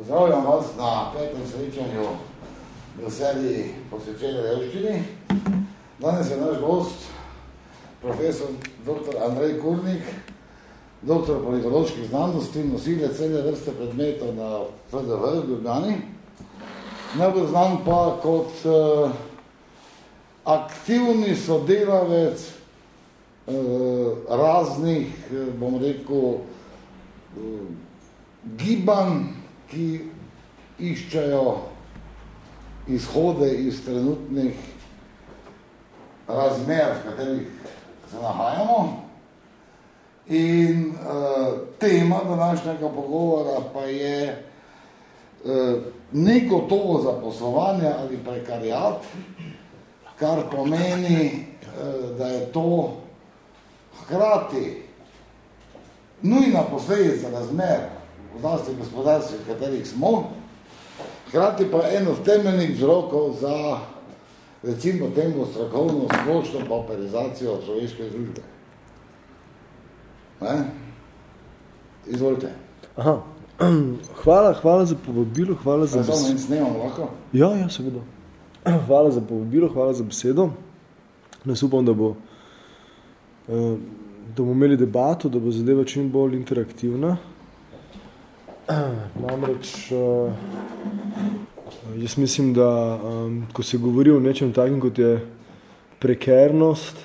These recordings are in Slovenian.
Pozdravljam vas na petem srečanju v seriji posvečene revščini. Danes je naš gost, profesor dr. Andrej Kurnik, doktor politoloških znanosti, nosilec cele vrste predmetov na FDV v Ljubljani. Najbolj znan pa kot uh, aktivni sodelavec uh, raznih, uh, bom rekel, uh, gibanj, ki iščejo izhode iz trenutnih razmer, v katerih se nahajamo. In uh, tema današnjega pogovora pa je uh, negotovo zaposlovanje ali prekarijat, kar pomeni, uh, da je to hkrati nujna posledica razmer, vlasti gospodarstvi, v katerih smo, hkrati pa eno od temeljnih vzrokov za, recimo temu, strokovno splošno pauperizacijo človeške družbe. Ne? Izvolite. Aha. Hvala, hvala za povabilo, hvala za besedo. Samo snemam lahko? Ja, ja, seveda. Hvala za povabilo, hvala za besedo. Nas upam, da bo eh, da bomo imeli debato, da bo zadeva čim bolj interaktivna. Namreč, uh, jaz mislim, da ko se govori o nečem takim, kot je prekernost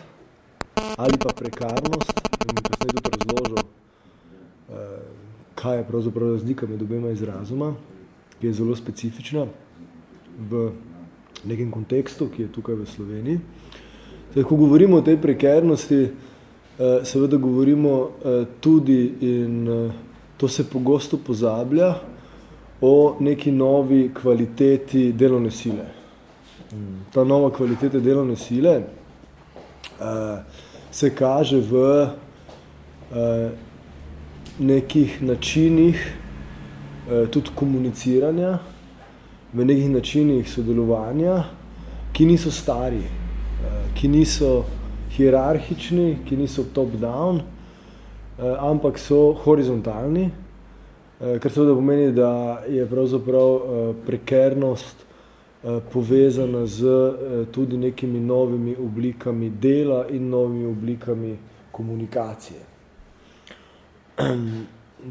ali pa prekarnost, bom kasneje tudi razložil, uh, kaj je pravzaprav razlika med obema izrazoma, ki je zelo specifična v nekem kontekstu, ki je tukaj v Sloveniji. Zdaj, ko govorimo o tej prekernosti, uh, seveda govorimo tudi in to se pogosto pozablja o neki novi kvaliteti delovne sile. Ta nova kvaliteta delovne sile uh, se kaže v uh, nekih načinih uh, tudi komuniciranja, v nekih načinih sodelovanja, ki niso stari, uh, ki niso hierarhični, ki niso top-down, ampak so horizontalni, eh, kar seveda pomeni, da je pravzaprav eh, prekernost povezana z tudi nekimi novimi oblikami dela in novimi oblikami komunikacije.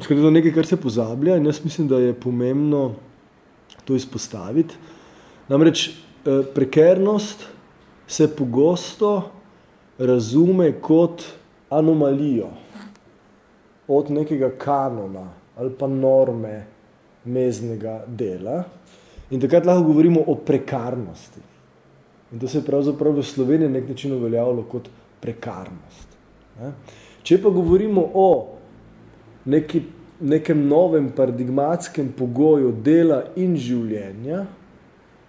Skratka, to je nekaj, kar se pozablja in jaz mislim, da je pomembno to izpostaviti. Namreč prekernost se pogosto razume kot anomalijo od nekega kanona ali pa norme meznega dela. In takrat lahko govorimo o prekarnosti. In to se je pravzaprav v Sloveniji nek način uveljavilo kot prekarnost. Če pa govorimo o neki, nekem novem paradigmatskem pogoju dela in življenja,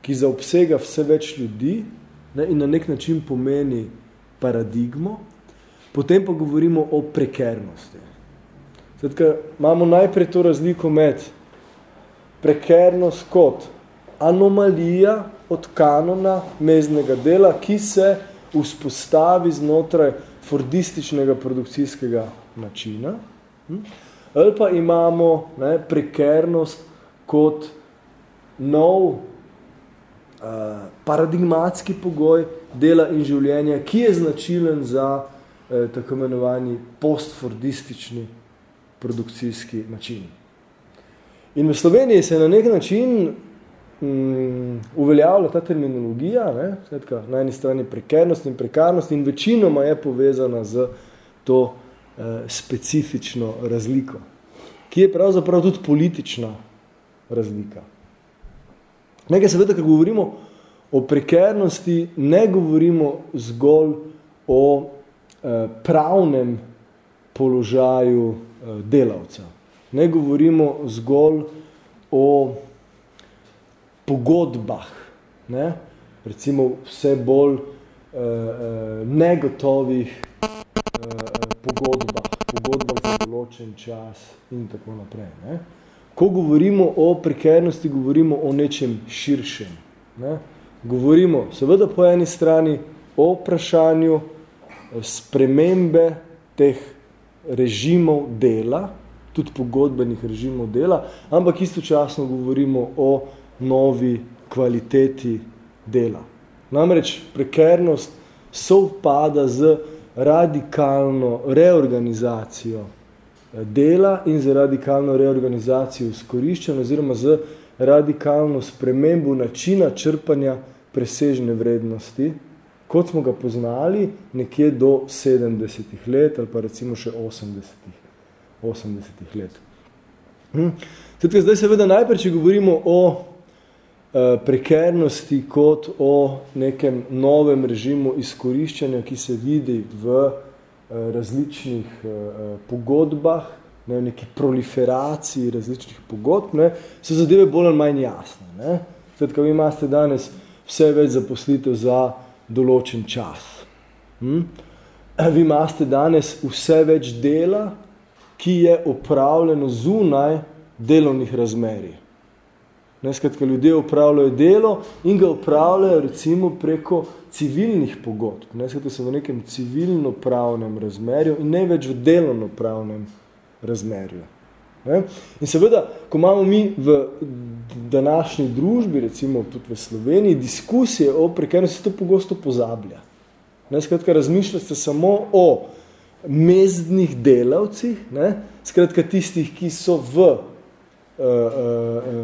ki zaobsega vse več ljudi ne, in na nek način pomeni paradigmo, potem pa govorimo o prekernosti. Zdaj, imamo najprej to razliko med prekernost kot anomalija od kanona meznega dela, ki se vzpostavi znotraj fordističnega produkcijskega načina. Hm? Ali pa imamo ne, prekernost kot nov uh, paradigmatski pogoj dela in življenja, ki je značilen za uh, tako imenovani postfordistični produkcijski način. In v Sloveniji se na nek način um, uveljavlja ta terminologija, ne, svetka, na eni strani prekernost in prekarnost in večinoma je povezana z to uh, specifično razliko, ki je pravzaprav tudi politična razlika. Nekaj seveda, ker govorimo o prekernosti, ne govorimo zgolj o uh, pravnem položaju Eh, delavca. Ne govorimo zgolj o pogodbah, ne? recimo vse bolj uh, uh, negotovih uh, pogodbah, pogodbah za določen čas in tako naprej. Ne? Ko govorimo o prekernosti, govorimo o nečem širšem. Ne? Govorimo seveda po eni strani o vprašanju spremembe teh režimov dela, tudi pogodbenih režimov dela, ampak istočasno govorimo o novi kvaliteti dela. Namreč prekernost sovpada z radikalno reorganizacijo eh, dela in z radikalno reorganizacijo izkoriščanja oziroma z radikalno spremembo načina črpanja presežne vrednosti, kot smo ga poznali nekje do 70 let ali pa recimo še 80, 80 let. Hm. Zdaj seveda najprej, če govorimo o Eh, prekernosti kot o nekem novem režimu izkoriščanja, ki se vidi v eh, različnih eh, pogodbah, ne, v neki proliferaciji različnih pogodb, ne, so zadeve bolj ali manj jasne. Ne. Zdaj, vi imate danes vse več zaposlitev za določen čas. Hm? Vi imate danes vse več dela, ki je opravljeno zunaj delovnih razmerij. Skratka, ljudje upravljajo delo in ga upravljajo recimo preko civilnih pogodb. Skratka, so v nekem civilno-pravnem razmerju in ne več v delovno-pravnem razmerju. In seveda, ko imamo mi v današnji družbi, recimo tudi v Sloveniji, diskusije o prekernosti, se to pogosto pozablja. Ne, skratka, razmišljate samo o mezdnih delavcih, ne, skratka tistih, ki so v uh,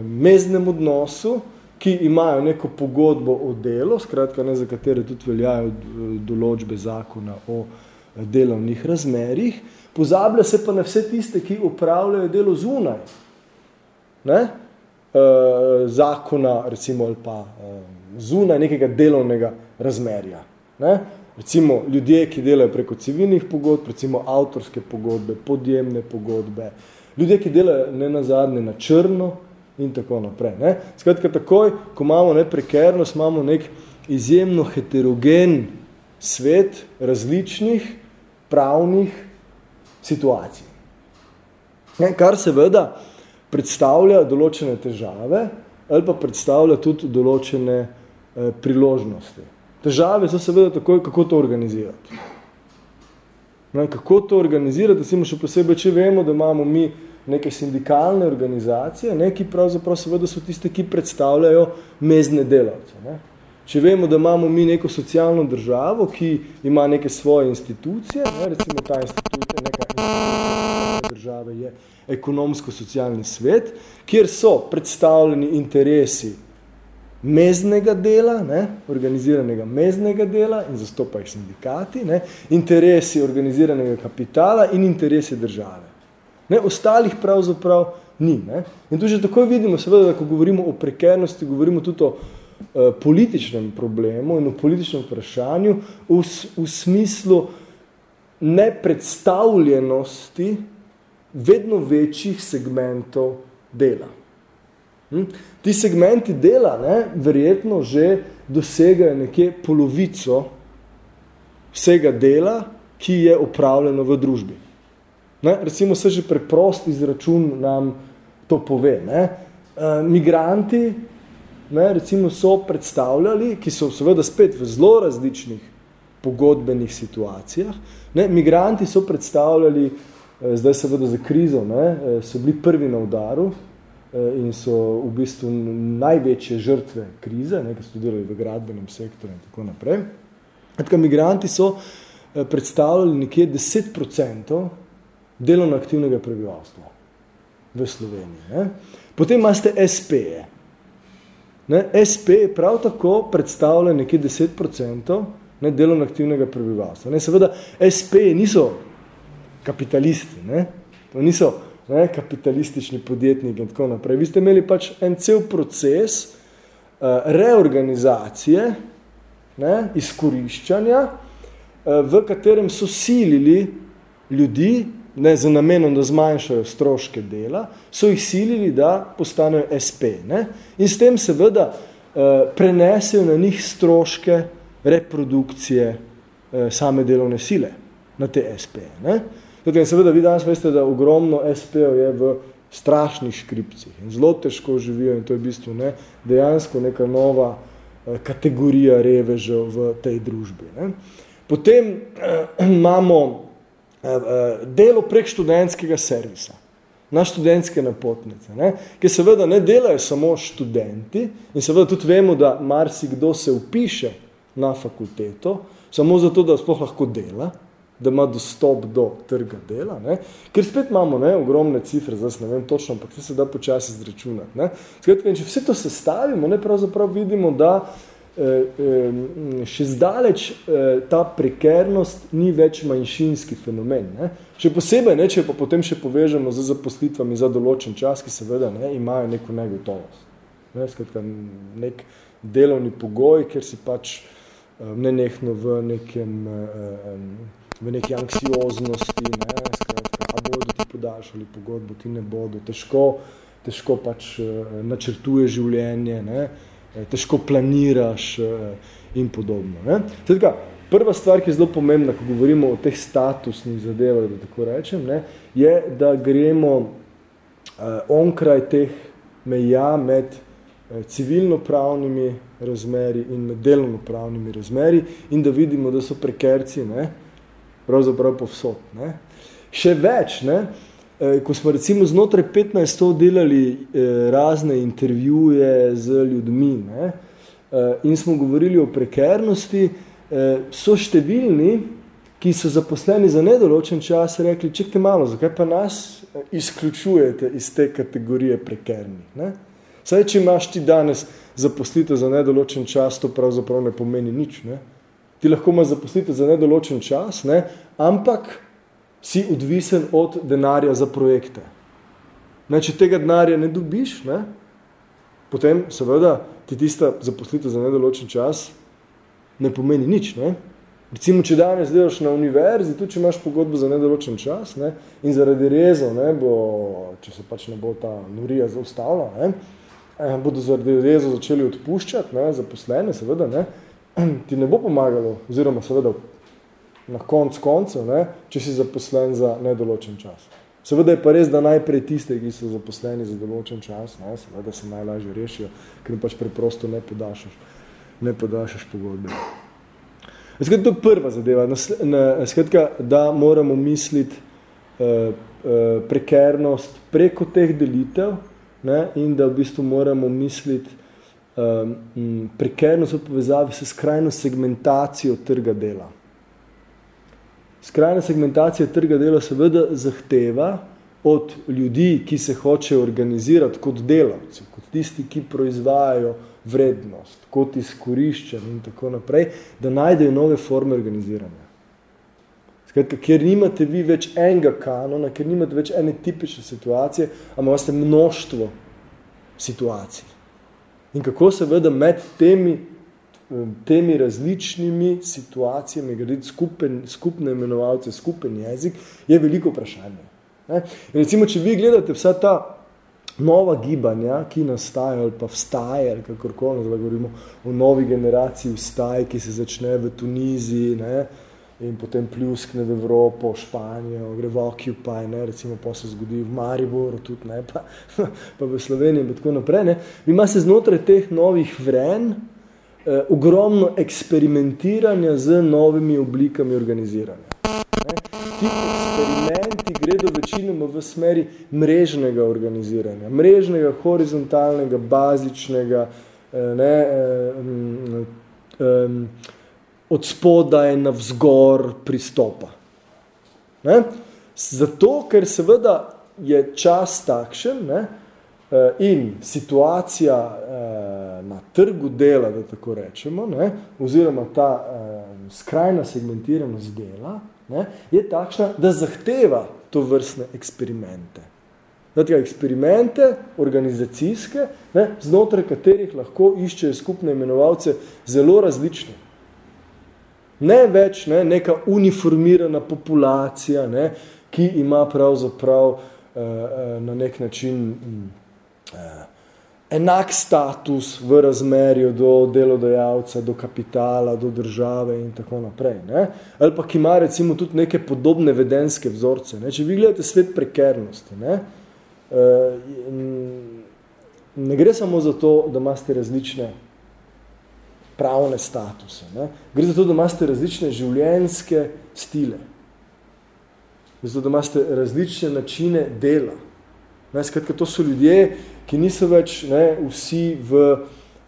meznem odnosu, ki imajo neko pogodbo o delu, skratka ne za katere tudi veljajo določbe zakona o delovnih razmerjih, pozablja se pa na vse tiste, ki upravljajo delo zunaj. Ne? Uh, zakona, recimo, ali pa uh, zunaj nekega delovnega razmerja. Ne? Recimo, ljudje, ki delajo preko civilnih pogodb, recimo avtorske pogodbe, podjemne pogodbe, Ljudje, ki delajo ne na zadnje na črno in tako naprej. Ne? Skratka, takoj, ko imamo ne prekernost, imamo nek izjemno heterogen svet različnih pravnih situacij. Ne? Kar seveda predstavlja določene težave ali pa predstavlja tudi določene eh, priložnosti. Težave so seveda takoj, kako to organizirati. Ne, kako to organizirati, da še posebej, če vemo, da imamo mi neke sindikalne organizacije, ne, ki pravzaprav seveda so tiste, ki predstavljajo mezne delavce. Ne. Če vemo, da imamo mi neko socialno državo, ki ima neke svoje institucije, ne, recimo ta institucija, neka institucija države je ekonomsko-socialni svet, kjer so predstavljeni interesi meznega dela, ne, organiziranega meznega dela in zastopa jih sindikati, ne, interesi organiziranega kapitala in interesi države. Ne, ostalih pravzaprav ni. Ne. In tu že takoj vidimo, seveda, da ko govorimo o prekernosti, govorimo tudi o eh, političnem problemu in o političnem vprašanju v, v smislu nepredstavljenosti vedno večjih segmentov dela. Hm? Ti segmenti dela ne, verjetno že dosegajo nekje polovico vsega dela, ki je upravljeno v družbi. Ne, recimo se že preprost izračun nam to pove. Ne. E, migranti ne, recimo so predstavljali, ki so seveda spet v zelo različnih pogodbenih situacijah, ne, migranti so predstavljali, e, zdaj seveda za krizo, ne, e, so bili prvi na udaru, Eh, in so v bistvu največje žrtve krize, ne, ki so delali v gradbenem sektorju in tako naprej. Tako, migranti so eh, predstavljali nekje 10% delovno aktivnega prebivalstva v Sloveniji. Ne. Potem imate SP-je. Ne, SP je prav tako predstavlja nekje 10% ne, delovno aktivnega prebivalstva. Ne, seveda, SP niso kapitalisti, ne, to niso ne, kapitalistični podjetnik in tako naprej. Vi ste imeli pač en cel proces uh, reorganizacije, ne, izkoriščanja, uh, v katerem so silili ljudi, ne, za namenom, da zmanjšajo stroške dela, so jih silili, da postanejo SP. Ne, in s tem seveda uh, prenesejo na njih stroške reprodukcije uh, same delovne sile na te SP. Ne. Tukaj, seveda, vi danes veste, da ogromno SP-ov je v strašnih škripcih in zelo težko živijo in to je v bistvu ne, dejansko neka nova eh, kategorija revežev v tej družbi. Ne. Potem eh, imamo eh, eh delo prek študentskega servisa. na študentske napotnice, ne? ki seveda ne delajo samo študenti in seveda tudi vemo, da marsikdo se upiše na fakulteto, samo zato, da sploh lahko dela, da ima dostop do trga dela, ne? ker spet imamo ne, ogromne cifre, zdaj ne vem točno, ampak se da počasi zračunati. Ne? Skratka, če vse to sestavimo, ne, pravzaprav vidimo, da Eh, eh, še zdaleč eh, ta prekernost ni več manjšinski fenomen. Ne? Še posebej, ne, če pa potem še povežemo z zaposlitvami za določen čas, ki seveda ne, imajo neko negotovost. Ne? Skratka, nek delovni pogoj, ker si pač nenehno v nekem v neki anksioznosti, ne? Skratka, a bodo ti podaljšali pogodbo, ti ne bodo, težko, težko pač načrtuje življenje, ne? Eh, težko planiraš eh, in podobno. Ne? Zdaj, prva stvar, ki je zelo pomembna, ko govorimo o teh statusnih zadevah, da tako rečem, ne, je, da gremo eh, onkraj teh meja med eh, civilno-pravnimi razmeri in med delovno-pravnimi razmeri in da vidimo, da so prekerci ne, pravzaprav povsod. Ne. Še več, ne, Eh, ko smo recimo znotraj 15 delali eh, razne intervjuje z ljudmi ne, eh, in smo govorili o prekernosti, so številni, ki so zaposleni za nedoločen čas, rekli, čekajte malo, zakaj pa nas izključujete iz te kategorije prekernih? Ne? Saj, če imaš ti danes zaposlitev za nedoločen čas, to pravzaprav ne pomeni nič. Ne? Ti lahko imaš zaposlitev za nedoločen čas, ne? ampak si odvisen od denarja za projekte. Ne, če tega denarja ne dobiš, ne, potem seveda ti tista zaposlitev za nedoločen čas ne pomeni nič. Ne. Recimo, če danes delaš na univerzi, tudi če imaš pogodbo za nedoločen čas ne, in zaradi rezov, ne, bo, če se pač ne bo ta norija zaustavila, ne, bodo zaradi rezov začeli odpuščati ne, zaposlene, seveda, ne, ti ne bo pomagalo, oziroma seveda na konc koncev, ne, če si zaposlen za nedoločen čas. Seveda je pa res, da najprej tiste, ki so zaposleni za določen čas, ne, seveda se najlažje rešijo, ker pač preprosto ne podašaš, ne podašaš pogodbe. Skratka, to je prva zadeva. Skratka, da moramo misliti uh, uh, prekernost preko teh delitev ne, in da v bistvu moramo misliti um, prekernost v povezavi s skrajno segmentacijo trga dela. Skrajna segmentacija trga dela seveda zahteva od ljudi, ki se hoče organizirati kot delavci, kot tisti, ki proizvajajo vrednost, kot izkoriščen in tako naprej, da najdejo nove forme organiziranja. Skratka, ker nimate vi več enega kanona, ker nimate več ene tipične situacije, ampak imate mnoštvo situacij. In kako seveda med temi temi različnimi situacijami graditi skupen, skupne imenovalce, skupen jezik, je veliko vprašanje. Ne? In recimo, če vi gledate vsa ta nova gibanja, ki nastajajo ali pa vstaje, ali kakorkoli, da govorimo o novi generaciji vstaj, ki se začne v Tuniziji, ne? In potem pljuskne v Evropo, Španijo, gre v Occupy, ne, recimo pa se zgodi v Mariboru tudi, ne, pa, pa v Sloveniji in tako naprej. Ne. Vi ima se znotraj teh novih vren, eh, ogromno eksperimentiranja z novimi oblikami organiziranja. Ne? Ti eksperimenti gredo večinoma v smeri mrežnega organiziranja, mrežnega, horizontalnega, bazičnega, eh, ne, eh, eh, od spodaj na vzgor pristopa. Ne? Zato, ker seveda je čas takšen, ne, Eh, in situacija eh, na trgu dela, da tako rečemo, ne, oziroma ta eh, skrajna segmentiranost dela, ne, je takšna, da zahteva to vrstne eksperimente. Zdaj, eksperimente organizacijske, ne, znotraj katerih lahko iščejo skupne imenovalce zelo različne. Ne več ne, neka uniformirana populacija, ne, ki ima pravzaprav eh, na nek način eh, enak status v razmerju do delodajalca, do kapitala, do države in tako naprej. Ne? Ali pa ki ima recimo tudi neke podobne vedenske vzorce. Ne? Če vi gledate svet prekernosti, ne? Eh, ne gre samo za to, da imate različne pravne statuse. Ne? Gre za to, da imate različne življenjske stile. Zato, da imate različne načine dela. Ne, skratka, to so ljudje, ki niso več ne, vsi v,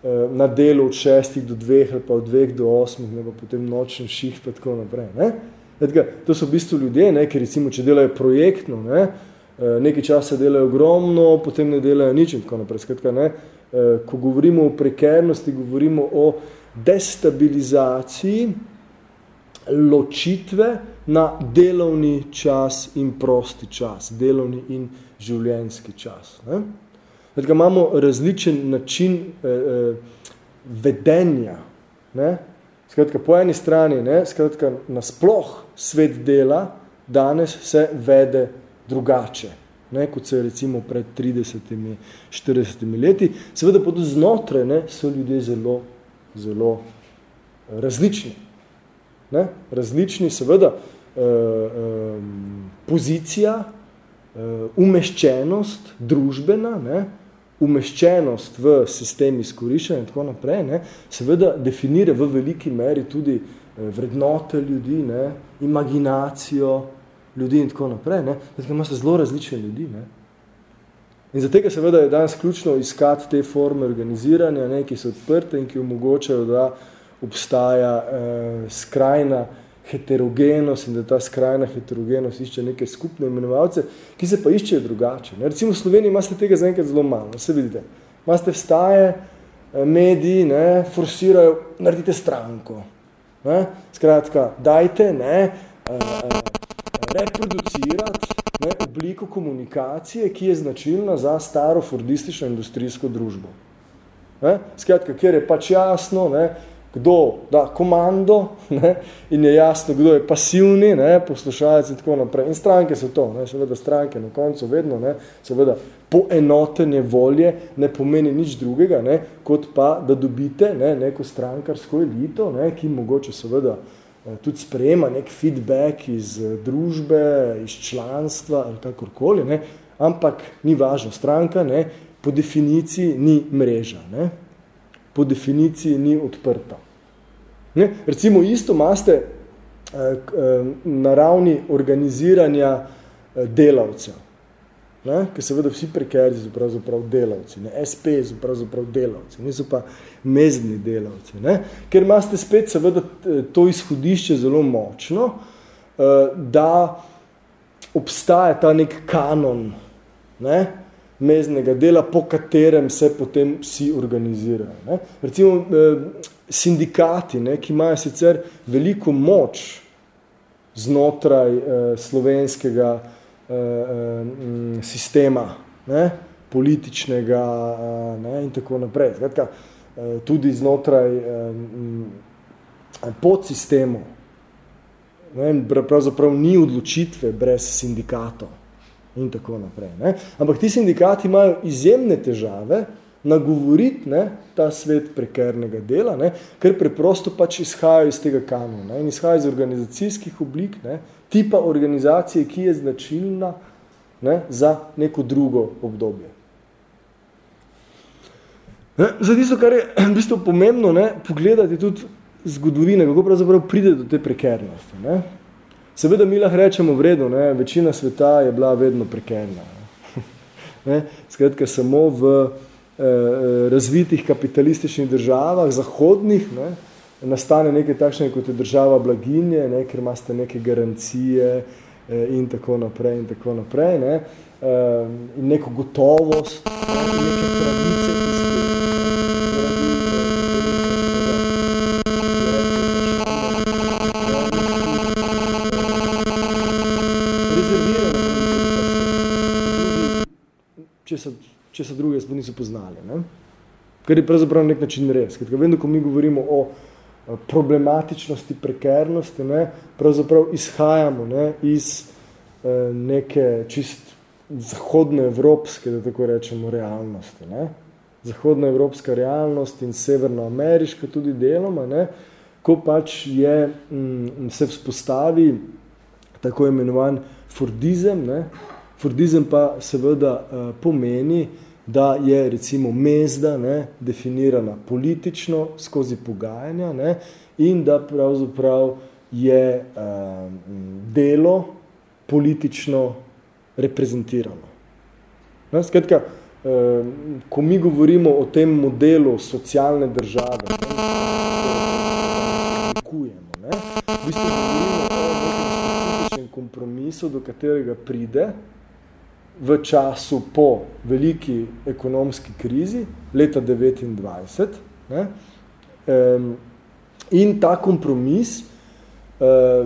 eh, na delu od šestih do dveh ali pa od dveh do osmih, ne pa potem nočen ših pa tako naprej. Ne. Skratka, to so v bistvu ljudje, ne, ki recimo, če delajo projektno, ne, eh, nekaj časa delajo ogromno, potem ne delajo nič in tako naprej. Skratka, ne, eh, ko govorimo o prekernosti, govorimo o destabilizaciji ločitve na delovni čas in prosti čas, delovni in življenjski čas. Ne? Zdaj, imamo različen način eh, eh, vedenja. Ne? Skratka, po eni strani, ne, skratka, nasploh svet dela danes se vede drugače, ne, kot se recimo pred 30-40 leti. Seveda pa tudi znotraj ne, so ljudje zelo, zelo različni. Ne? Različni, seveda, eh, eh, pozicija, eh, umeščenost družbena, ne? umeščenost v sistem izkoriščanja in tako naprej, ne? seveda definira v veliki meri tudi eh, vrednote ljudi, ne? imaginacijo ljudi in tako naprej. Ne? Zdaj, ima se zelo različne ljudi. Ne? In za tega seveda je danes ključno iskati te forme organiziranja, ne, ki so odprte in ki omogočajo, da obstaja eh, skrajna heterogenost in da ta skrajna heterogenost išče neke skupne imenovalce, ki se pa iščejo drugače. Ne. Recimo v Sloveniji imate tega zaenkrat zelo malo, se vidite. Imate vstaje, eh, mediji, ne, forsirajo, naredite stranko. Ne. Skratka, dajte ne, eh, eh, reproducirati obliko komunikacije, ki je značilna za staro fordistično industrijsko družbo. Ne. Skratka, kjer je pač jasno, ne, kdo da komando ne, in je jasno, kdo je pasivni, ne, poslušalec in tako naprej. In stranke so to, ne, seveda stranke na koncu vedno, ne, seveda poenotenje volje ne pomeni nič drugega, ne, kot pa, da dobite ne, neko strankarsko elito, ne, ki mogoče seveda eh, tudi sprejema nek feedback iz eh, družbe, iz članstva ali kakorkoli, ne, ampak ni važno, stranka ne, po definiciji ni mreža. Ne po definiciji ni odprta. Ne? Recimo isto imate eh, eh, na ravni organiziranja eh, delavcev, ne? ker seveda vsi prekerzi so pravzaprav delavci, ne? SP so pravzaprav delavci, niso pa mezdni delavci. Ne? Ker imate spet seveda to izhodišče zelo močno, da obstaja ta nek kanon, ne? meznega dela, po katerem se potem vsi organizirajo. Ne. Recimo eh, sindikati, ne, ki imajo sicer veliko moč znotraj eh, slovenskega eh, eh, sistema, ne, političnega eh, ne, in tako naprej. Zgledka, eh, tudi znotraj eh, podsistemov. Ne, pravzaprav ni odločitve brez sindikatov in tako naprej. Ne. Ampak ti sindikati imajo izjemne težave nagovoriti ne, ta svet prekernega dela, ne, ker preprosto pač izhajajo iz tega kanona in izhajajo iz organizacijskih oblik, ne, tipa organizacije, ki je značilna ne, za neko drugo obdobje. Ne, za tisto, kar je v bistvu pomembno ne, pogledati tudi zgodovine, kako pravzaprav pride do te prekernosti. Ne. Seveda mi lahko rečemo vredo, ne, večina sveta je bila vedno prekerna. Ne. Skratka, samo v razvitih kapitalističnih državah, zahodnih, ne, nastane nekaj takšne, kot je država blaginje, ne, ker imate neke garancije eh, in tako naprej in tako naprej, ne, eh, in neko gotovost, ne, in neke pravice, če se druge sploh niso poznali. Ne? Kar je pravzaprav na nek način res. Ker vedno, ko mi govorimo o problematičnosti, prekernosti, ne, pravzaprav izhajamo ne, iz eh, neke čist zahodnoevropske, da tako rečemo, realnosti. Ne. Zahodnoevropska realnost in severnoameriška tudi deloma, ne, ko pač je, m, mm, se vzpostavi tako imenovan Fordizem, ne, Fordizem pa seveda uh, pomeni, da je recimo mezda ne, definirana politično skozi pogajanja ne, in da pravzaprav je uh, delo politično reprezentirano. Ne, skratka, eh, ko mi govorimo o tem modelu socialne države, ne, kujemo, ne, v bistvu govorimo o specifičnem kompromisu, do katerega pride v času po veliki ekonomski krizi leta 1929. Ne, in ta kompromis eh,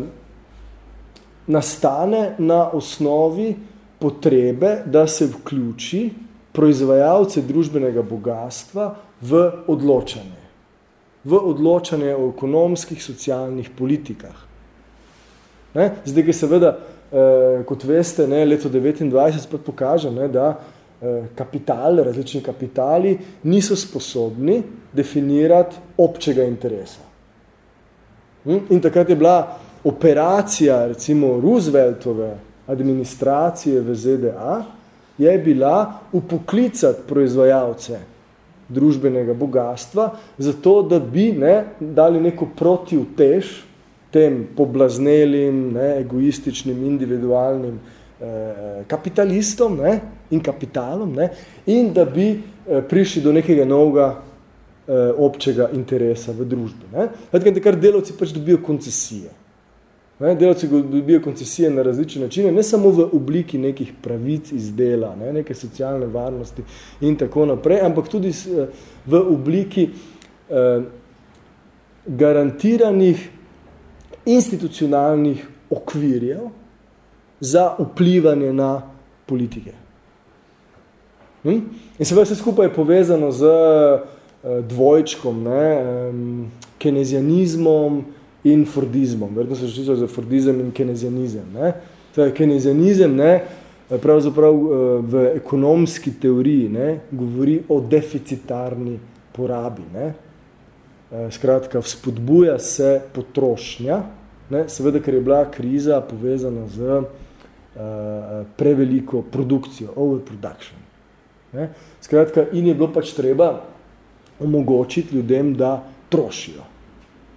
nastane na osnovi potrebe, da se vključi proizvajalce družbenega bogatstva v odločanje. V odločanje o ekonomskih, socialnih politikah. Ne? Zdaj, ki seveda, eh, kot veste, ne, leto 29 spet pokaže, ne, da eh, kapital, različni kapitali niso sposobni definirati občega interesa. Hm? In takrat je bila operacija, recimo Rooseveltove administracije v ZDA, je bila upoklicati proizvajalce družbenega bogatstva, zato da bi ne, dali neko protivtež tem poblaznelim, ne, egoističnim, individualnim eh, kapitalistom ne, in kapitalom ne, in da bi eh, prišli do nekega novega eh, občega interesa v družbi. Ne. Takrat delavci pač dobijo koncesije. Ne, delavci dobijo koncesije na različne načine, ne samo v obliki nekih pravic iz dela, ne, neke socialne varnosti in tako naprej, ampak tudi v obliki eh, garantiranih institucionalnih okvirjev za vplivanje na politike. Hm? In seveda vse skupaj je povezano z eh, dvojčkom, ne, kenezianizmom, in fordizmom. Verjetno se šli za fordizem in kenezianizem. Ne? To je kenezianizem, ne? pravzaprav eh, v ekonomski teoriji ne? govori o deficitarni porabi. Ne? Eh, skratka, vzpodbuja se potrošnja, ne? seveda, ker je bila kriza povezana z uh, preveliko produkcijo, overproduction. Ne? Skratka, in je bilo pač treba omogočiti ljudem, da trošijo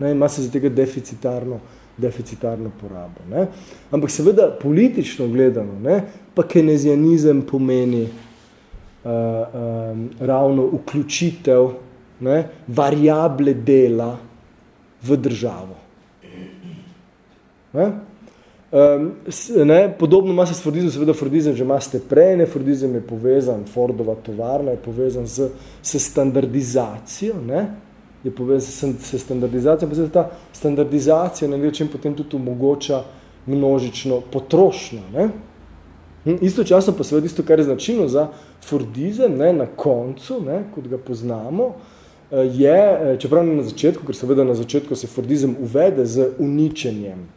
ne, ima se za tega deficitarno, deficitarno porabo. Ne. Ampak seveda politično gledano, ne, pa kenezijanizem pomeni uh, um, ravno vključitev ne, variable dela v državo. Ne. Um, ne, podobno ima se s Fordizem, seveda Fordizem že ima steprejne, Fordizem je povezan, Fordova tovarna je povezan z, s standardizacijo, ne, je povezan s standardizacijo, pa se ta standardizacija na način potem tudi omogoča množično potrošnjo. Ne? Hm, istočasno pa seveda isto, kar je značilno za Fordizem ne, na koncu, ne, kot ga poznamo, je, eh, čeprav na začetku, ker seveda na začetku se Fordizem uvede z uničenjem.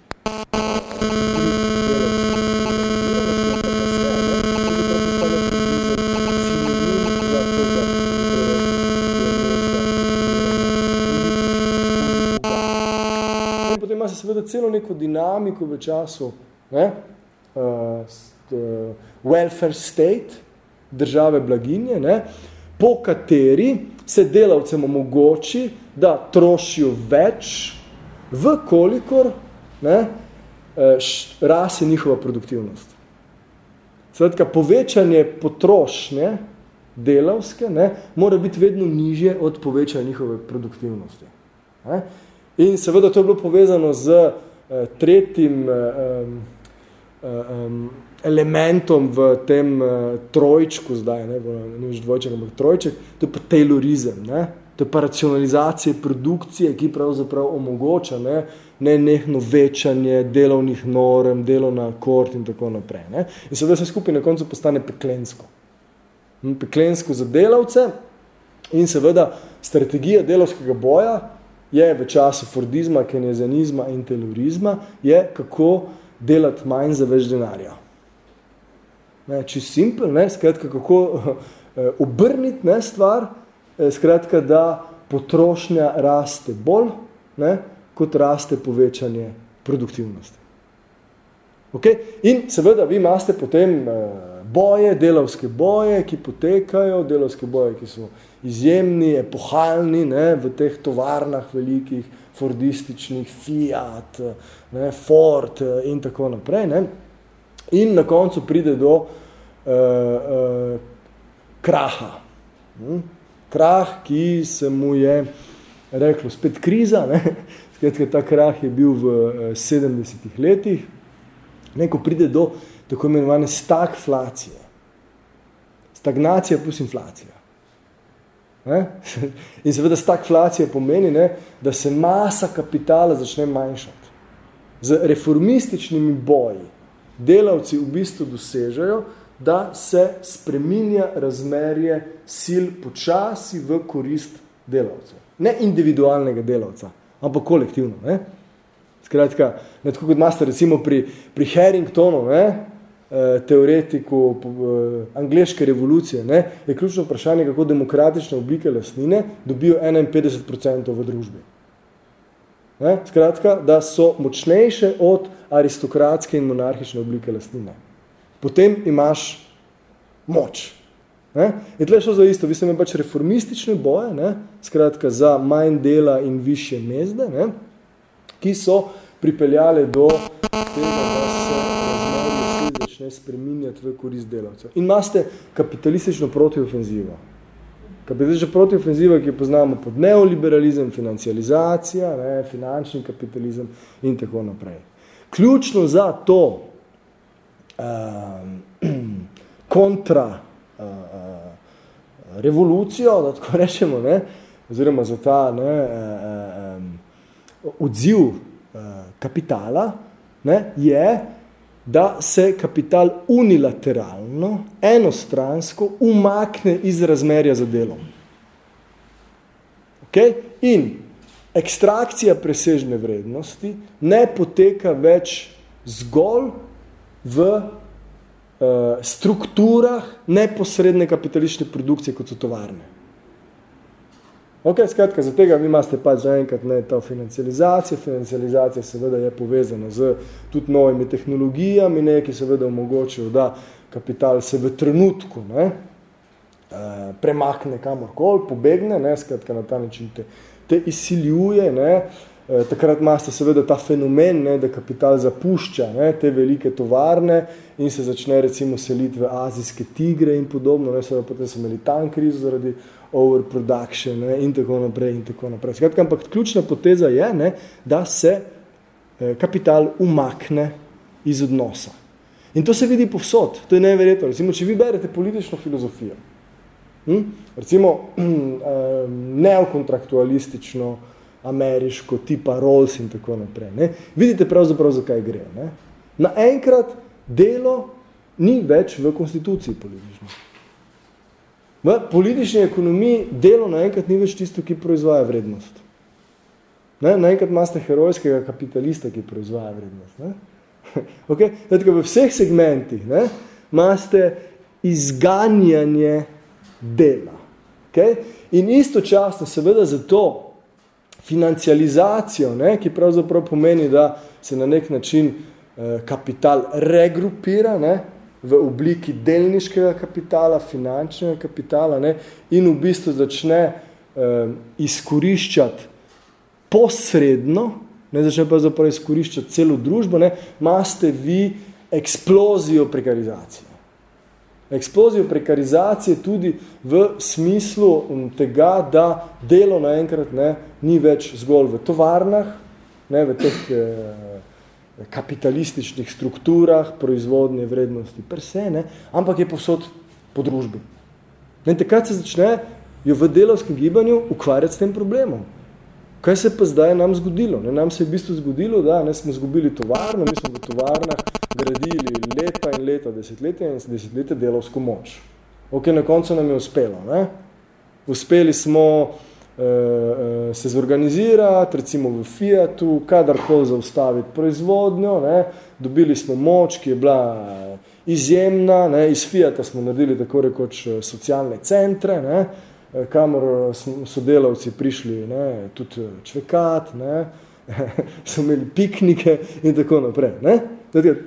Seveda celo neko dinamiko v času ne, uh, welfare state, države blaginje, ne, po kateri se delavcem omogoči, da trošijo več, v kolikor ne, uh, rase njihova produktivnost. Skratka, povečanje potrošnje delavske ne, mora biti vedno nižje od povečanja njihove produktivnosti. Ne. In seveda to je bilo povezano z uh, tretjim um, um, elementom v tem uh, trojčku zdaj, ne, ne več dvojček, ampak trojček, to je pa taylorizem, ne, to je pa racionalizacija produkcije, ki pravzaprav omogoča ne, ne nehno večanje delovnih norm, delo na kort in tako naprej. Ne. In seveda se skupaj na koncu postane peklensko. Hm, peklensko za delavce in seveda strategija delovskega boja je v času Fordizma, kenezianizma in telorizma, je kako delati manj za več denarja. Ne, če simpel, ne, skratka, kako eh, obrniti ne, stvar, eh, skratka, da potrošnja raste bolj, ne, kot raste povečanje produktivnosti. Okay? In seveda vi imate potem eh, boje, delovske boje, ki potekajo, delovske boje, ki so izjemni, epohalni ne, v teh tovarnah velikih, fordističnih, Fiat, ne, Ford in tako naprej. Ne. In na koncu pride do uh, uh, kraha. Hm? Krah, ki se mu je reklo spet kriza, ne? Skratka, ta krah je bil v 70-ih letih, ne, ko pride do tako imenovane stagflacije. Stagnacija plus inflacija. Ne? In seveda stagflacija pomeni, ne, da se masa kapitala začne manjšati. Z reformističnimi boji delavci v bistvu dosežejo, da se spreminja razmerje sil počasi v korist delavcev. Ne individualnega delavca, ampak kolektivno. Ne? Skratka, ne tako kot master, recimo pri, pri Harringtonu, ne, eh, teoretiku eh, angleške revolucije, ne, je ključno vprašanje, kako demokratične oblike lastnine dobijo 51% v družbi. Ne? Skratka, da so močnejše od aristokratske in monarhične oblike lastnine. Potem imaš moč. Ne? In tle šlo za isto, vi ste imeli pač reformistične boje, ne? skratka za manj dela in više mezde, ne? ki so pripeljale do tega, da se razmerje začne spreminjati v korist delavcev. In imate kapitalistično protiofenzivo. Kapitalistična protiofenziva, ki jo poznamo pod neoliberalizem, financializacija, ne, finančni kapitalizem in tako naprej. Ključno za to um, kontra uh, revolucijo, da tako rečemo, ne, oziroma za ta ne, um, odziv uh, kapitala, ne, je, da se kapital unilateralno, enostransko umakne iz razmerja za delom. Okay? In ekstrakcija presežne vrednosti ne poteka več zgolj v uh, strukturah neposredne kapitalistične produkcije, kot so tovarne. Ok, skratka, za tega vi imate pač zaenkrat ne ta financializacija. Financializacija seveda je povezana z tudi novimi tehnologijami, ne, ki seveda omogočajo, da kapital se v trenutku ne, eh, premakne kamorkoli, pobegne, ne, skratka na ta način te, te izsiljuje. Ne. Eh, takrat imate seveda ta fenomen, ne, da kapital zapušča ne, te velike tovarne in se začne recimo seliti v azijske tigre in podobno. Ne, seveda potem so imeli tam krizo zaradi overproduction ne, in tako naprej in tako naprej. Skratka, ampak ključna poteza je, ne, da se eh, kapital umakne iz odnosa. In to se vidi povsod, to je neverjetno. Recimo, če vi berete politično filozofijo, hm, recimo eh, neokontraktualistično, ameriško, tipa Rolls in tako naprej, ne, vidite pravzaprav, zakaj gre. Ne. Naenkrat delo ni več v konstituciji politično. V politični ekonomiji delo naenkrat ni več tisto, ki proizvaja vrednost. Ne? Naenkrat imate herojskega kapitalista, ki proizvaja vrednost. Ne? Okay? Tako, v vseh segmentih imate izganjanje dela. Okay? In istočasno seveda za to financializacijo, ne? ki pravzaprav pomeni, da se na nek način eh, kapital regrupira, ne? V obliki delniškega kapitala, finančnega kapitala ne, in v bistvu začne eh, izkoriščati posredno, ne začne pa zapravo izkoriščati celo družbo, ne, imate vi eksplozijo prekarizacije. Eksplozijo prekarizacije tudi v smislu um, tega, da delo naenkrat ne, ni več zgolj v tovarnah, ne, v teh eh, kapitalističnih strukturah, proizvodnje vrednosti per se, ne, ampak je povsod po družbi. In takrat se začne jo v delovskem gibanju ukvarjati s tem problemom. Kaj se pa zdaj nam zgodilo? Ne, nam se je v bistvu zgodilo, da ne, smo zgubili tovarno, mi smo v tovarnah gradili leta in leta, desetletja in desetletja delovsko moč. Ok, na koncu nam je uspelo. Ne? Uspeli smo eh, se zorganizirati, recimo v Fiatu, kadarkoli zaustaviti proizvodnjo, ne, dobili smo moč, ki je bila eh, izjemna, ne, iz Fiata smo naredili tako rekoč socialne centre, ne, kamor so delavci prišli ne, tudi čvekat, ne, so imeli piknike in tako naprej. Ne.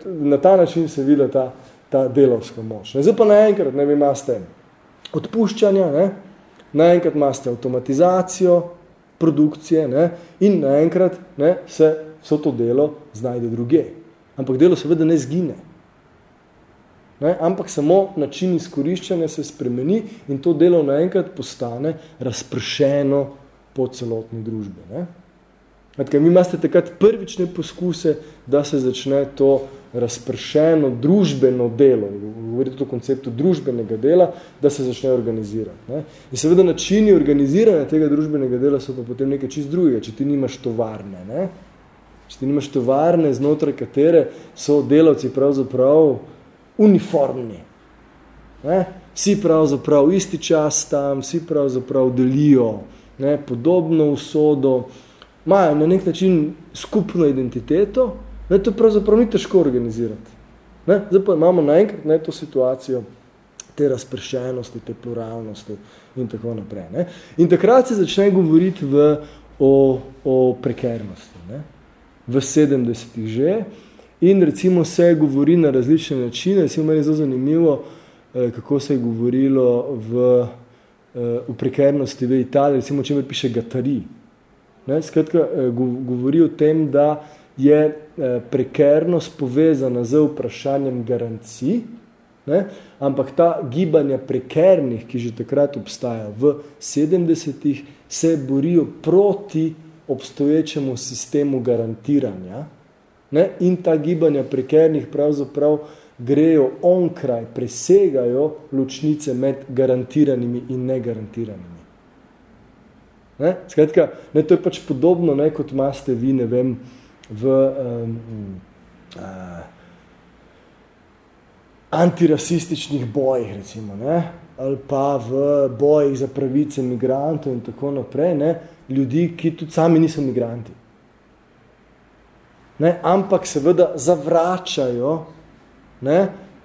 Na ta način se vidi ta, ta delovska moč. Ne. Zdaj pa naenkrat, ne vi imate odpuščanja, ne, naenkrat imate avtomatizacijo produkcije ne, in naenkrat ne, se vso to delo znajde druge. Ampak delo seveda ne zgine. Ne? Ampak samo način izkoriščanja se spremeni in to delo naenkrat postane razpršeno po celotni družbi. Ne? Kaj, mi imate takrat prvične poskuse, da se začne to razpršeno družbeno delo, govorite o konceptu družbenega dela, da se začne organizirati. Ne? In seveda načini organiziranja tega družbenega dela so pa potem nekaj čist drugega, če ti nimaš tovarne. Ne? Če ti nimaš tovarne, znotraj katere so delavci pravzaprav uniformni. Ne? Vsi pravzaprav isti čas tam, vsi pravzaprav delijo ne? podobno usodo, imajo na nek način skupno identiteto, ne, to pravzaprav ni težko organizirati. Ne, zdaj pa imamo naenkrat ne, to situacijo te razpršenosti, te pluralnosti in tako naprej. Ne. In takrat se začne govoriti v, o, o prekernosti. Ne. V 70-ih že in recimo se govori na različne načine, recimo meni je zelo zanimivo, eh, kako se je govorilo v, eh, v prekernosti v Italiji, recimo čemer piše Gatari. Ne, skratka, eh, govori o tem, da je eh, prekernost povezana z vprašanjem garancij, ne, ampak ta gibanja prekernih, ki že takrat obstaja v 70-ih, se borijo proti obstoječemu sistemu garantiranja ne, in ta gibanja prekernih pravzaprav grejo onkraj, presegajo ločnice med garantiranimi in negarantiranimi. Ne? Skratka, ne, to je pač podobno, ne, kot imate vi, ne vem, v um, uh, antirasističnih bojih, recimo, ne? ali pa v bojih za pravice migrantov in tako naprej, ne? ljudi, ki tudi sami niso migranti. Ne? Ampak seveda zavračajo ne?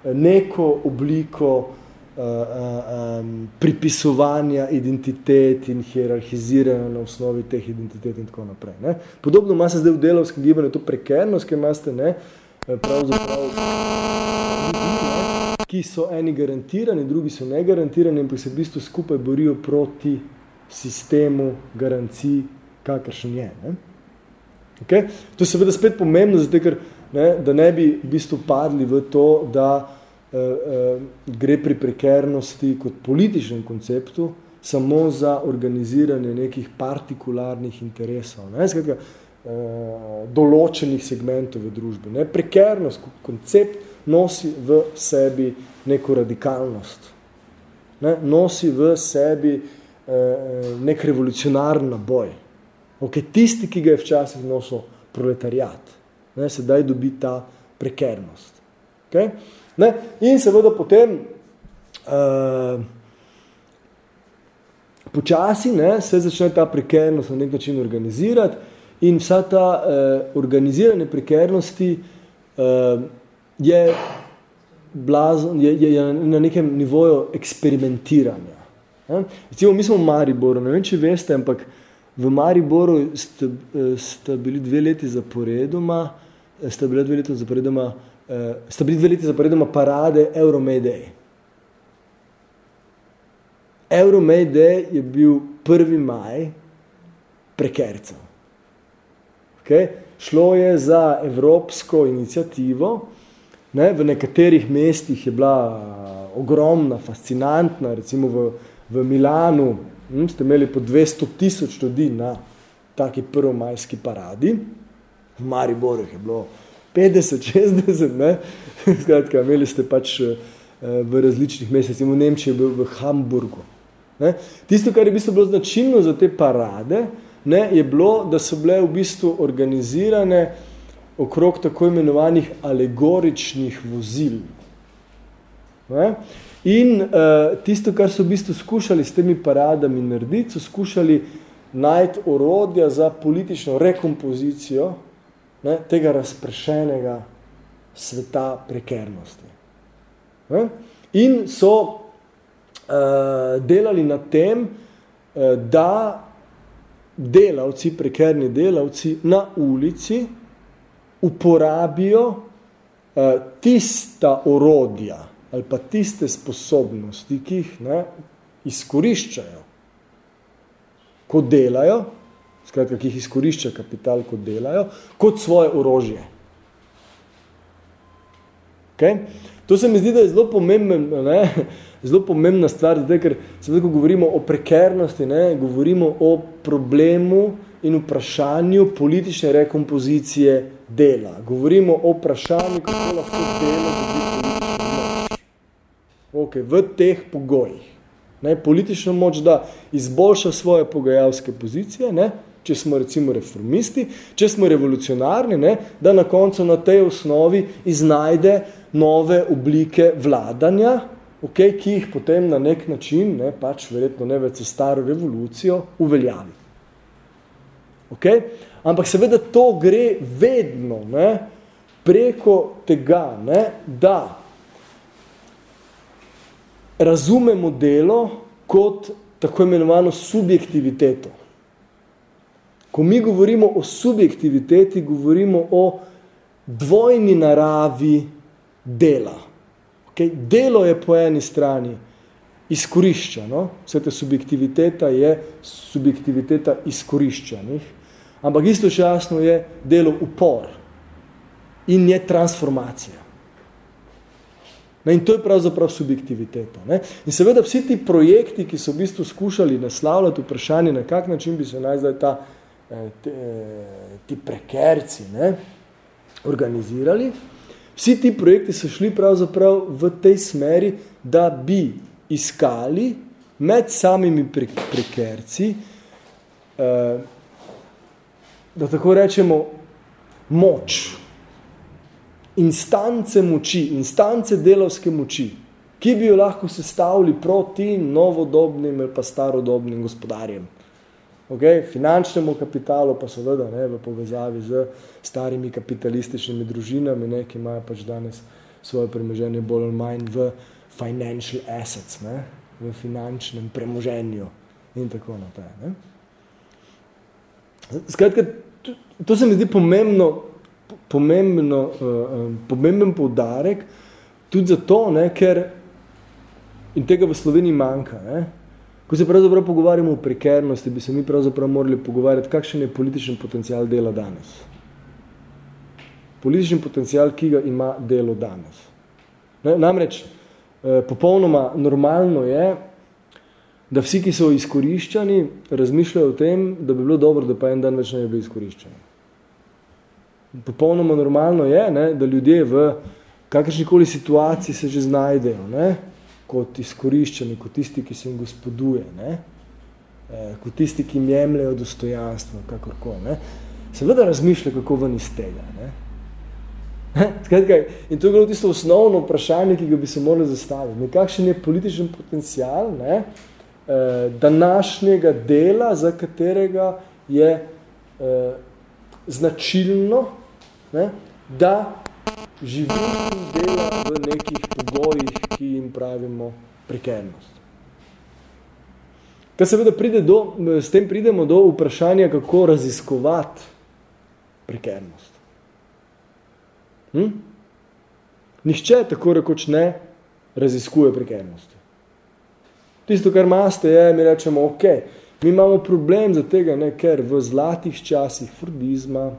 neko obliko uh, um, pripisovanja identitet in hierarhiziranja na osnovi teh identitet in tako naprej. Ne. Podobno ima se zdaj v delovskem gibanju to prekernost, ki imate ne, eh, pravzaprav ljudi, ne, ki so eni garantirani, drugi so negarantirani in pa se v bistvu skupaj borijo proti sistemu garancij, kakršen je. Ne. Okay? To je seveda spet pomembno, zato, ker, ne, da ne bi v bistvu padli v to, da eh, gre pri prekernosti kot političnem konceptu samo za organiziranje nekih partikularnih interesov, ne, skratka, eh, določenih segmentov v družbi. Ne. Prekernost kot koncept nosi v sebi neko radikalnost, ne, nosi v sebi nek revolucionarni boj. Ok, tisti, ki ga je včasih nosil proletariat, ne, sedaj dobi ta prekernost. Okay? Ne? In seveda potem uh, počasi ne, se začne ta prekernost na nek način organizirati in vsa ta uh, organizirane prekernosti uh, je, blazon, je, je, je na nekem nivoju eksperimentiranja. Ne? Recimo, mi smo v Mariboru, ne vem, če veste, ampak v Mariboru sta, sta bili dve leti zaporedoma, sta bili dve leti zaporedoma uh, sta bili dve leti zaporedoma parade Euromay Day je bil 1. maj prekercev. Okay? Šlo je za evropsko inicijativo, ne? v nekaterih mestih je bila ogromna, fascinantna, recimo v, v Milanu hm, ste imeli po 200 tisoč ljudi na taki prvomajski paradi, v Mariboru je bilo 50, 60, ne? Skratka, imeli ste pač eh, v različnih mesecih, v Nemčiji, v Hamburgu. Ne? Tisto, kar je v bistvu bilo značilno za te parade, ne, je bilo, da so bile v bistvu organizirane okrog tako imenovanih alegoričnih vozil. Ne? In uh, tisto, kar so v bistvu skušali s temi paradami narediti, so skušali najti orodja za politično rekompozicijo ne, tega razprešenega sveta prekernosti. Ne? In so uh, delali na tem, uh, da delavci, prekerni delavci na ulici uporabijo uh, tista orodja ali pa tiste sposobnosti, ki jih ne, izkoriščajo, ko delajo, skratka, ki jih izkorišča kapital, kot delajo, kot svoje orožje. Okay? To se mi zdi, da je zelo pomemben, ne? zelo pomembna stvar, zdaj, ker se ko govorimo o prekernosti, ne? govorimo o problemu in vprašanju politične rekompozicije dela. Govorimo o vprašanju, kako lahko delo dobi politično moč. Okay, v teh pogojih. Ne? Politično moč, da izboljša svoje pogajalske pozicije, ne? Če smo recimo reformisti, če smo revolucionarni, ne? da na koncu na tej osnovi iznajde nove oblike vladanja, okay, ki jih potem na nek način, ne, pač verjetno ne več staro revolucijo, uveljavi. Okay? Ampak seveda to gre vedno ne, preko tega, ne, da razumemo delo kot tako imenovano subjektiviteto. Ko mi govorimo o subjektiviteti, govorimo o dvojni naravi dela. Okay? Delo je po eni strani izkoriščeno, vse te subjektiviteta je subjektiviteta izkoriščenih, ampak istočasno je delo upor in je transformacija. Ne, in to je pravzaprav subjektiviteta. Ne? In seveda vsi ti projekti, ki so v bistvu skušali naslavljati vprašanje, na kak način bi se naj zdaj ta, te, ti prekerci ne, organizirali, Vsi ti projekti so šli pravzaprav v tej smeri, da bi iskali med samimi prekerci, eh, da tako rečemo, moč, instance moči, instance delovske moči, ki bi jo lahko sestavili proti novodobnim ali pa starodobnim gospodarjem. Okay? Finančnemu kapitalu pa seveda ne, v povezavi z starimi kapitalističnimi družinami, ne, ki imajo pač danes svoje premoženje bolj ali manj v financial assets, ne, v finančnem premoženju in tako naprej. Ne. Skratka, to, to se mi zdi pomembno, pomembno, uh, pomemben poudarek tudi zato, ne, ker in tega v Sloveniji manjka. Ne, Ko se pravzaprav pogovarjamo o prekernosti, bi se mi pravzaprav morali pogovarjati, kakšen je političen potencial dela danes. Politični potencial, ki ga ima delo danes. Ne, namreč, eh, popolnoma normalno je, da vsi, ki so izkoriščani, razmišljajo o tem, da bi bilo dobro, da pa en dan več ne bi izkoriščani. Popolnoma normalno je, ne, da ljudje v kakršnikoli situaciji se že znajdejo. Ne, kot izkoriščeni, kot tisti, ki se jim gospoduje, ne? E, kot tisti, ki jim jemljajo dostojanstvo, kakorko. Ne? Seveda razmišlja, kako ven iz tega. Ne? Skratka, in to je bilo tisto osnovno vprašanje, ki ga bi se morali zastaviti. Nekakšen je političen potencial ne? E, današnjega dela, za katerega je e, značilno, ne? da živi in dela v nekih pogojih, ki jim pravimo prekernost. Kaj seveda pride do, s tem pridemo do vprašanja, kako raziskovati prekernost. Hm? Nihče tako rekoč ne raziskuje prekernosti. Tisto, kar maste, je, mi rečemo, ok, mi imamo problem za tega, ne, ker v zlatih časih fordizma,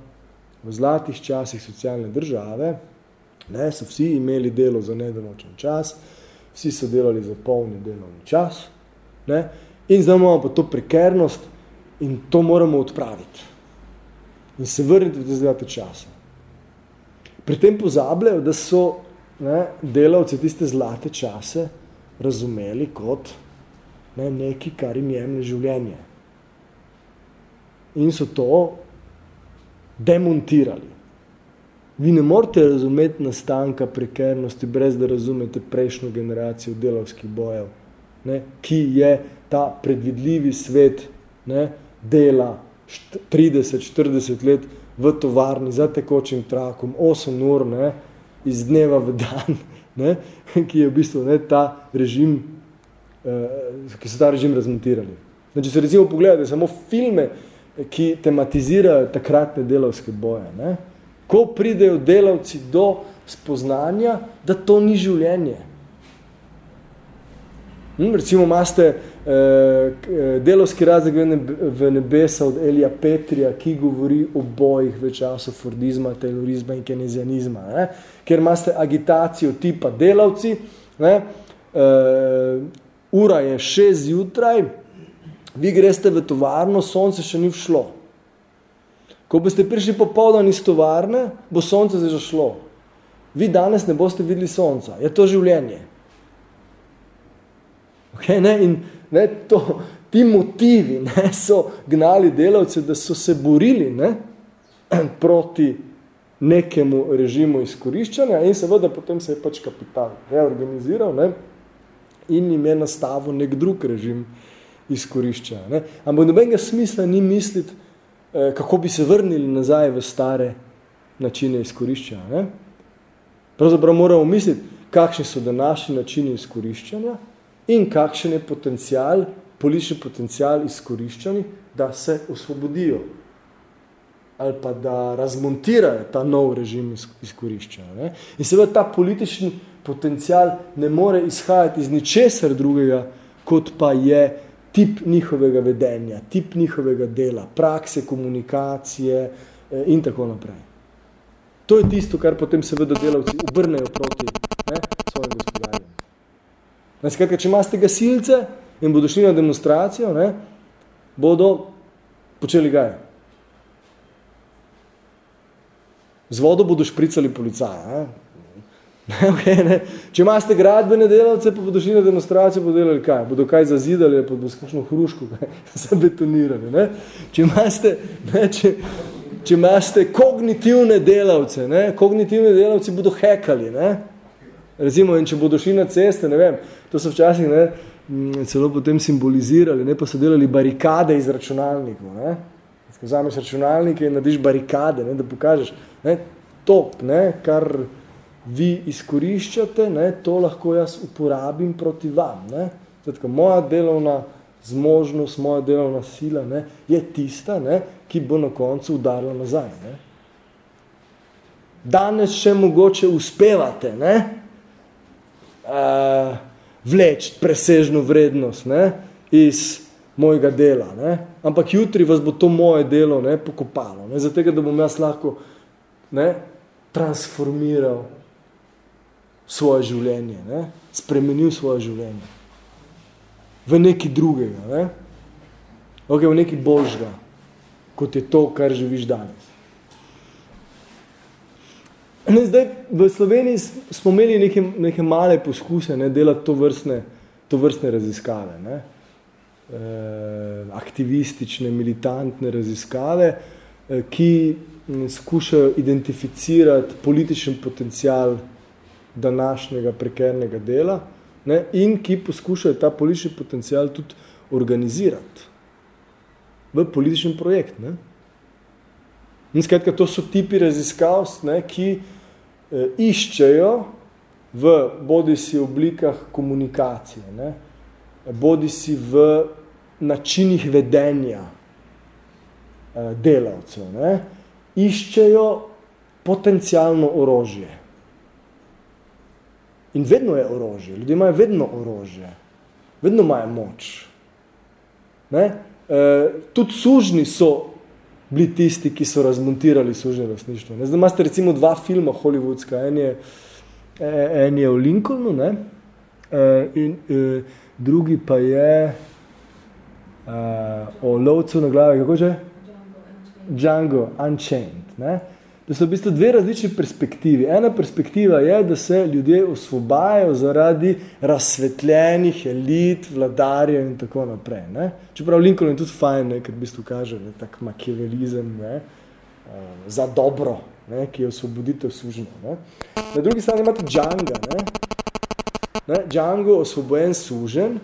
v zlatih časih socialne države, Ne, so vsi imeli delo za nedoločen čas, vsi so delali za polni delovni čas ne, in zdaj imamo pa to prekernost in to moramo odpraviti in se vrniti v te zlate čase. Pri tem pozabljajo, da so ne, delavci tiste zlate čase razumeli kot ne, neki, kar jim jemne življenje. In so to demontirali. Vi ne morete razumeti nastanka prekernosti, brez da razumete prejšnjo generacijo delavskih bojev, ne, ki je ta predvidljivi svet ne, dela 30-40 let v tovarni za tekočim trakom, 8 ur, ne, iz dneva v dan, ne, ki je v bistvu ne, ta režim, eh, ki so ta režim razmontirali. Če se recimo pogledate samo filme, ki tematizirajo takratne delavske boje, ne, ko pridejo delavci do spoznanja, da to ni življenje. Hm, recimo imate eh, delovski razlog v nebesa od Elija Petrija, ki govori o bojih v času fordizma, taylorizma in kenezianizma, ne? ker imate agitacijo tipa delavci, ne? Eh, ura je šest zjutraj, vi greste v tovarno, sonce še ni všlo. Ko boste prišli popoldan iz tovarne, bo sonce zašlo. Vi danes ne boste videli sonca. Je to življenje. Okay, ne? In ne, to, ti motivi ne, so gnali delavce, da so se borili ne, proti nekemu režimu izkoriščanja in seveda potem se je pač kapital reorganiziral ne, in jim je nastavil nek drug režim izkoriščanja. Ne. Ampak nobenega smisla ni misliti, kako bi se vrnili nazaj v stare načine izkoriščanja. Ne. Pravzaprav moramo misliti, kakšni so današnji načini izkoriščanja, in kakšen je potencial, politični potencial izkoriščani, da se osvobodijo ali pa da razmontirajo ta nov režim izkoriščanja. Ne? In seveda ta politični potencial ne more izhajati iz ničesar drugega, kot pa je tip njihovega vedenja, tip njihovega dela, prakse, komunikacije eh, in tako naprej. To je tisto, kar potem seveda delavci obrnejo proti ne, svojim gospodarjem. Skratka, če imate gasilce in bodo šli na demonstracijo, ne, bodo počeli kaj? Z vodo bodo špricali policaja. Ne? Okay, ne. Če imate gradbene delavce, pa bodo šli na demonstracijo, bodo delali kaj? Bodo kaj zazidali, pa bodo skakšno hruško kaj? zabetonirali. Ne? Če imate, ne, če, če imate kognitivne delavce, ne? kognitivne delavci bodo hekali, ne? Recimo, in če bodo šli na ceste, ne vem, to so včasih ne, celo potem simbolizirali, ne, pa so delali barikade iz računalnikov. Ne. Vzameš računalnike in nadiš barikade, ne, da pokažeš, ne, to, ne, kar vi izkoriščate, ne, to lahko jaz uporabim proti vam. Ne. Zdaj, moja delovna zmožnost, moja delovna sila ne, je tista, ne, ki bo na koncu udarila nazaj. Ne. Danes še mogoče uspevate, ne, uh, vleči presežno vrednost ne, iz mojega dela. Ne. Ampak jutri vas bo to moje delo ne, pokopalo. Ne, zato, da bom jaz lahko ne, transformiral svoje življenje, ne, spremenil svoje življenje v nekaj drugega, ne, okay, v nekaj božga, kot je to, kar živiš danes. Ne, zdaj, v Sloveniji smo imeli neke, neke male poskuse ne, delati to vrstne, to vrstne raziskave. Ne. E, aktivistične, militantne raziskave, e, ki skušajo identificirati političen potencial današnjega prekernega dela ne, in ki poskušajo ta politični potencial tudi organizirati v političen projekt. Ne. In skratka, to so tipi raziskav, ne, ki eh, iščejo v bodi si oblikah komunikacije, ne, bodi si v načinih vedenja eh, delavcev, ne, iščejo potencialno orožje. In vedno je orožje, ljudje imajo vedno orožje, vedno imajo moč. Ne? E, tudi sužni so bili tisti, ki so razmontirali sužnje lasništvo. Zdaj imate recimo dva filma hollywoodska, en je, e, en je o Lincolnu ne? E, in e, drugi pa je o lovcu na glavi, kako že? Django Unchained. Ne? To so v bistvu dve različni perspektivi. Ena perspektiva je, da se ljudje osvobajajo zaradi razsvetljenih elit, vladarjev in tako naprej. Ne? Čeprav Lincoln je tudi fajn, ne? ker v bistvu kaže ne? tak makiavelizem ne? Uh, za dobro, ne? ki je osvoboditev sužnja. Ne? Na drugi strani imate Django. Ne? Ne? Django osvobojen sužen,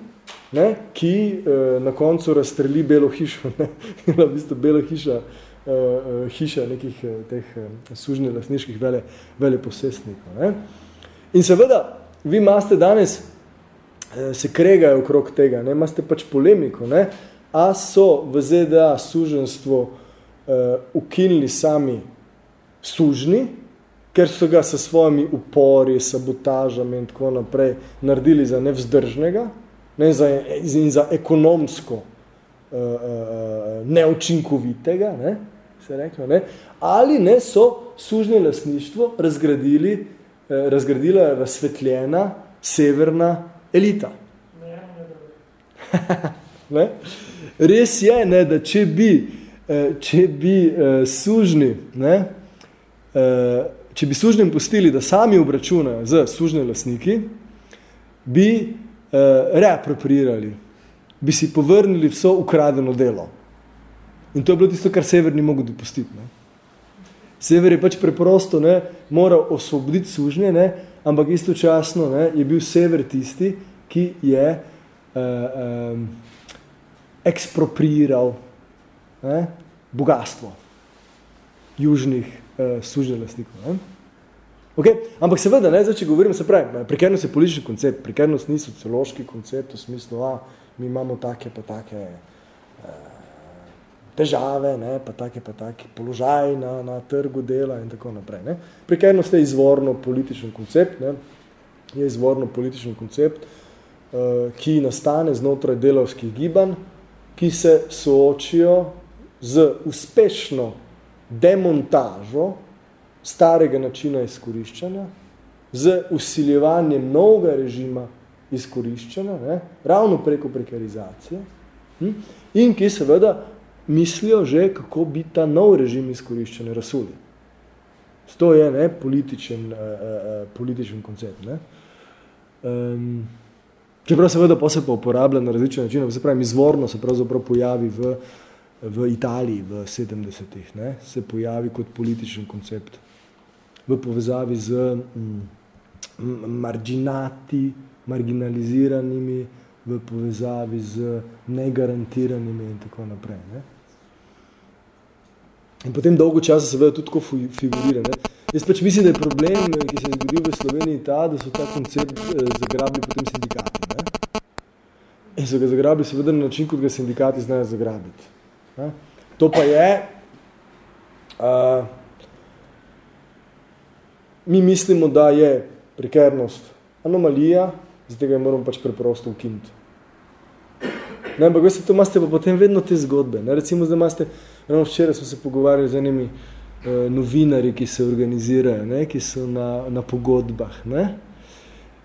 ne? ki uh, na koncu razstreli belo hišo. Ne? v bistvu belo hiša uh, hiša nekih uh, teh uh, sužnje lasniških vele, vele posestnikov. Ne? In seveda, vi imate danes, uh, se kregajo okrog tega, ne? imate pač polemiko, ne? a so v ZDA suženstvo uh, ukinili sami sužni, ker so ga s svojimi upori, sabotažami in tako naprej naredili za nevzdržnega, ne, za, in za ekonomsko uh, uh, neučinkovitega, ne, se reklo, ne, ali ne so sužnje lasništvo razgradili, uh, razgradila razsvetljena severna elita. ne? Res je, ne, da če bi, če bi uh, sužni, ne, uh, če bi sužnjem pustili, da sami obračunajo z sužne lasniki, bi uh, reapropriirali, bi si povrnili vso ukradeno delo. In to je bilo tisto, kar sever ni mogel dopustiti. Ne. Sever je pač preprosto ne, moral osvoboditi sužnje, ne, ampak istočasno ne, je bil sever tisti, ki je uh, um, ekspropriiral ne, bogatstvo južnih uh, sužnjelastnikov. Ne. Okay? Ampak seveda, ne, zdaj, če govorim, se pravi, prekernost je politični koncept, prekernost ni sociološki koncept, v smislu, a, mi imamo take pa take težave, ne, pa take pa take položaj na, na trgu dela in tako naprej. Ne. Prekernost je izvorno političen koncept, ne, je izvorno političen koncept, uh, ki nastane znotraj delovskih gibanj, ki se soočijo z uspešno demontažo starega načina izkoriščanja, z usiljevanjem novega režima izkoriščanja, ne, ravno preko prekarizacije, hm, in ki seveda mislijo že, kako bi ta nov režim izkoriščanja rasuli. To je ne, političen, uh, uh, političen koncept. Ne. Um, čeprav seveda pa se pa uporablja na različne načine, se pravi, izvorno se pravzaprav pojavi v, v Italiji v 70-ih, se pojavi kot političen koncept v povezavi z mm, marginati, marginaliziranimi, v povezavi z negarantiranimi in tako naprej. Ne? In potem dolgo časa seveda tudi tako figurira. Ne? Jaz pač mislim, da je problem, ki se je zgodil v Sloveniji ta, da so ta koncept eh, zagrabili potem sindikati. Ne? In so ga zagrabili seveda na način, kot ga sindikati znajo zagrabiti. Ne? To pa je, uh, mi mislimo, da je prekernost anomalija, zato ga moramo pač preprosto ukiniti. Ne, ampak veste, to imate pa potem vedno te zgodbe. Ne? Recimo, zdaj imate, eno včeraj smo se pogovarjali z enimi eh, novinari, ki se organizirajo, ne? ki so na, na pogodbah. Ne?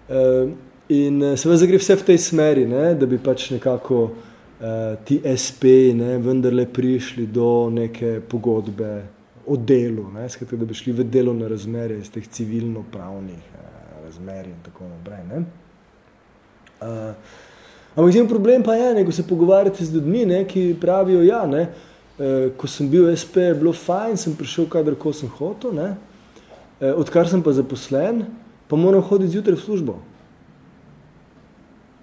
Eh, in eh, seveda zagre vse v tej smeri, ne? da bi pač nekako eh, ti SP ne? vendarle prišli do neke pogodbe, o delu, ne, skratka, da bi šli v delovne razmerje iz teh civilno-pravnih eh, razmerij in tako naprej. Ne. Uh, ampak izjem problem pa je, ne, ko se pogovarjate z ljudmi, ne, ki pravijo, ja, ne, eh, ko sem bil SP, je bilo fajn, sem prišel kadar, ko sem hotel, ne, eh, odkar sem pa zaposlen, pa moram hoditi zjutraj v službo.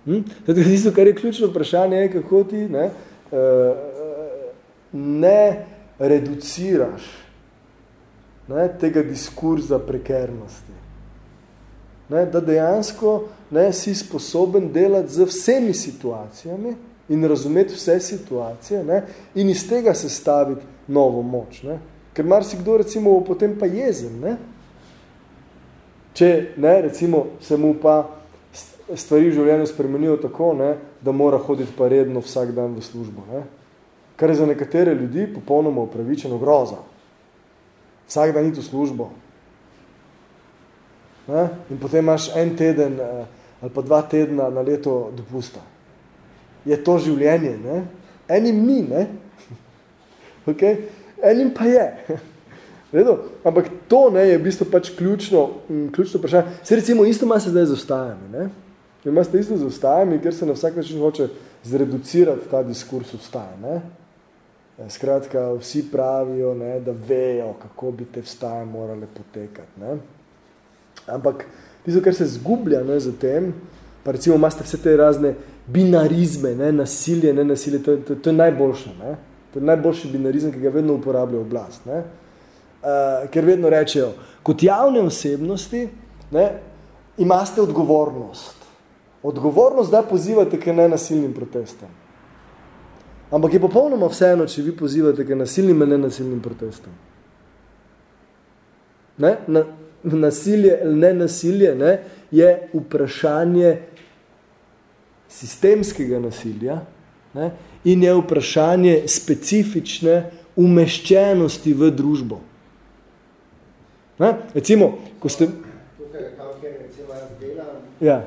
Hm? Zato, tisto, kar je ključno vprašanje, je, kako ti ne, eh, ne reduciraš ne, tega diskurza prekernosti. Ne, da dejansko ne, si sposoben delati z vsemi situacijami in razumeti vse situacije ne, in iz tega sestaviti novo moč. Ne. Ker marsikdo recimo potem pa jezen, ne, če ne, recimo se mu pa stvari v življenju spremenijo tako, ne, da mora hoditi pa redno vsak dan v službo. Ne. Kar je za nekatere ljudi popolnoma upravičeno groza vsak dan iti v službo. Ne? In potem imaš en teden eh, ali pa dva tedna na leto dopusta. Je to življenje, ne? Enim ni, ne? Okay? Enim pa je. Redo? Ampak to ne, je v bistvu pač ključno, ključno vprašanje. Se recimo isto ima se zdaj z ostajami. Ne? Ima se isto z ostajami, ker se na vsak način hoče zreducirati ta diskurs ostaje. Ne? Eh, skratka, vsi pravijo, ne, da vejo, kako bi te vstaje morale potekati. Ne. Ampak tisto, kar se zgublja ne, za tem, pa recimo imate vse te razne binarizme, ne, nasilje, ne nasilje, to, to, to je najboljše. Ne. To je najboljši binarizem, ki ga vedno uporablja oblast. Ne. Uh, ker vedno rečejo, kot javne osebnosti ne, imate odgovornost. Odgovornost, da pozivate k nenasilnim protestom. Ampak je popolnoma vseeno, če vi pozivate k nasilnim in nenasilnim protestom. Ne? Na, nasilje ali ne nasilje ne, je vprašanje sistemskega nasilja ne, in je vprašanje specifične umeščenosti v družbo. Ne? Recimo, ko ste... Tukaj, tam, kjer recimo jaz delam, ja.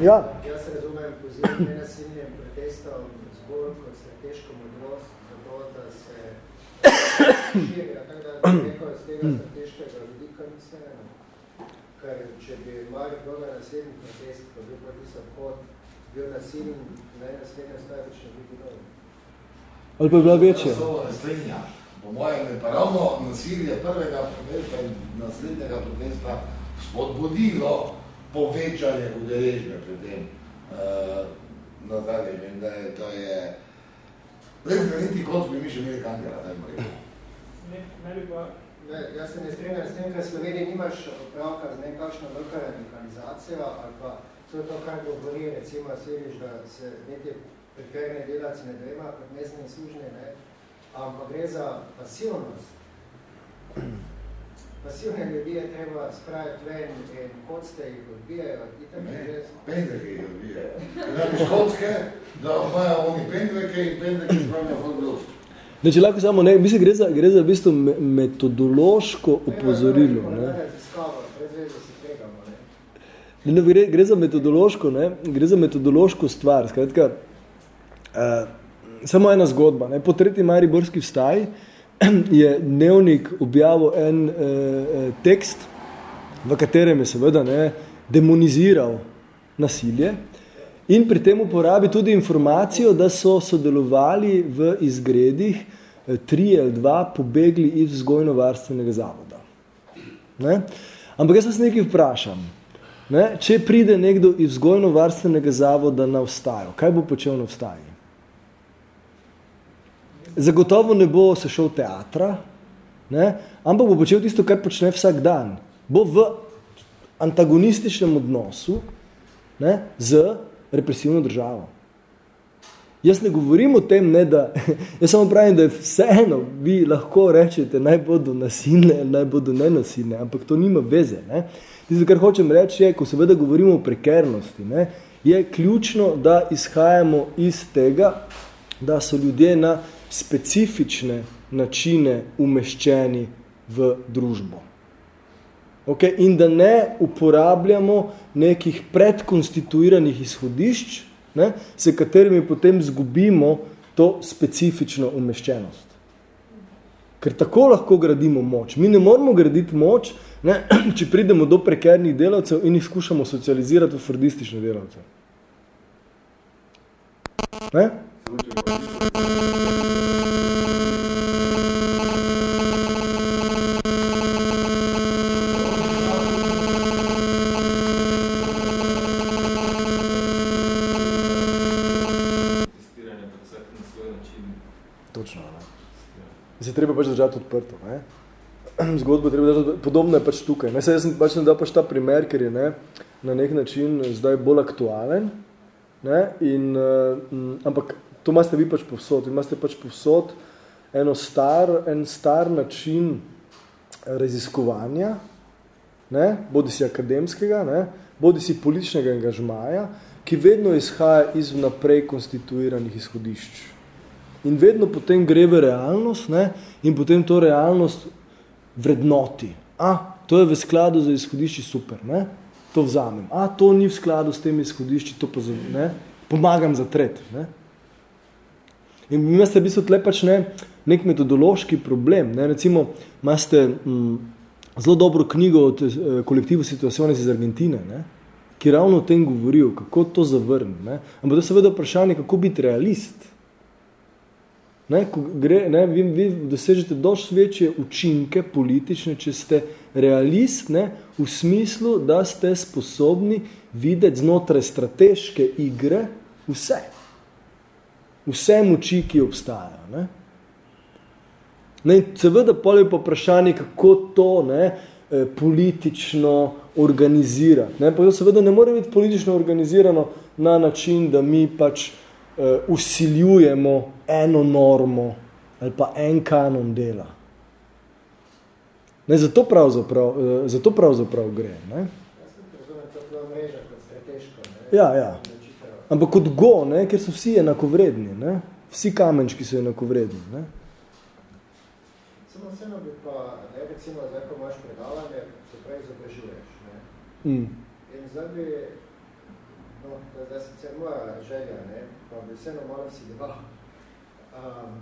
Ja. Jaz razumem poziv nenasilnim protestom zbor kot strateško modrost, zato da se širja, tako da neko z tega strateškega vidika misle, ker če bi mali bilo naslednji protest, pa bil pa tisto pod, bil nasiljen, ne naslednje stvari več ne bi bilo. Ali pa je bila večja? Po mojem je pa ravno nasilje prvega protesta in naslednjega protesta spodbudilo povečanje udeležbe pri tem uh, nadalje. Vem, da je, to je... Recimo, niti kot bi mi še imeli kangera, da ima rekel. Ne, ne bi pa... Ne, jaz se ne strenjam s tem, ker Sloveniji nimaš opravka z nekakšno velika radikalizacijo ali pa vse to, kar govori, recimo, sediš, da se neke prekerne delaci ne drema kot mestne služne, ne, ampak gre za pasivnost pasivne ljudi je treba spraviti ven in kocke jih odbijajo. Ne, pendreke jih odbijajo. Znaš kocke, da imajo oni pendreke in pendreke spravijo fotograf. Ne, če lahko samo, ne, mislim, gre za, gre za v bistvu metodološko upozorilo. Ne. Ne, ne, gre, gre za metodološko, ne, gre za metodološko stvar. Skratka, uh, samo ena zgodba. Ne. Po tretji Mariborski vstaj, uh, je dnevnik objavil en eh, tekst, v katerem je seveda ne, demoniziral nasilje in pri tem uporabi tudi informacijo, da so sodelovali v izgredih eh, tri ali dva pobegli iz vzgojno-varstvenega zavoda. Ne? Ampak jaz vas nekaj vprašam. Ne? Če pride nekdo iz vzgojno-varstvenega zavoda na vstajo, kaj bo počel na vstaji? Zagotovo ne bo se šel teatra, ne? ampak bo počel tisto, kar počne vsak dan. Bo v antagonističnem odnosu ne? z represivno državo. Jaz ne govorim o tem, ne, da, jaz samo pravim, da je vseeno, vi lahko rečete, naj bodo nasilne, naj bodo nenasilne, ampak to nima veze. Ne. Tisto, kar hočem reči, je, ko seveda govorimo o prekernosti, ne, je ključno, da izhajamo iz tega, da so ljudje na specifične načine umeščeni v družbo. Okay? In da ne uporabljamo nekih predkonstituiranih izhodišč, ne, s katerimi potem zgubimo to specifično umeščenost. Ker tako lahko gradimo moč. Mi ne moramo graditi moč, ne, če pridemo do prekernih delavcev in jih skušamo socializirati v fordistične delavce. Ne? Točno, ne. Se treba pač držati odprto, ne. Zgodbo treba držati, podobno je pač tukaj. Ne. Saj jaz sem pač dal pač ta primer, ker je ne, na nek način zdaj bolj aktualen, ne, in, uh, ampak to imate vi pač povsod. Imate pač povsod eno star, en star način raziskovanja, ne, bodi si akademskega, ne, bodi si političnega angažmaja, ki vedno izhaja iz vnaprej konstituiranih izhodišč. In vedno potem gre v realnost ne, in potem to realnost vrednoti. A, to je v skladu za izhodišči super, ne, to vzamem. A, to ni v skladu s temi izhodišči, to pa ne, pomagam za tret. Ne. In imate v bistvu tle pač ne, nek metodološki problem. Ne? Recimo, imate mm, zelo dobro knjigo od eh, kolektivu Situaciones iz Argentine, ne? ki ravno o tem govorijo, kako to zavrni. Ampak to je seveda vprašanje, kako biti realist. Ne, ko gre, ne, vi, vi dosežete dosti večje učinke politične, če ste realist, ne, v smislu, da ste sposobni videti znotraj strateške igre vse vse moči, ki obstajajo. Ne? Ne, seveda pol je pa vprašanje, kako to ne, eh, politično organizirati. Ne? Pa seveda ne more biti politično organizirano na način, da mi pač uh, usiljujemo eno normo ali pa en kanon dela. Ne, zato, pravzaprav, uh, zato pravzaprav gre. Ne? Ja, ja. Ampak kot go, ne, ker so vsi enakovredni, ne? vsi kamenčki so enakovredni. Ne? Samo vseeno bi pa, ne, recimo, zdaj, ko imaš predavanje, se pravi izobražuješ. Mm. In zdaj bi, no, zdaj sicer moja želja, ne, pa bi vseeno malo si dva. Um,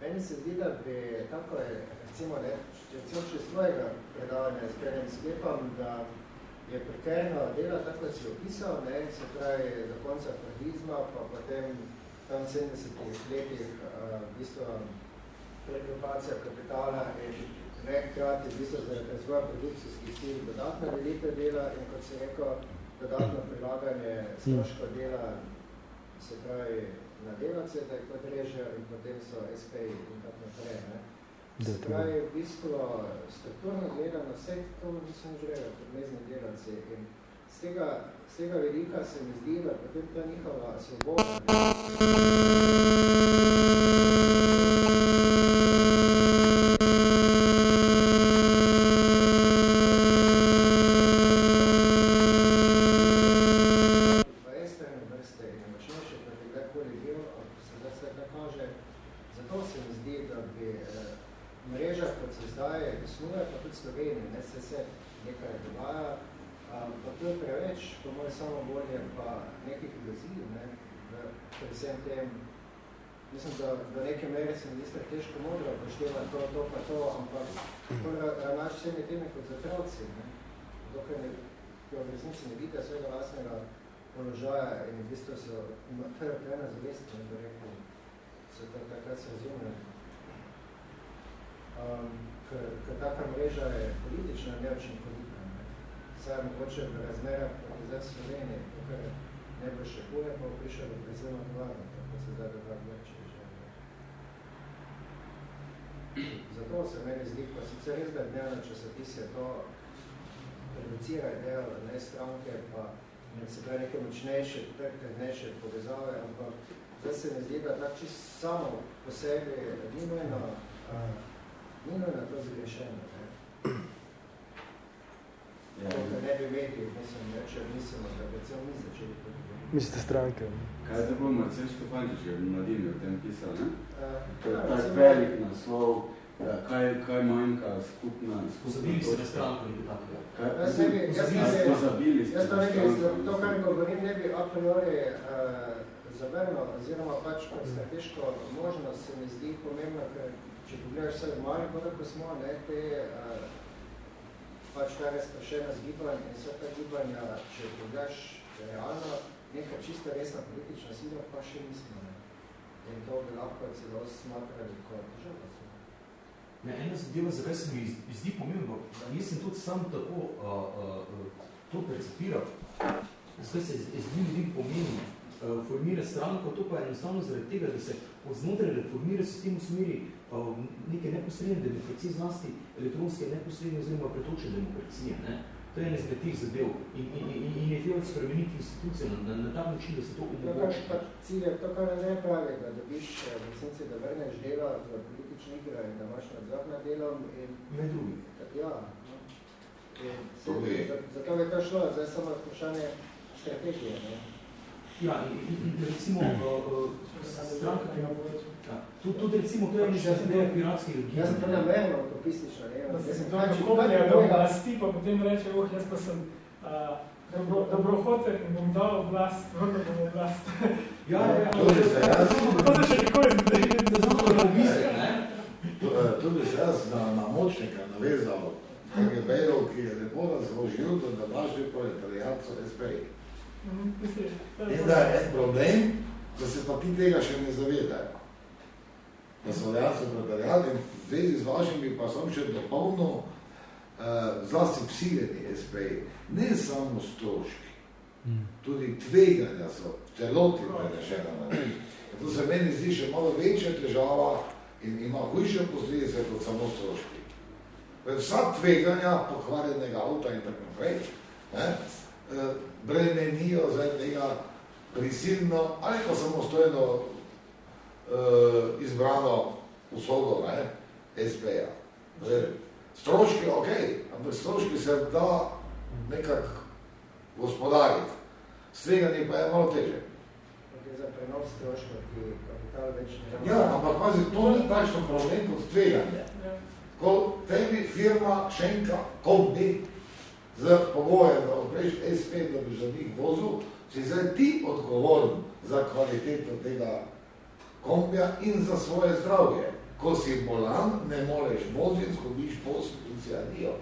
meni se zdi, da bi tako je, recimo, ne, recimo še svojega predavanja skrenem sklepam, da je prekerno dela, tako si opisal, ne, se pravi do konca pradizma, pa potem tam 70 letih uh, v bistvu prekopacija kapitala in ne hkrati v bistvu zaradi razvoja produkcijskih sil dodatna delitev dela in kot se rekel, dodatno prilaganje stroškov dela, se pravi na delavce, da jih podrežejo in potem so SP in tako naprej. Ne. Se pravi, v bistvu strukturno gledano vse to nisem želel, kot mezni delavci in z tega, z tega velika se mi zdi, da potem ta njihova svoboda. Mislim, da do neke mere se mi težko modro poštevati to, to pa to, ampak ravnaš vsemi temi kot zapravci, ne? dokaj ne, ki v resnici ne vidite svojega vlastnega položaja in v bistvu so, ima prvo plena zavest, ne bi rekel, so to takrat se razume. Um, ker, ker taka mreža je politična. Ne? Saj mogoče v razmerah proti zdaj Slovenije, tukaj ne še huje, pa bo prišel do prezivno tovarno, tako se zdaj dobro več. Zato se meni zdi, pa sicer res, da dnevno časopis je to reducira idejo, ne stranke, pa ne se pravi neke močnejše, trdnejše povezave, ampak zdaj se mi zdi, da tak čist samo po sebi ni nujno, ni nujno to zgrešeno. Ne? Ja, ne bi mediji, mislim, neče mislimo, da bi cel mi začeli to Mislite stranke? Kaj je tako Marcel Štefančič, je v mladini o tem pisal, ne? Uh, To je ja, tak velik naslov, eh, kaj, kaj manjka skupna... Pozabili ste na stranko nekaj takega. Kaj, Jaz ne bi, jaz ne pozabili ste jaz to ne stranko? to, kar govorim, ne bi a priori uh, zavrnil, oziroma pač kot strateško možnost se mi zdi pomembno, ker če pogledaš vse v Mariboru, ko smo, ne, te uh, pač ta razprašena zgibanj in vse ta gibanja, če pogledaš realno, neka čisto resna politična sila, pa še nismo. Ne. In to bi lahko celo smatrali kot država. Ne, ena zadeva, zakaj se mi zdi pomembno, jaz sem tudi sam tako uh, uh, to percepiral, zakaj se zdi ljudem pomembno formira stranko, to pa je enostavno zaradi tega, da se od znotraj reformira sistem v smeri neke neposredne demokracije, zlasti elektronske neposredne oziroma pretočne demokracije. Ne? To je ena izmed teh zadev in, in, in, in je treba spremeniti institucije na, na, na ta način, da se to omogoči. pač cilj je to, kar ne pravi, da dobiš eh, v resnici, da vrneš dela v politični igre in da imaš nadzor nad delom in Med drugim. ja. No. In se, zato bi to šlo, zdaj samo vprašanje strategije. Ne. Ja, in, in, in recimo uh, uh, stranka, ki ja, tudi, tudi recimo to je ena izmed zadev piratskih Jaz sem to namerno utopistična, ne. Da se sem to pač- kako pač je do oblasti, pa potem reče, oh, jaz pa sem uh, dobro, dobrohoten in bom dal oblast, vrlo bom oblast. Ja, ja, ja. To je za jaz. To se še nikoli zdi. To je zelo dobro pomislek, ne? To- eh, To bi se jaz na, na močnika navezal, KGB-jev, ki je lepo razložil, da današnji proletariat so SP-ji. Je In da je en problem, da se pa ti tega še ne zavedajo. Da so dejansko proletariat in v zvezi z vašim bi pa sem še dopolnil, uh, zlasti psiljeni SP-ji, ne samo stroški, tudi tveganja so v celoti prenešena na njih. To se meni zdi še malo večja težava in ima hujše posledice kot samo stroški. Vsa tveganja pokvarjenega avta in tako naprej ne, eh, bremenijo zdaj tega prisilno ali pa samostojno uh, izbrano usodo, ne, SP-ja. Stroški, ok, ampak stroški se da nekak gospodariti. Sveganje pa je malo teže. Za prenos stroškov, ki kapital več ne Ja, ampak pazi, to ni takšno problem kot tveganje. Ja. Ko tebi firma šenka kombi z pogojem, da odpreš SP, da bi njih vozil, si zdaj ti odgovoren za kvaliteto tega kombija in za svoje zdravje. Ko si bolan, ne moreš voziti, zgubiš posl in si adijo.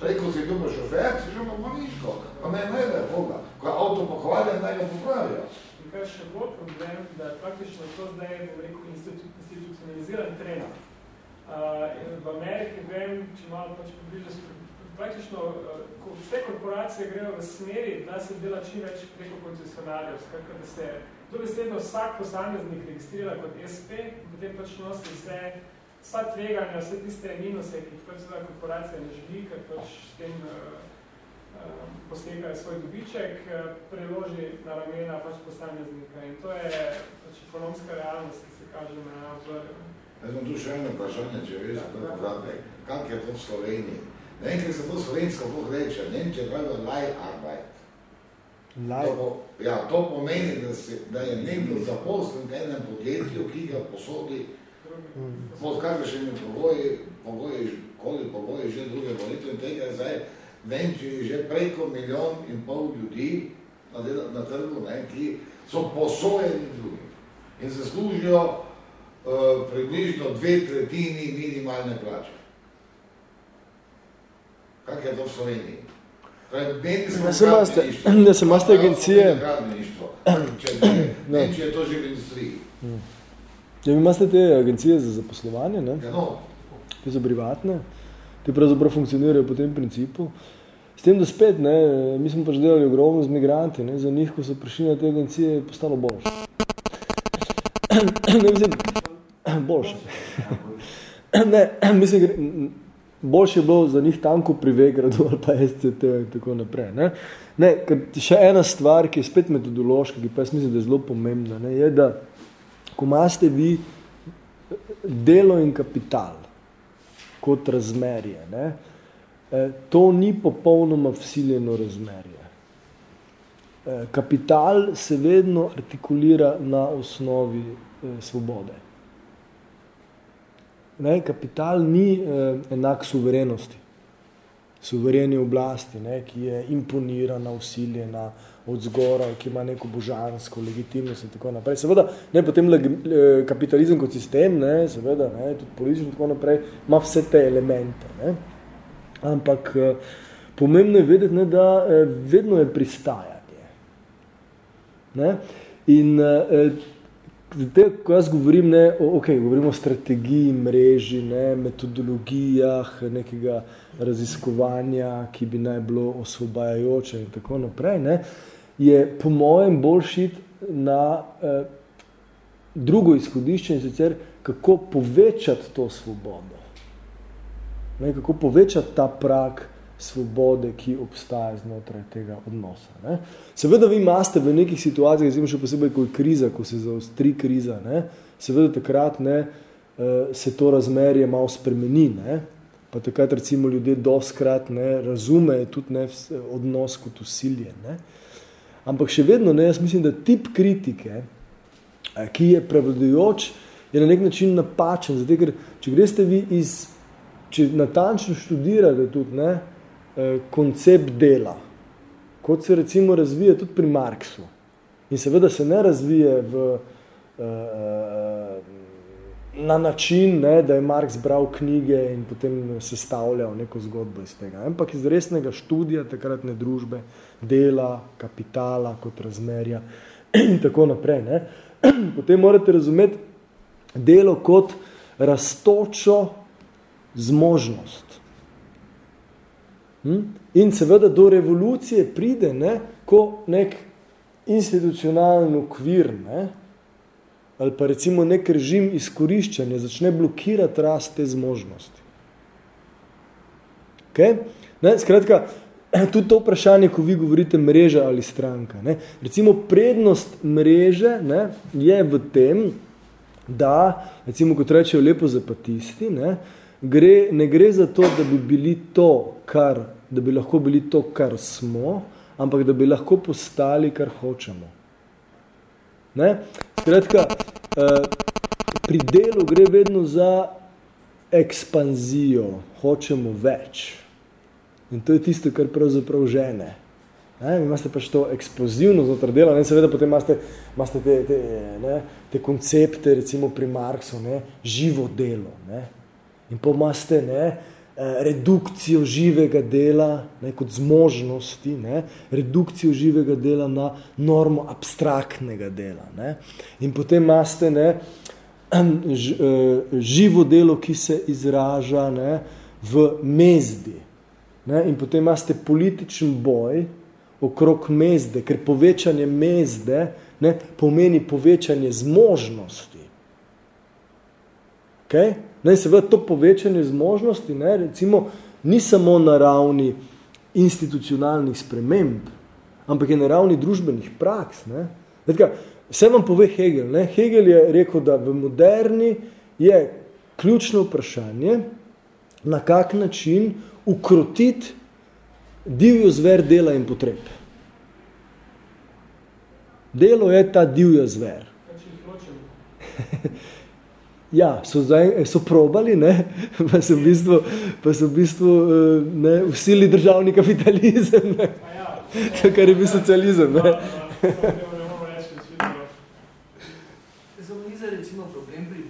Prej, ko si dobil šofer, si šel pa bolniško, pa ne najde Boga. Ko je avto pohvaljen, naj ga popravijo. In kar še bolj problem, da je praktično to zdaj, bom rekel, institu institucionaliziran trend. Uh, v Ameriki vem, če malo pač približno, praktično ko vse korporacije grejo v smeri, da se dela čim več preko koncesionarjev, skratka, da se dobesedno vsak posameznik registrira kot SP, in potem pač nosi vse, vsa tveganja, vse tiste minuse, ki jih pač seveda korporacija ne želi, ker pač s tem uh, postegajo svoj dobiček, eh, preloži na ramena pač posameznika. In to je pač ekonomska realnost, ki se kaže na vzorju. Jaz imam tu še eno vprašanje, če veš, to je podatek. Kak je to v Sloveniji? Ne ker se to slovensko boh reče, Nemče pravijo Leiharbeit. Laj. To, po- ja, to pomeni, da, se, da je nekdo zaposlen v enem podjetju, ki ga posodi pod kakršnimi pogoji, pogoji, koli pogoji že druge volitve in tega je zdaj v Nemčiji že preko milijon in pol ljudi na, del, na trgu, ne, ki so posojeni drugim in se služijo uh, približno dve tretjini minimalne plače. Kak je to v Sloveniji? Ne, se gradbeništvo. ne, se pa, agencije. Če ne, Nemčija je to že v industriji. Ja, vi imate te agencije za zaposlovanje, ne? Ja, no, te so privatne, te pravzaprav funkcionirajo po tem principu. S tem, da spet, ne, mi smo pač delali ogromno z migranti, ne, za njih, ko so prišli na te agencije, je postalo boljše. ne, mislim, boljše. ne, mislim, boljše bilo za njih tam, ko pri Vegradu ali pa SCT in tako naprej. Ne. Ne, še ena stvar, ki je spet metodološka, ki pa jaz mislim, da je zelo pomembna, ne, je, da ko imate vi delo in kapital kot razmerje, ne, eh, to ni popolnoma vsiljeno razmerje. Eh, Kapital se vedno artikulira na osnovi eh, svobode. Ne, kapital ni eh, enak suverenosti. Suvereni oblasti, ne, ki je imponirana, usiljena od zgoraj, ki ima neko božansko legitimnost in tako naprej. Seveda, ne, potem eh, kapitalizem kot sistem, ne, seveda, ne, tudi politično in tako naprej, ima vse te elemente. Ne. Ampak eh, pomembno je vedeti, ne, da eh, vedno je pristajanje. Ne? In eh, te, ko jaz govorim, ne, o, okay, govorim o strategiji, mreži, ne, metodologijah, nekega raziskovanja, ki bi naj bilo osvobajajoče in tako naprej, ne, je po mojem bolj šit na eh, drugo izhodišče in sicer, kako povečati to svobodo. Ne, kako povečati ta prak svobode, ki obstaja znotraj tega odnosa. Ne. Seveda vi imate v nekih situacijah, recimo še posebej, ko je kriza, ko se zaostri kriza, ne, seveda takrat ne, eh, se to razmerje malo spremeni. Ne. Pa takrat recimo ljudje doskrat ne, razumejo tudi ne, odnos kot usiljen. Ne. Ampak še vedno ne, jaz mislim, da tip kritike, ki je prevladujoč, je na nek način napačen. Zato, ker če greste vi iz, če natančno študirate tudi ne, koncept dela, kot se recimo razvija tudi pri Marksu. In seveda se ne razvije v, eh, na način, ne, da je Marx bral knjige in potem sestavljal neko zgodbo iz tega, ampak iz resnega študija takratne družbe, dela, kapitala kot razmerja in tako naprej. Ne. Potem morate razumeti delo kot rastočo zmožnost. Hm? In seveda do revolucije pride, ne, ko nek institucionalni okvir, ne, ali pa recimo nek režim izkoriščanja začne blokirati rast te zmožnosti. Okay? Ne, skratka, tudi to vprašanje, ko vi govorite mreža ali stranka. Ne? Recimo prednost mreže ne, je v tem, da, recimo kot rečejo lepo zapatisti, ne, gre, ne gre za to, da bi bili to, kar, da bi lahko bili to, kar smo, ampak da bi lahko postali, kar hočemo. Ne? Skratka, eh, pri delu gre vedno za ekspanzijo, hočemo več. In to je tisto, kar pravzaprav žene. Ne, imate pač to eksplozivno znotraj dela, ne, seveda potem imate, imate te, te, ne, te koncepte, recimo pri Marksu, ne, živo delo. Ne. In pa imate ne, eh, redukcijo živega dela ne, kot zmožnosti, ne, redukcijo živega dela na normo abstraktnega dela. Ne. In potem imate ne, ž, eh, živo delo, ki se izraža ne, v mezdi. Ne, in potem imate političen boj, okrog mezde, ker povečanje mezde ne, pomeni povečanje zmožnosti. Okay? Ne, seveda to povečanje zmožnosti ne, recimo, ni samo na ravni institucionalnih sprememb, ampak je na ravni družbenih praks. Ne. Vedka, vse vam pove Hegel. Ne. Hegel je rekel, da v moderni je ključno vprašanje, na kak način ukrotiti divjo zver dela in potreb. Delo je ta divja zver. ja, so, zdaj, so probali, ne? pa so v bistvu, pa so v bistvu eh, ne, vsili državni kapitalizem, ne? Ja, kar je bil socializem. Ne?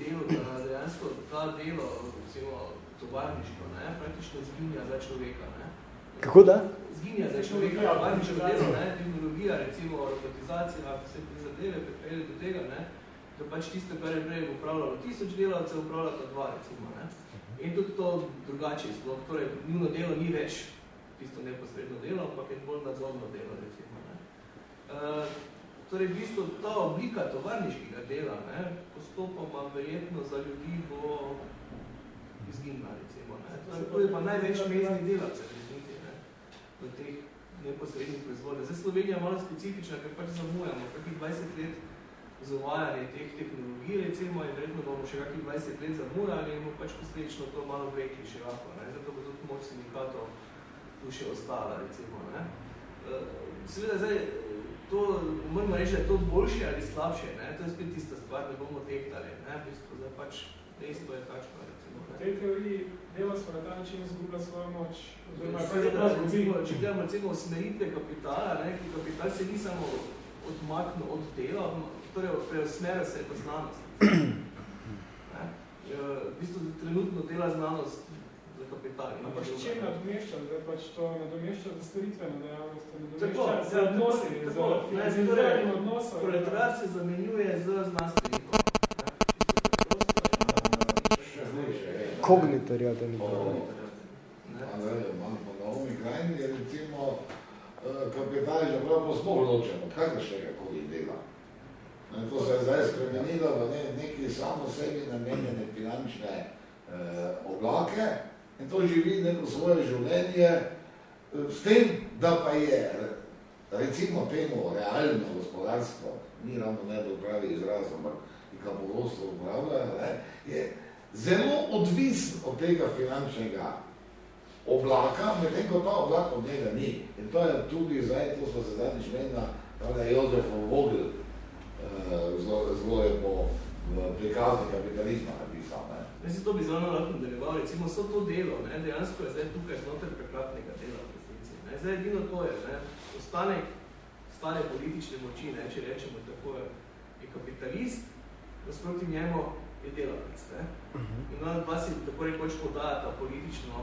delu, da zginja za človeka. Ne. Kako da? Zginja za človeka, tovarniško delo, ne, tehnologija, recimo robotizacija, vse te zadeve pripelje do tega, ne, da pač tisto, kar je prej upravljalo tisoč delavcev, upravljata dva, recimo. Ne. In tudi to drugače izgled, torej njuno delo ni več tisto neposredno delo, ampak je bolj nadzorno delo, recimo. Ne. Uh, torej, v bistvu ta oblika tovarniškega dela, ne, postopoma verjetno za ljudi bo izginila, recimo. Ne. Torej, to je pa največ mestnih delavcev, resnici, ne, v teh neposrednih proizvodov. Zdaj Slovenija je malo specifična, ker pač zamujamo, kakih 20 let z uvajanje teh tehnologij, recimo, in verjetno bomo še kakih 20 let zamujali in bomo pač posledično to malo vlekli še lahko, ne. Zato bo tudi moč sindikatov tu še ostala, recimo. Ne. Seveda, zdaj, to, moramo reči, da je to boljše ali slabše, ne? to je spet tista stvar, da bomo tehtali, ne? v bistvu, da pač dejstvo je takšno, recimo. V tej teoriji dela smo na ta način izgubila svojo moč. Oziroma, Seveda, recimo, če gledamo recimo usmeritve kapitala, ne? ki kapital se ni samo odmaknil od dela, torej preusmeril se je pa znanost. Ne? V bistvu trenutno dela znanost za kapital. Ampak s čem nadomešča? Zdaj pač to nadomešča za storitveno dejavnost, Tako, nadomešča za odnosi, za financiranim odnosov. Proletariat se zamenjuje z znanstvenikom. Kognitarja, da ni. Imam po novi krajini, je recimo kapital že prav smo odločen od kakršnega koli dela. To se je zdaj spremenilo v ne, neki samo sebi namenjene finančne eh, oblake in to živi neko svoje življenje eh, s tem, da pa je recimo temu realno gospodarstvo, ni ravno najbolj pravi izraz, ampak ki ga pogosto upravljajo, je zelo odvisen od tega finančnega oblaka, medtem ko ta oblak od njega ni. In to je tudi zdaj, to smo se zadnjič menila, da je Jozef Vogel zelo, zelo je po prikazi kapitalizma napisal. Ne. Jaz to bi zelo lahko nadaljeval, recimo so to delo, ne, dejansko je zdaj tukaj znotraj prekratnega dela v resnici. Ne. Zdaj edino to je, ne, ostanek stare politične moči, ne, če rečemo tako, je, je kapitalist, nasproti njemu je delavec. Ne. In ona dva si tako rekoč podajata politično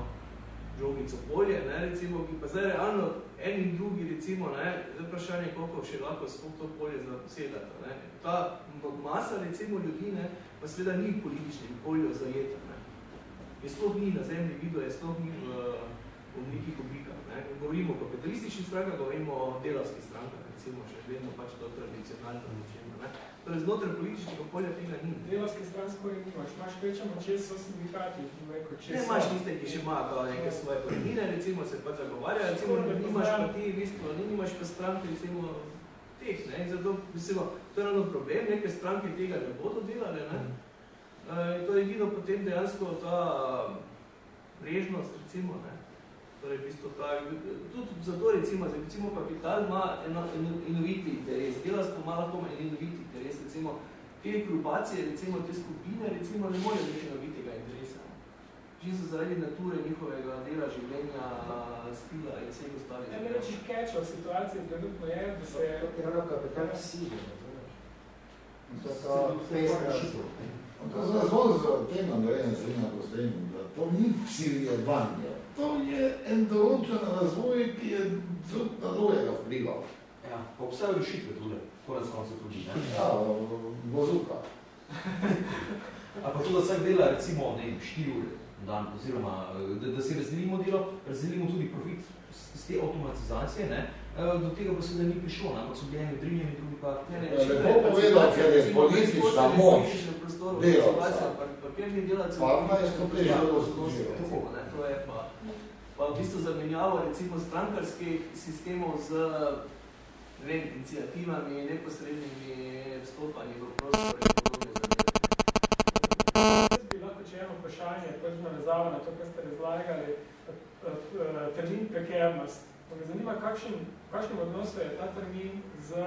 žogico polje, ne, recimo, ki pa zdaj realno en in drugi, recimo, ne, zdaj vprašanje, koliko še lahko spok to polje zasedata. Ne. Ta masa, recimo, ljudi, ne, pa seveda ni v političnem polju zajeta. Ne. Je sploh ni na zemlji video, je sploh ni v, v nekih oblikah. Ne. Govorimo o kapitalističnih strankah, govorimo o delavskih strankah, recimo, še vedno pač to tradicionalno načino. Torej, znotraj političnega polja tega ni. Delovske stran skoraj nimaš, imaš kvečemo, če so sindikati, rekel, če Ne so. imaš tiste, ki še imajo neke svoje korenine, recimo se pa zagovarjajo, recimo nimaš pa ti, v bistvu, ni- nimaš pa stranke, recimo, teh, ne, in zato, mislimo, to je ravno problem, neke stranke tega ne bodo delale, ne, Uh, to je vidno potem dejansko ta uh, mrežnost, recimo, ne, torej v bistvu ta, tudi zato recimo, da recimo kapital ima eno, eno, enoviti interes, dela pa ima lahko ima enoviti interes, recimo, te grupacije, recimo te skupine, recimo, ne morejo imeti enovitega interesa. ne. Čisto zaradi nature njihovega dela, življenja, stila in vseh ostalih. Ja, ne rečeš catch v situaciji, trenutno je, da se... To je ravno kapital sili, razumeš? To je to pestra To se razvoj z tem Andrejem Zrina poslednjim, da to ni siljevanje, to je en določen razvoj, ki je drug na drugega vplival. Ja, pa obstajajo rešitve tudi, konec konca tudi, ne? Ja, bozuka. Ali pa to, da vsak dela recimo, ne vem, 4 ure dan, oziroma da, da si razdelimo delo, razdelimo tudi profit z, z te avtomatizacije, ne? Eh, Do tega pa seveda ni prišlo, ampak so bili eni odrinjeni, drugi pa... Ne, ne, Ja, če lepo to je povedal, participacija, ker je recimo, politična brezposelnih moč političnih prostorov, delavca. participacija, pa- parkirnih delavcev, Pa ima je to prej Ja, že to razložil. se tako, ne, to je pa, pa v bistvu zamenjavo recimo strankarskih sistemov z ne vem, iniciativami, neposrednimi vstopanji v prostor bi lahko če eno vprašanje, pač navezava na to, kar ste razlagali, termin prekernost. Pa me zanima, kakšen, v kakšnem odnosu je ta termin z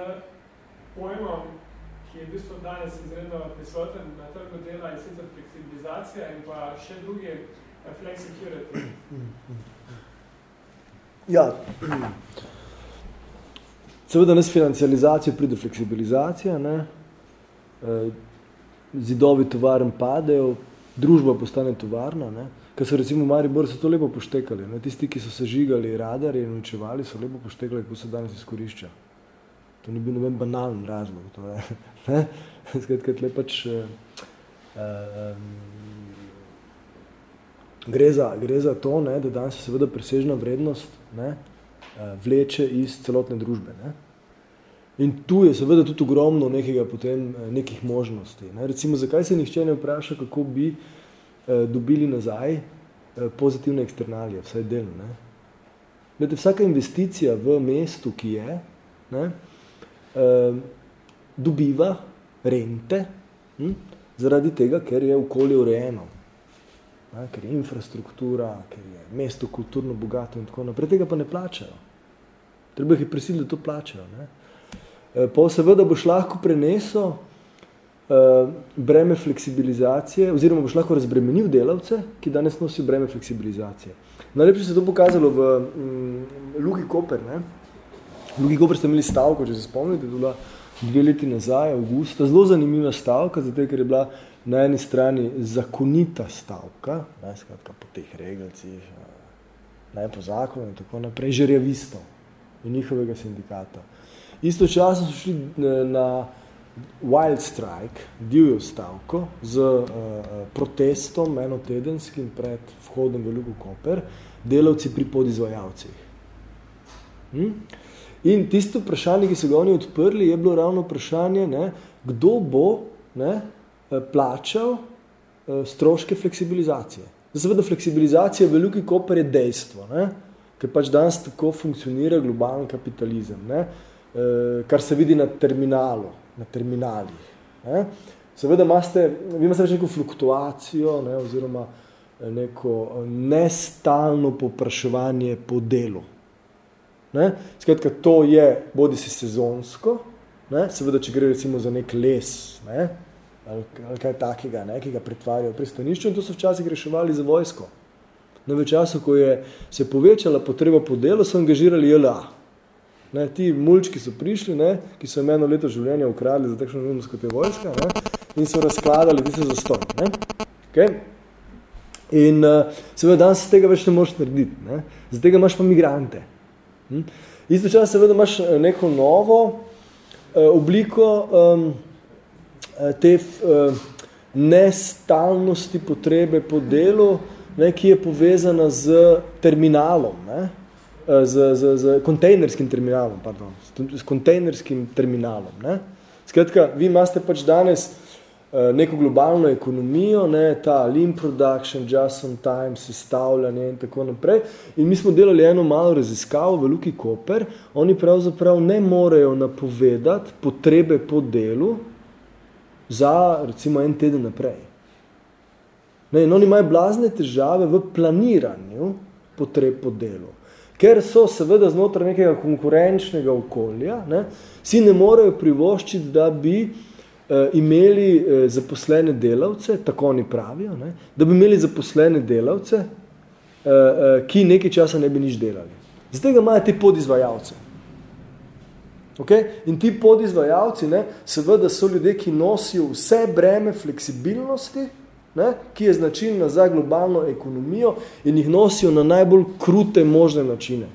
pojmom, ki je v bistvu danes izredno prisoten na trgu dela in sicer fleksibilizacija in pa še drugi eh, flex security. Ja, seveda ne s financializacijo pride fleksibilizacija, ne? Eh, zidovi tovarn padejo, družba postane tovarna, ne? Ker so recimo v Mariboru so to lepo poštekali, ne? tisti, ki so sežigali radarje in učevali, so lepo poštekali, kako se danes izkorišča. To ni bil noben banalen razlog, to je, ne? Skratka, tle pač eh, eh, gre za, gre za to, ne, da danes se seveda presežna vrednost ne, eh, vleče iz celotne družbe. Ne. In tu je seveda tudi ogromno nekega potem, eh, nekih možnosti. Ne. Recimo, zakaj se nihče ne vpraša, kako bi eh, dobili nazaj eh, pozitivne eksternalije, vsaj del. Ne. Glede, vsaka investicija v mestu, ki je, ne, eh, dobiva rente hm, zaradi tega, ker je okolje urejeno ne, ker je infrastruktura, ker je mesto kulturno bogato in tako naprej, tega pa ne plačajo. Treba jih je prisiliti, da to plačajo. Ne. E, pa seveda boš lahko prenesel uh, breme fleksibilizacije, oziroma boš lahko razbremenil delavce, ki danes nosijo breme fleksibilizacije. Najlepše se je to pokazalo v um, Luki Koper. Ne. Luki Koper ste imeli stavko, če se spomnite, bila dve leti nazaj, avgusta, zelo zanimiva stavka, zato ker je bila na eni strani zakonita stavka, ne, skratka po teh regelcih, ne po zakonu in tako naprej, žerjavistov in njihovega sindikata. Istočasno so šli na wild strike, divjo stavko, z uh, protestom enotedenskim pred vhodom v Luko Koper, delavci pri podizvajalcih. Hm? In tisto vprašanje, ki so ga oni odprli, je bilo ravno vprašanje, ne, kdo bo ne, plačal stroške fleksibilizacije. Seveda fleksibilizacija v Luki Koper je dejstvo, ne, ker pač danes tako funkcionira globalni kapitalizem, ne, kar se vidi na terminalu, na terminalih. Ne. Seveda imate, vi imate neko fluktuacijo ne, oziroma neko nestalno popraševanje po delu. Skratka, to je bodi si sezonsko, ne? seveda, če gre recimo za nek les, ne? Ali, ali kaj takega, ne? ki ga pretvarjajo v pristanišču, in to so včasih reševali za vojsko. Ne, v času, ko je se povečala potreba po delu, so angažirali JLA. Ne? Ti mulčki so prišli, ne? ki so eno leto življenja ukradli za takšno nujnost, kot je vojska, ne? in so razkladali tiste zaston. Ne? Okay? In uh, seveda danes tega več ne moreš narediti. Ne? Za tega imaš pa migrante. Hm? Istočasno seveda imaš neko novo uh, obliko um, te uh, nestalnosti potrebe po delu, ne, ki je povezana z terminalom, ne, z, z, z kontejnerskim terminalom, pardon, s kontejnerskim terminalom, ne, Skratka, vi imate pač danes neko globalno ekonomijo, ne, ta lean production, just on time, sestavljanje in tako naprej. In mi smo delali eno malo raziskavo v Luki Koper, oni pravzaprav ne morejo napovedati potrebe po delu za recimo en teden naprej. Ne, in oni imajo blazne težave v planiranju potreb po delu. Ker so seveda znotraj nekega konkurenčnega okolja, ne, si ne morejo privoščiti, da bi eh, imeli eh, zaposlene delavce, tako oni pravijo, ne, da bi imeli zaposlene delavce, eh, eh, ki nekaj časa ne bi nič delali. Zdaj imajo ti podizvajalce. Okay? In ti podizvajalci, ne, seveda so ljudje, ki nosijo vse breme fleksibilnosti, ne, ki je značilna za globalno ekonomijo in jih nosijo na najbolj krute možne načine.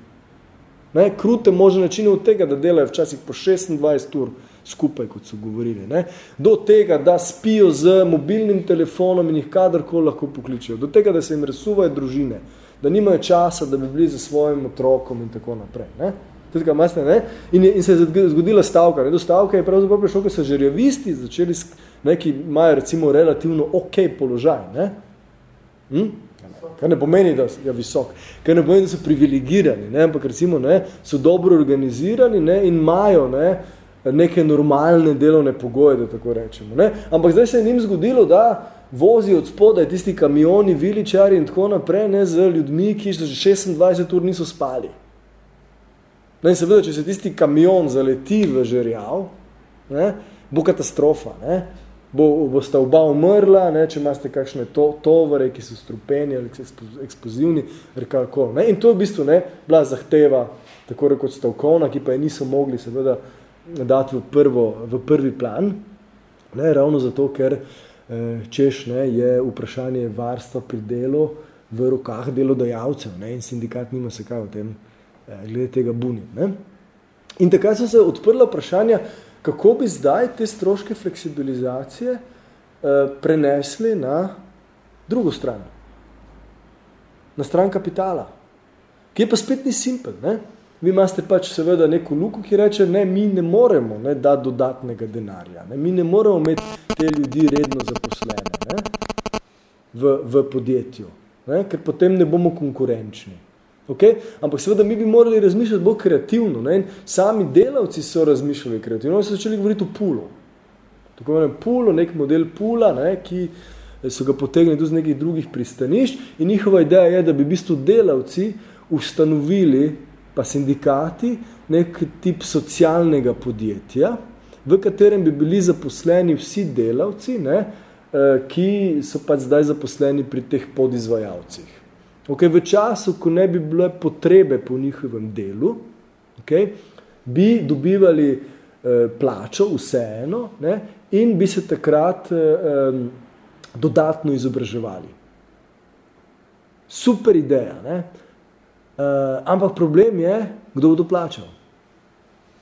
Ne, krute možne načine od tega, da delajo včasih po 26 ur skupaj, kot so govorili, ne, do tega, da spijo z mobilnim telefonom in jih kadarkoli lahko pokličejo, do tega, da se jim resuvajo družine, da nimajo časa, da bi bili za svojim otrokom in tako naprej. Ne. Tudi, masne, ne? In, in se je zgodila stavka. Ne? Do stavka je pravzaprav prišlo, ko so žerjavisti začeli neki imajo recimo relativno ok položaj. Ne? Hm? Kar ne pomeni, da je visok, kar ne pomeni, da so privilegirani, ne? ampak recimo ne, so dobro organizirani ne? in imajo ne, neke normalne delovne pogoje, da tako rečemo. Ne? Ampak zdaj se je njim zgodilo, da vozi od spodaj tisti kamioni, viličari in tako naprej ne, z ljudmi, ki že 26 ur niso spali. Ne, in seveda, če se tisti kamion zaleti v žerjav, ne, bo katastrofa. Ne bo, boste oba umrla, ne, če imate kakšne to, tovore, ki so strupeni ali eksplozivni, rekako, ne. In to je v bistvu ne, bila zahteva, tako rekoč stavkovna, ki pa je niso mogli seveda dati v, prvo, v prvi plan, ne, ravno zato, ker eh, češ ne, je vprašanje varstva pri delu v rokah delodajalcev ne, in sindikat nima se kaj o tem glede tega buniti. Ne. In takaj so se odprla vprašanja, kako bi zdaj te stroške fleksibilizacije eh, prenesli na drugo stran, na stran kapitala, ki je pa spet ni simpel. Ne? Vi imate pač seveda neko luko, ki reče, ne, mi ne moremo ne, dati dodatnega denarja, ne? mi ne moremo imeti te ljudi redno zaposlene ne? V, v podjetju, ne? ker potem ne bomo konkurenčni. Okay? Ampak seveda mi bi morali razmišljati bolj kreativno. Ne? Sami delavci so razmišljali kreativno. Oni so začeli govoriti o pulu. Tako imenem pulo, nek model pula, ne? ki so ga potegnili tudi z nekih drugih pristanišč. In njihova ideja je, da bi v bistvu delavci ustanovili, pa sindikati, nek tip socialnega podjetja, v katerem bi bili zaposleni vsi delavci, ne? Eh, ki so pač zdaj zaposleni pri teh podizvajalcih. Okay, v času, ko ne bi bile potrebe po njihovem delu, okay, bi dobivali eh, plačo vseeno ne, in bi se takrat eh, dodatno izobraževali. Super ideja? Eh, ampak problem je, kdo bo to plačal.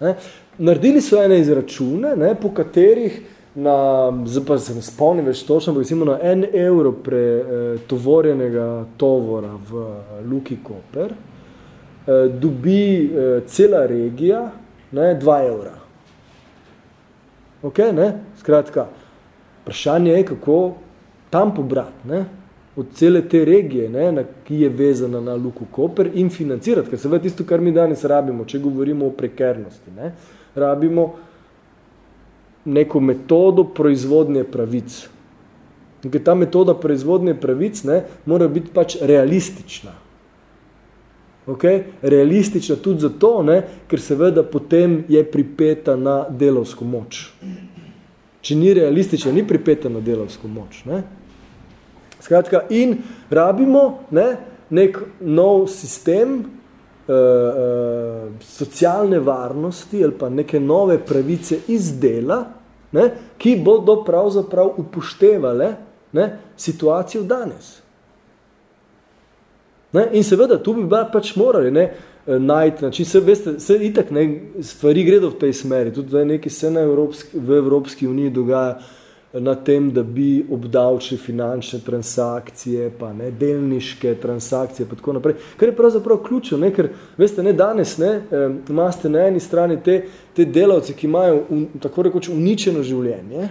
Ne? Naredili so ene izračune, ne, po katerih na, zdaj pa se ne spomnim več točno, ampak recimo na en evro pre eh, tovora v eh, Luki Koper, eh, dobi eh, cela regija ne, dva evra. Ok, ne? Skratka, vprašanje je, kako tam pobrati, ne? od cele te regije, ne, na, ki je vezana na Luku Koper in financirati, ker seveda tisto, kar mi danes rabimo, če govorimo o prekernosti, ne, rabimo neko metodo proizvodnje pravic. In ta metoda proizvodnje pravic ne, mora biti pač realistična. Okay? Realistična tudi zato, ne, ker seveda potem je pripeta na delovsko moč. Če ni realistična, ni pripeta na delovsko moč. Ne. Skratka, in rabimo ne, nek nov sistem uh, uh, socialne varnosti ali pa neke nove pravice iz dela, ne, ki bodo pravzaprav upoštevale ne, situacijo danes. Ne, in seveda, tu bi pač morali ne, najti način, se, veste, se itak ne, stvari gredo v tej smeri, tudi nekaj se na Evropski, v Evropski uniji dogaja, na tem, da bi obdavčili finančne transakcije, pa ne, delniške transakcije, pa tako naprej. Kar je pravzaprav ključno, ne, ker, veste, ne, danes ne, imate na eni strani te, te delavce, ki imajo un, tako rekoč uničeno življenje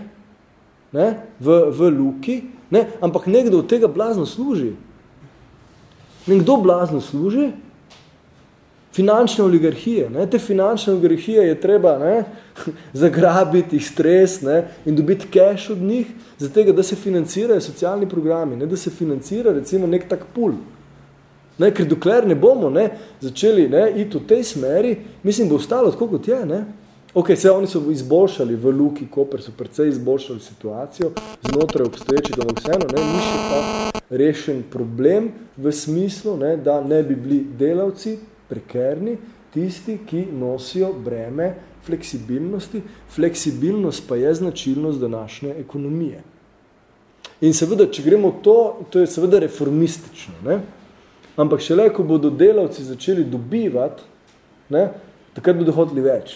ne, v, v luki, ne, ampak nekdo od tega blazno služi. Nekdo blazno služi, finančne oligarhije. Ne? Te finančne oligarhije je treba ne, zagrabiti, jih stres ne, in dobiti cash od njih, zato da se financirajo socialni programi, ne, da se financira recimo nek tak pul. Ne, ker dokler ne bomo ne, začeli ne, iti v tej smeri, mislim, bo ostalo tako kot je. Ne. Ok, se oni so izboljšali v Luki, Koper so precej izboljšali situacijo znotraj obstoječega, ampak vseeno ne, ni še pa rešen problem v smislu, ne, da ne bi bili delavci, prekerni, tisti, ki nosijo breme fleksibilnosti. Fleksibilnost pa je značilnost današnje ekonomije. In seveda, če gremo to, to je seveda reformistično. Ne? Ampak šele, ko bodo delavci začeli dobivati, ne, takrat bodo hodili več.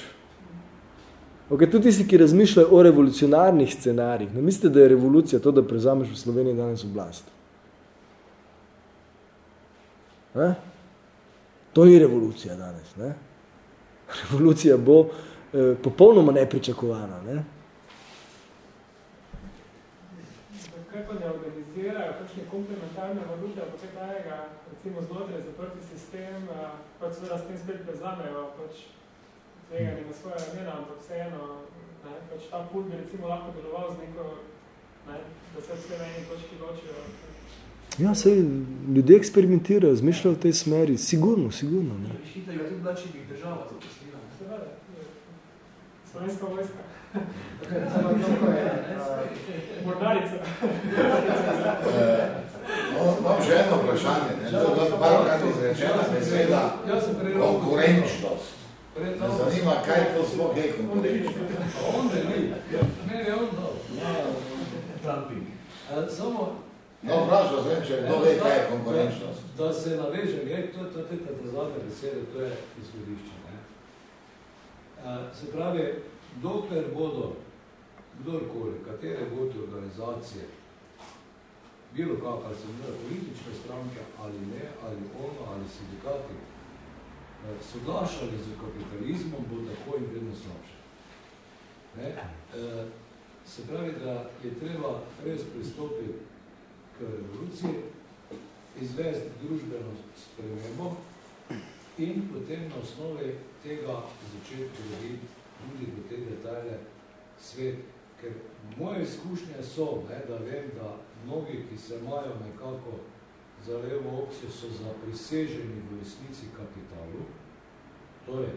Okay, tudi tisti, ki razmišljajo o revolucionarnih scenarijih, ne mislite, da je revolucija to, da prezameš v Sloveniji danes oblast? Ne? To ni revolucija danes. Ne? Revolucija bo eh, popolnoma nepričakovana. Ne? Kaj pa ne organizirajo kakšne komplementarne valute, pa kaj tajega, recimo znotraj zaprti sistem, pač seveda s tem spet prezamejo, pač tega nima svoje imena, ampak vseeno, ne, pač ta pult bi recimo lahko deloval z neko, ne, da se vse na eni točki ločijo, Ja, sej, ljudje eksperimentirajo, zmišljajo v tej smeri, sigurno, sigurno. Ne. Rešitev je tudi bila, če bi država zaposlila. Slovenska vojska. Mornarica. Imam še eno vprašanje, ne? to je bilo malo krat izrečena beseda konkurenčnost. Me zanima, kaj to sploh je konkurenčnost. On ne, ne, ne, on dal. Dumping. Samo No, vprašal sem, če kdo ve, kaj je konkurenčnost. Da, da se navežem, je, to, to, to, to, to zadnje besede, to je izhodišče. Ne? Se pravi, dokler bodo kdorkoli, katere bodo organizacije, bilo kak, ali se mora politične stranke, ali ne, ali ono, ali sindikati, soglašali z kapitalizmom, bo tako in vedno slabše. Ne? Se pravi, da je treba res pristopiti revoluciji, izvesti družbeno spremembo in potem na osnovi tega začeti graditi tudi v te detalje svet. Ker moje izkušnje so, ne, da vem, da mnogi, ki se imajo nekako za levo opcijo, so zapriseženi v resnici kapitalu, torej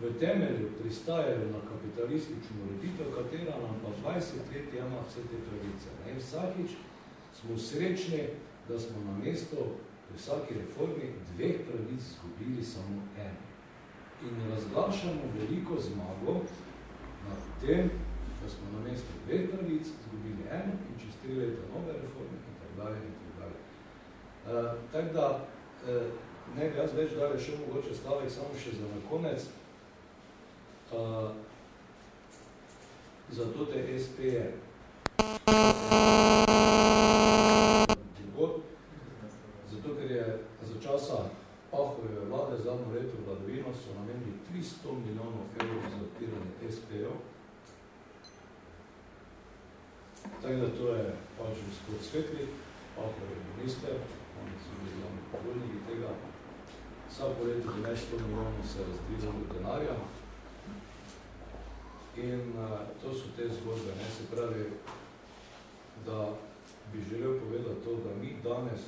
v temelju pristajajo na kapitalistično ureditev, katera nam pa 20 let ima vse te pravice. Ne. Vsakič smo srečni, da smo na mesto v vsaki reformi dveh pravic zgubili samo eno. In razglašamo veliko zmago na tem, da smo na mesto dveh pravic zgubili eno in čez tri leta nove reforme in tako dalje in tako dalje. Uh, tako da, uh, ne bi jaz več dalje še mogoče stavek samo še za na konec. Uh, zato te SP-je Zato, ker je za časa Pahove vlade zadnjo leto vladovino so namenili 300 milijonov evrov za odpiranje SPO. Tako da to je pač gospod Svetli, Pahov je minister, oni so bili glavni pogodniki tega. Vsako leto bi ne 100 milijonov se razdvizali denarja. In uh, to so te zgodbe, ne se pravi, da bi želel povedati to, da mi danes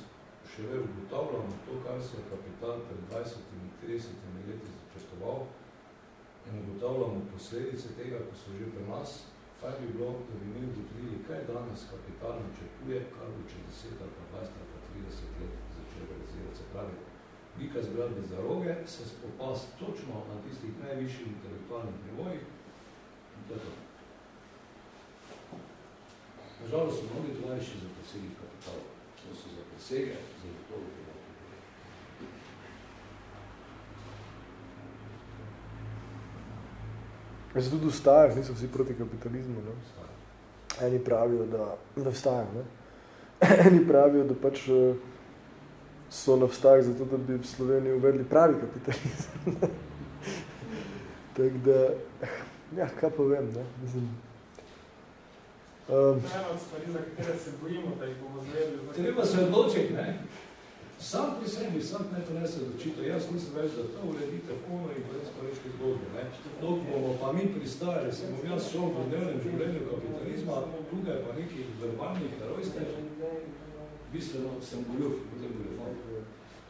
šele ugotavljamo to, kar se je kapital pred 20-30 leti začrtoval in ugotavljamo posledice tega, ko so že pri nas, fajn bi bilo, da bi mi ugotovili, kaj danes kapital načrtuje, kar bo čez 10 ali pa 20 ali pa 30 let začel realizirati. Se pravi, bika zgradbe za roge se spopast točno na tistih najvišjih intelektualnih nivojih in to je to. Nažalost so mnogi tovariši za presegi kapital. To so za presege, za to Jaz tudi ustajaš, niso vsi proti kapitalizmu, ne? eni pravijo, da, da vstajajo. Ne? Eni pravijo, da pač eh, so na vstaj zato, da bi v Sloveniji uvedli pravi kapitalizem. Tako da, ja, kaj pa vem, ne? Mislim, um, stvari, za katere se bojimo, da jih bomo zvedli. Treba se odločiti, ne? Sam pri sebi, sam ne to ne se odločiti. Jaz mislim več, da to uredite kono in brez pareške zgodbe, ne? Dok bomo pa mi pristajali, se bom jaz šel v dnevnem življenju kapitalizma, tukaj pa nekih verbalnih herojstev, bistveno sem goljuf, potem goljufon.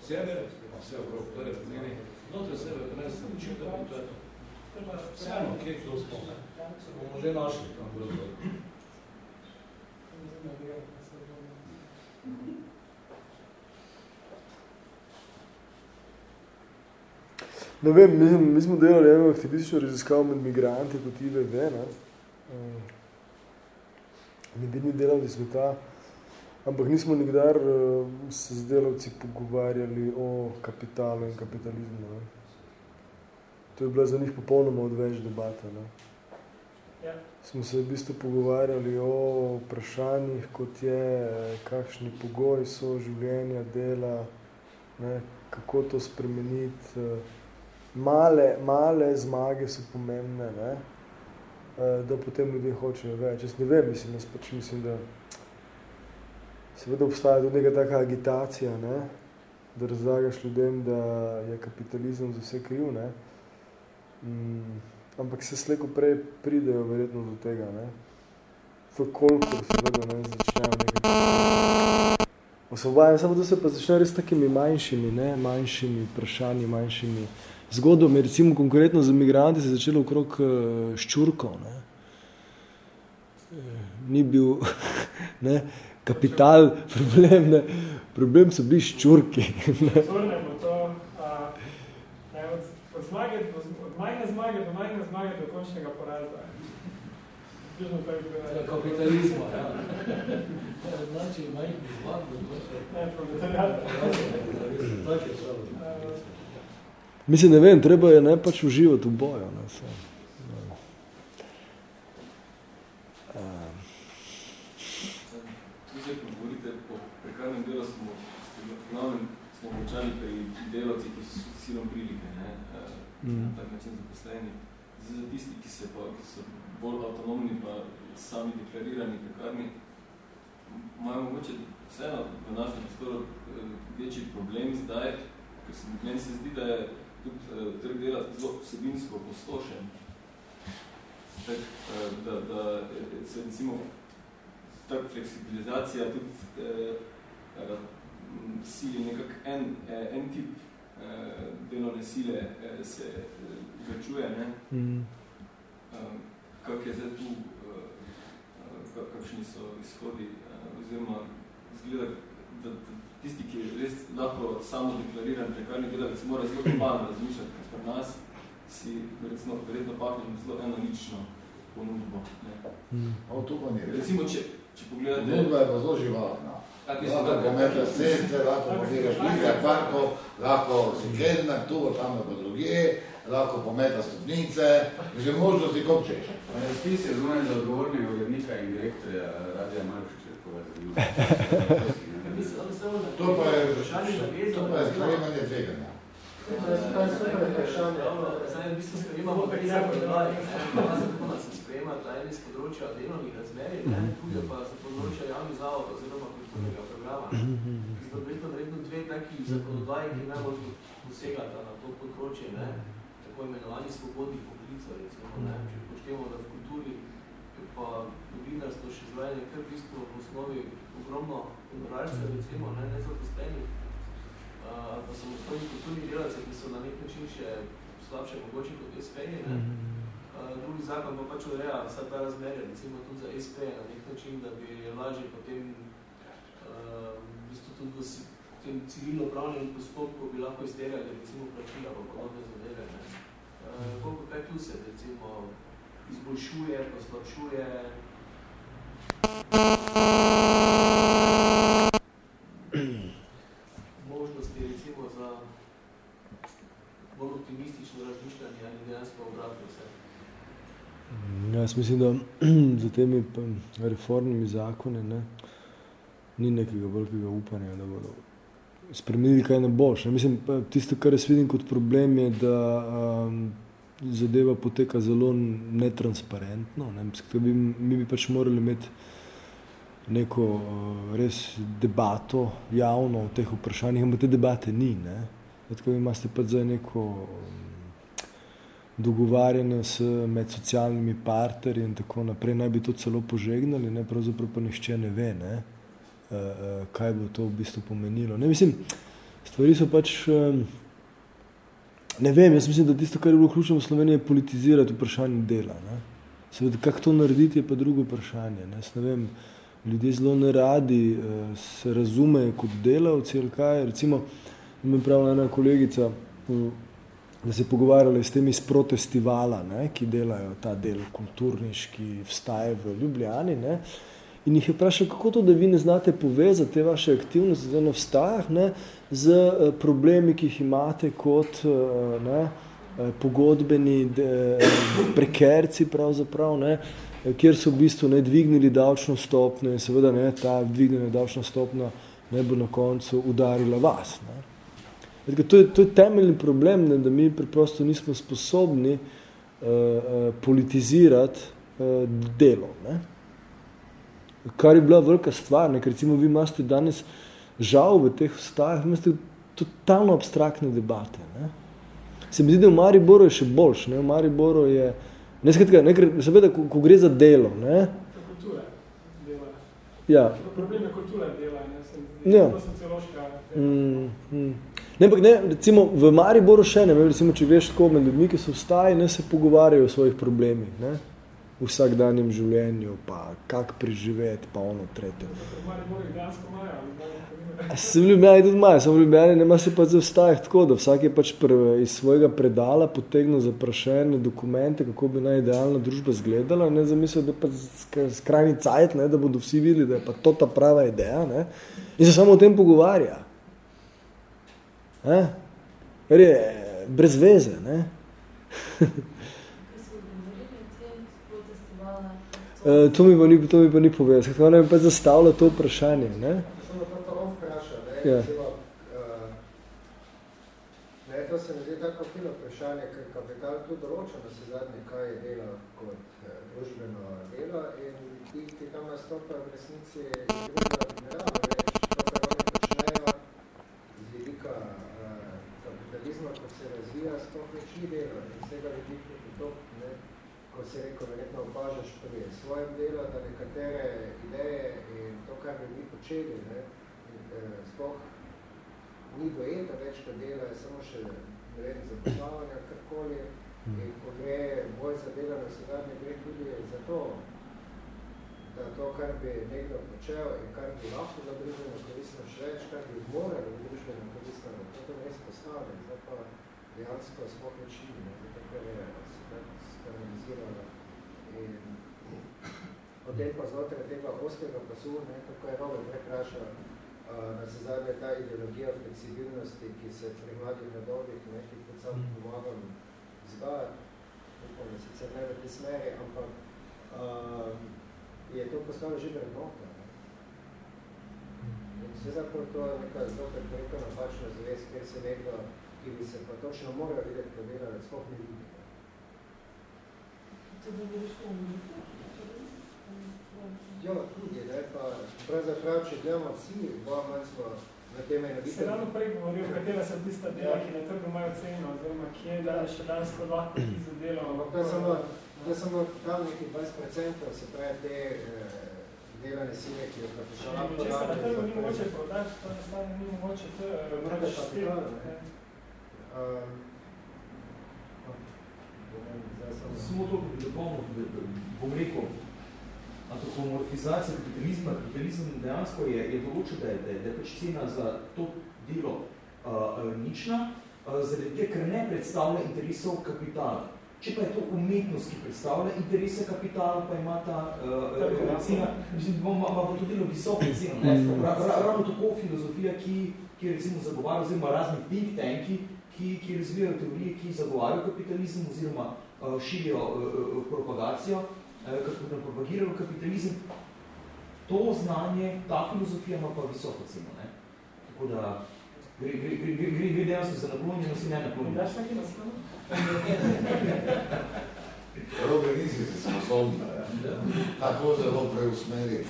Sebe, pa vse okrog, torej pomeni, znotraj sebe prenesem učitev in to je to. Vseeno, kje kdo spomne, se bomo že našli tam bolj zgodbe. Ne vem, mi, mi smo delali eno aktivistično raziskavo med migranti kot IVV, ne? Um, med jedni delavci sveta, ampak nismo nikdar uh, se z delavci pogovarjali o kapitalu in kapitalizmu. Ne? To je bila za njih popolnoma odveč debata. Ne? Ja. Smo se v bistvu pogovarjali o vprašanjih, kot je, kakšni pogoji so življenja, dela, ne? kako to spremeniti, male, male zmage so pomembne, ne? Da potem ljudje hočejo več. Jaz ne vem, mislim, jaz pač mislim, da seveda obstaja tudi neka taka agitacija, ne? da razlagaš ljudem, da je kapitalizem za vse kriv, ne? Mm, ampak se sleko prej pridejo verjetno do tega, ne? Koliko seveda ne, začnejo nekaj osvobajanje, samo da se pa začne res takimi manjšimi, ne, manjšimi vprašanji, manjšimi zgodbami, recimo konkretno za migranti se je začelo okrog uh, ščurkov, ne. Ni bil ne, kapital problem, ne. problem so bili ščurki. Zornemo to, a, ne, od, od, zmage, od, od majhne zmage do majhne zmage do končnega poraza. Približno to je bilo. Ja, kapitalizma, ja. Znači, majhni zmag do končnega. Ne, proletarijata. Tak je prav. Mislim, ne vem, treba je ne pač uživati v boju. Ne, vse. Tu zdaj, ko govorite o prekarnem delu, smo, glavnem, smo močali pri delavci, ki so silom prilike, ne, mm. tak način zaposleni. Zdaj, za tisti, ki, se pa, ki so bolj avtonomni, pa sami deklarirani, prekarni, imajo mogoče vseeno v našem prostoru večji problem zdaj, ker se meni se zdi, da je tudi uh, trg dela zelo vsebinsko postošen. Tak, uh, da, da se recimo tak fleksibilizacija tudi uh, sili nekak en, en tip uh, delovne sile uh, se uh, večuje, ne? Mm. Uh, kak je zdaj tu, uh, kakšni so izhodi, uh, oziroma zgleda, da, da tisti, ki je res lahko samo deklariran prekarni delavec, mora zelo globalno razmišljati, ker pri nas si recimo, verjetno paknem zelo enolično ponudbo. Ne. Mm. O, pa ni. Recimo, če, če pogledate... Ponudba je pa zelo živalna. Lahko pometa ceste, lahko pometa šliga, parko, lahko si kednak, tu, tam pa drugje, lahko pometa stopnice, že možnosti kopčeš. Spis je zunaj za odgovornega urednika in direktorja Radija Maršiča, ko vas zanima. To pa je to pa je sprejemanje tveganja. To je super vprašanje. Zdaj, v bistvu sprejemamo pri zakonodaji. Zakona se sprejema tajni z področja delovnih razmerij, tudi pa z področja javnih zavod oziroma kulturnega programa. Zato verjetno verjetno dve taki zakonodaji, ki najbolj posegata na to področje, ne? Tako imenovani svobodnih poklicov, recimo, ne? če poštevamo, da v kulturi pa novinarstvo še zdaj je kar v bistvu v osnovi ogromno honorarcev, recimo, ne, nezaposlenih, uh, pa samostojni kulturni delavci, ki so na nek način še slabše mogoče kot SP-ji. Ne. Uh, drugi zakon pa pač ureja vsa ta razmerja, recimo tudi za SP na nek način, da bi lažje potem uh, v bistvu tudi v tem civilno-pravnem postopku bi lahko izterjali recimo plačila pa podobne. Ne. Koliko kaj tu se recimo izboljšuje, poslabšuje, možnosti recimo za bolj optimistično razmišljanje ali dejansko obratno vse. Ja, jaz mislim, da za temi reformnimi zakoni ne, ni nekega velikega upanja, da bodo spremenili kaj ne boš. Ne. Mislim, tisto, kar jaz vidim kot problem je, da um, zadeva poteka zelo netransparentno. Ne. Bi, mi bi pač morali imeti neko uh, res debato javno o teh vprašanjih, ampak te debate ni. Tako imate pač za neko um, dogovarjanje s, med socialnimi partnerji in tako naprej, naj bi to celo požegnali, ne, pravzaprav pa nišče ne ve, ne, uh, kaj bo to v bistvu pomenilo. Ne, mislim, stvari so pač, ne vem, jaz mislim, da tisto, kar je bilo ključno v Sloveniji, je politizirati vprašanje dela. Ne. Seveda, kako to narediti, je pa drugo vprašanje. Ne. ne vem, ljudje zelo ne radi uh, se razumejo kot delavci ali kaj. Recimo, imam pravila ena kolegica, uh, da se pogovarjali s temi iz protestivala, ne, ki delajo ta del kulturniški vstaje v Ljubljani. Ne, in jih je vprašal, kako to, da vi ne znate povezati te vaše aktivnosti z eno vstajah, ne, z uh, problemi, ki jih imate kot uh, ne, pogodbeni de, prekerci pravzaprav, ne, kjer so v bistvu ne dvignili davčno stopnjo in seveda ne, ta dvignjena davčna stopnja ne bo na koncu udarila vas. Ne. To je, to je temeljni problem, ne, da mi preprosto nismo sposobni uh, politizirati uh, delo. Ne. Kar je bila velika stvar, ne, ker recimo vi imate danes žal v teh vstajah, imate totalno abstraktne debate. Ne. Se mi zdi, da v Mariboru je še boljš. Ne. V Mariboru je, ne skratka, ne, ker seveda, ko, ko gre za delo, ne. Kultura dela. Ja. Problem je kultura dela, ne. Sem, ja. sociološka. Mm, mm. Ne, ampak ne, recimo v Mariboru še ne, recimo, če veš tako med ljudmi, ki so vstaji, ne se pogovarjajo o svojih problemih, ne, v vsakdanjem življenju, pa kak preživeti, pa ono tretje. V Mariboru jih dejansko imajo, Se v Ljubljani tudi imajo, samo v Ljubljani nema se pa za vstajih tako, da vsak je pač pr, iz svojega predala potegnil zaprašene dokumente, kako bi naj idealna družba zgledala, ne zamislil, da je pa skrajni cajt, ne, da bodo vsi videli, da je pa to ta prava ideja, ne, in se samo o tem pogovarja. Eh? Je brez veze. Ne? Uh, to, mi ni, to mi pa ni povedal. Kako ne bi pa zastavila to vprašanje. Ne? Pa? Ja. Uh, ne, to se mi zdi tako filo vprašanje, ker kapital tu določa na se zadnje, kaj je delo kot uh, družbeno delo in ti, ki tam nastopajo v resnici druga ne rado več to, kar oni počnejo z vidika kapitalizma, ko se razvija, sploh več ni delo. In z tega vidika to, ne, ko se rekel, verjetno opažaš pri svojem delu, da nekatere ideje in to, kar bi mi počeli, ne, sploh ni dojeta več, da dela je samo še ne vem, zaposlavanja, karkoli. In ko gre boj za delo na sedanje, gre tudi za to, da to, kar bi nekdo počel in kar bi lahko za družbeno koristno še več, kar bi moralo družbeno koristno, to to res postavlja, zdaj pa dejansko sploh več ni, zato ker je se tako skanaliziralo. In potem pa znotraj tega oskega pasu, ne, tako je Robert prekrašal, na se zadnje ta ideologija fleksibilnosti, ki se pri mladih nadobih, ne, ki predvsem pomagam zgajati, upam, da sicer ne v te smeri, ampak uh, je to postalo že vrednota. Vse zapravo to je neka zelo prekoliko napačna zavest, kjer se nekdo, ki bi se pa točno moral videti podelati, sploh ne vidi. Ja, tudi, ne, pa pravzaprav, če gledamo vsi, dva manj smo na teme nabite. Se ravno prej govoril, katera so tista dela, ki na trgu imajo ceno, oziroma kje je danes še danes kot lahko ti za delo. Ampak to je samo, to je samo tam nekih 20%, se pravi te eh, delane sile, ki jo kapital porabi. Če se na trgu ni mogoče prodati, to enostavno ni mogoče to Mrde kapital, ne. Samo to dopolno, bom rekel, antropomorfizacija kapitalizma, kapitalizem dejansko je, je določil, da je, da, je, da je pač cena za to delo uh, nična, uh, zaradi tega, ker ne predstavlja interesov kapitala. Če pa je to umetnost, ki predstavlja interese kapitala, pa ima ta uh, cena, mislim, ima, ima to delo visoko ceno. Ravno tako filozofija, ki ki recimo zagovarjajo, oziroma razni think tanki, ki, ki razvijajo teorije, ki zagovarjajo kapitalizem oziroma uh, širijo uh, propagacijo, kako propagirajo kapitalizem, to znanje, ta filozofija ima pa visoko ceno. Ne? Tako da gre, gre, gre, gre, gre, gre dejansko za naklonjenost in ne naklonjenost. Daš nekaj naslov? Robe nisi se sposobna, ja. tako zelo preusmeriti.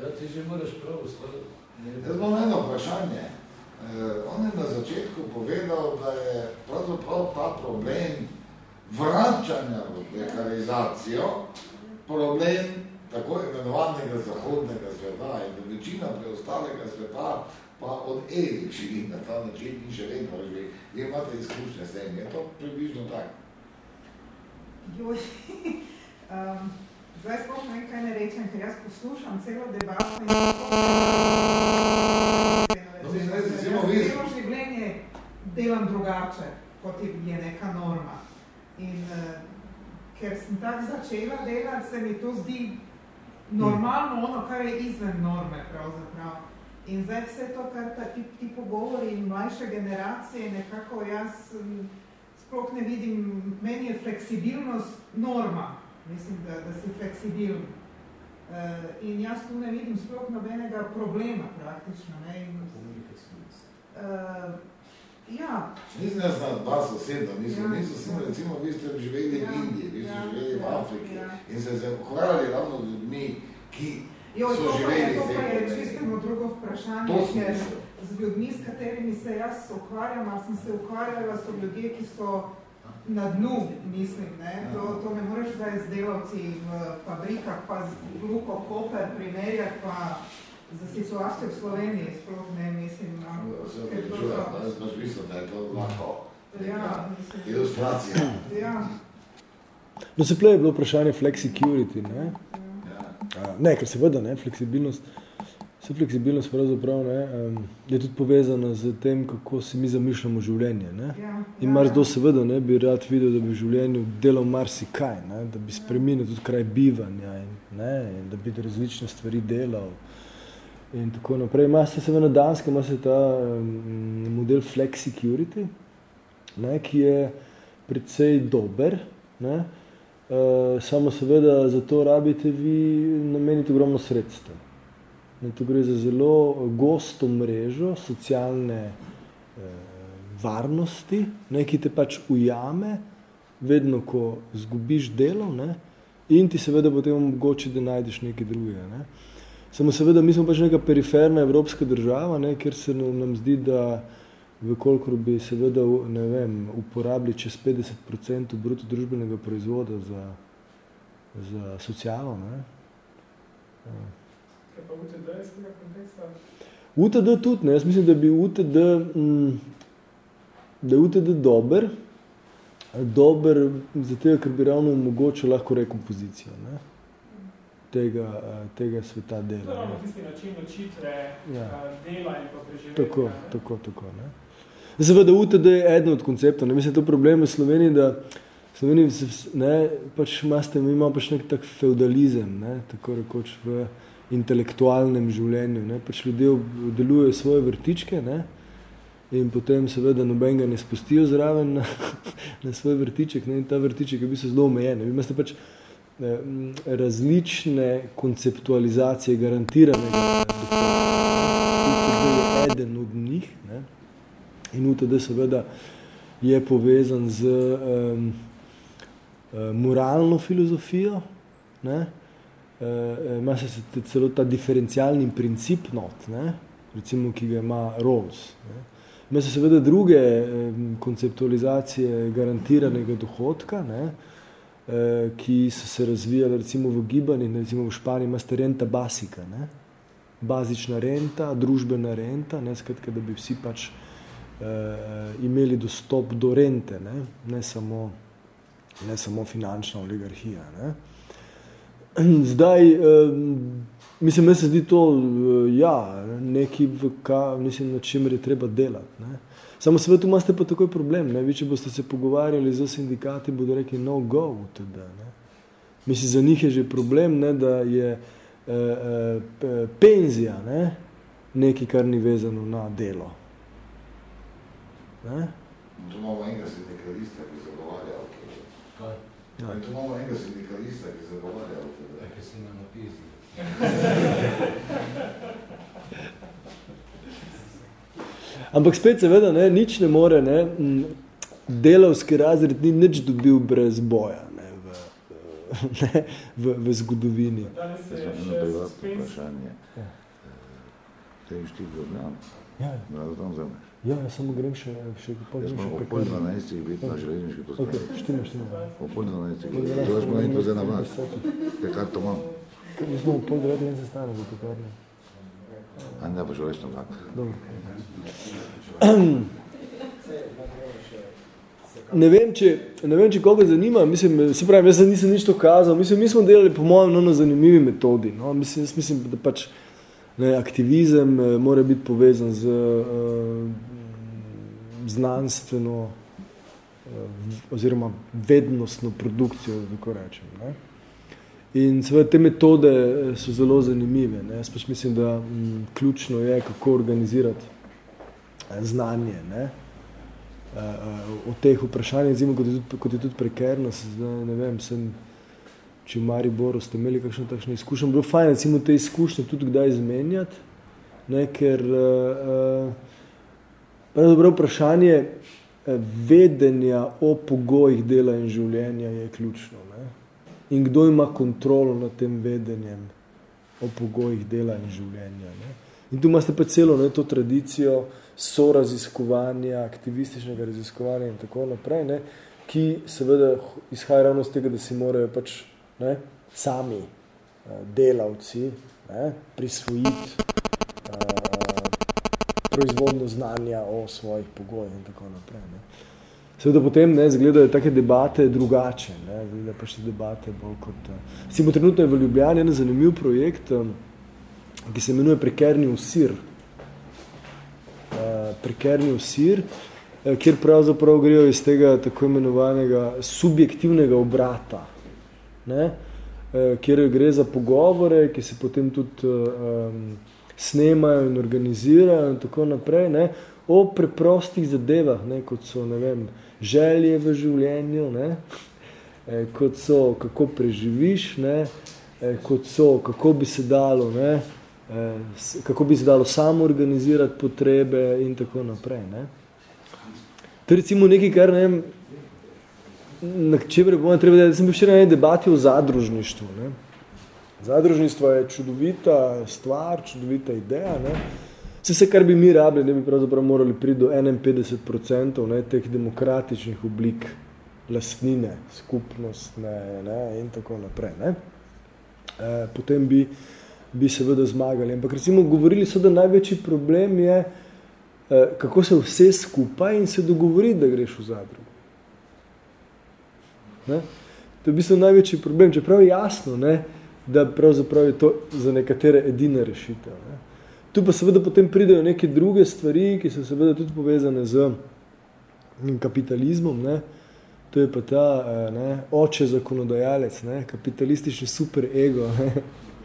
Ja, ti že moraš prav ustaviti. Jaz bom eno vprašanje. Eh, on je na začetku povedal, da je pravzaprav ta problem vračanja v prekarizacijo problem tako imenovanega zahodnega sveta in večina preostalega sveta pa od Evi živi na ta način in še vedno živi. Vi imate izkušnje s tem, je to približno tako? Joj, um, zdaj sploh ne vem, kaj ne rečem, ker jaz poslušam celo debato in No, res, recimo, vi- celo življenje delam drugače, kot je neka norma. In uh, ker sem tako začela delati, se mi to zdi normalno ono, kar je izven norme pravzaprav. In zdaj vse to, kar ta ti, ti pogovori in mlajše generacije, nekako jaz m, sploh ne vidim, meni je fleksibilnost norma, mislim, da, da si fleksibilen. Uh, in jaz tu ne vidim sploh nobenega problema praktično. Ne? In, uh, ja, Nisem jaz na vas osebno, mislim, Ja. niso sem, recimo, vi ste živeli v Ja, Indiji, vi ste ja, živeli v ja, Afriki ja. in ste se ukvarjali ravno z ljudmi, ki Jo, so to pa živeli je, to v pa je tem čisto eno drugo vprašanje, To ker z ljudmi, s katerimi se jaz ukvarjam, ali sem se ukvarjala, so ljudje, ki so na dnu, mislim, ne? To, to ne moreš zdaj z delavci v fabrikah, pa z Luko Koper primerjati, pa za situacijo v Sloveniji, sploh ne mislim, no, da jaz pač mislim, da je to lahko Ja, mislim. ilustracija. Ja, No, se je bilo vprašanje flexicurity, ne? A, Ne, ker seveda, ne, fleksibilnost, vse fleksibilnost pravzaprav, ne, um, je tudi povezana z tem, kako si mi zamišljamo življenje, ne. Ja, In ja, marsikdo ja. seveda ne bi rad videl, da bi v življenju delal marsikaj, ne, da bi spremenil tudi kraj bivanja in, ne, in da bi različne stvari delal in tako naprej. Ima se seveda na Danskem, ima se ta um, model flexicurity, ne, ki je precej dober, ne, Uh, samo seveda za to rabite vi nameniti ogromno sredstev. Ne, to gre za zelo gosto mrežo socialne eh, varnosti, ne, ki te pač ujame, vedno, ko zgubiš delo, ne, in ti seveda potem omogoči, da najdeš nekaj drugega. Ne. Samo seveda, mi smo pač neka periferna evropska država, ne, kjer se nam, nam zdi, da Vkolikor bi seveda vem, uporabili čez 50% bruto družbenega proizvoda za, za socialo. Ne? Kaj pa UTD iz tega konteksta? UTD tudi, ne? jaz mislim, da bi UTD, mm, da je UTD dober, dober zato, ker bi ravno omogočil lahko rekompozicijo ne? Tega, eh, tega sveta To je dela. ravno Ne? tisti način ločitve Ja. ja. dela in pa preživetja. Tako, ne? tako, tako. Ne? Seveda UTD je eden od konceptov. Ne? Mislim, to problem v Sloveniji, da Sloveniji ne, pač imate, mi imamo pač nek tak feudalizem, ne? tako rekoč v intelektualnem življenju. Ne? Pač ljudje ob- delujejo svoje vrtičke ne? in potem seveda noben ga ne spustijo zraven na, na svoj vrtiček ne? in ta vrtiček je v bistvu zelo omejen. Vi imate pač eh, različne konceptualizacije garantiranega dohodka. UTD je eden od njih. Ne? In UTD seveda je povezan z um, moralno filozofijo, ne? Uh, ima se celo ta diferencialni princip not, ne? recimo, ki ga ima Rawls. Ne? Ima se seveda druge konceptualizacije garantiranega dohodka, ne? Uh, ki so se razvijale recimo v gibanjih, recimo v Španiji imate renta basica, ne? bazična renta, družbena renta, ne? skratka, da bi vsi pač uh, imeli dostop do rente, ne, ne, samo, ne samo finančna oligarhija. Ne. Zdaj, um, mislim, meni se zdi to, uh, ja, nekaj, v ka, mislim, na čemer je treba delati. Ne. Samo seveda tu imate pa takoj problem, ne. Vi, če boste se pogovarjali z sindikati, bodo rekli no go tudi, ne. Mislim, za njih je že problem, ne, da je uh, uh, penzija, ne, nekaj, kar ni vezano na delo. Ne? Tu imamo enega sindikalista, ki zagovarja LTD. Kaj? Ja. Tu imamo enega sindikalista, ki zagovarja LTD. Kaj si me napisal? Ampak spet seveda ne, nič ne more, ne, m, delavski razred ni nič dobil brez boja ne, v, ne, v, v zgodovini. Danes se je še vprašanje. Ja. Te iš ti v Ljubljano, Ja, da tam vzameš. ja, jaz samo grem še, še pol grem še preko. pol 12 biti na železniški Ok, postaji. štima, štima. Ob pol 12 Pol dvanajst To smo iti zdaj na desetih. Te kar to imam. Mi smo pol devetih in se stane v pekarni. A ne že več. Dobro. Ne vem, če, ne vem, če koga zanima, mislim, se pravi, jaz nisem nič to kazal, mislim, mi smo delali po mojem no, na zanimivi metodi, no, mislim, jaz mislim, da pač ne, aktivizem eh, mora biti povezan z uh, znanstveno uh, oziroma vednostno produkcijo, tako rečem. Ne. In seveda te metode eh, so zelo zanimive. Ne. Jaz pač mislim, da m, ključno je, kako organizirati eh, znanje. Ne. Uh, o teh vprašanjih, recimo, kot je tudi, kot je tudi prekernost, zdaj, ne vem, sem, če v Mariboru ste imeli kakšno takšno izkušnjo, bilo fajn, recimo, te izkušnje tudi kdaj izmenjati, ne, ker uh, uh, vprašanje vedenja o pogojih dela in življenja je ključno. Ne. In kdo ima kontrolo nad tem vedenjem o pogojih dela in življenja. Ne. In tu imate pa celo ne, to tradicijo, soraziskovanja, aktivističnega raziskovanja in tako naprej, ne, ki seveda izhaja ravno iz tega, da si morajo pač ne, sami uh, delavci ne, prisvojiti uh, proizvodno znanja o svojih pogojih in tako naprej. Ne. Seveda potem ne, zgledajo take debate drugače, ne, zgledajo pač te debate bolj kot... Simo trenutno je v Ljubljani en zanimiv projekt, um, ki se imenuje Prekerni usir. Uh, prekerni usir, kjer pravzaprav grejo iz tega tako imenovanega subjektivnega obrata, ne? Kjer gre za pogovore, ki se potem tudi um, snemajo in organizirajo in tako naprej, ne? O preprostih zadevah, ne? kot so vem, želje v življenju, ne? E, kot so kako preživiš, ne? E, kot so kako bi se dalo, ne? kako bi se dalo samo organizirati potrebe in tako naprej. Ne? To je recimo nekaj, kar ne vem, na čemer bomo treba, da sem bil včeraj na eni debati o zadružništvu. Ne? Zadružništvo je čudovita stvar, čudovita ideja. Ne? Vse, vse, kar bi mi rabili, ne bi pravzaprav morali priti do 51% ne, teh demokratičnih oblik lastnine, skupnostne ne, in tako naprej. E, potem bi bi seveda zmagali. Ampak recimo govorili so, da največji problem je, eh, kako se vse skupaj in se dogovoriti, da greš v zadrugo. Ne? To je v bistvu največji problem, čeprav je jasno, ne, da pravzaprav je to za nekatere edina rešitev. Ne? Tu pa seveda potem pridejo neke druge stvari, ki so seveda tudi povezane z kapitalizmom, ne? to je pa ta eh, ne, oče zakonodajalec, ne? kapitalistični super ego, ne?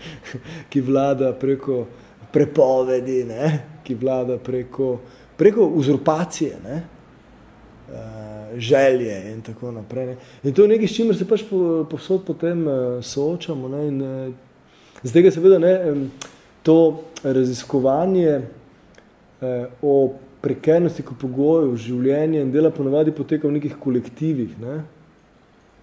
ki vlada preko prepovedi, ne? ki vlada preko, preko uzurpacije, ne? Uh, želje in tako naprej. Ne? In to je nekaj, s čimer se pač po, povsod potem uh, soočamo. Ne? In, uh, z tega seveda ne, um, to raziskovanje uh, o prekernosti kot pogojev življenja in dela ponavadi poteka v nekih kolektivih, ne?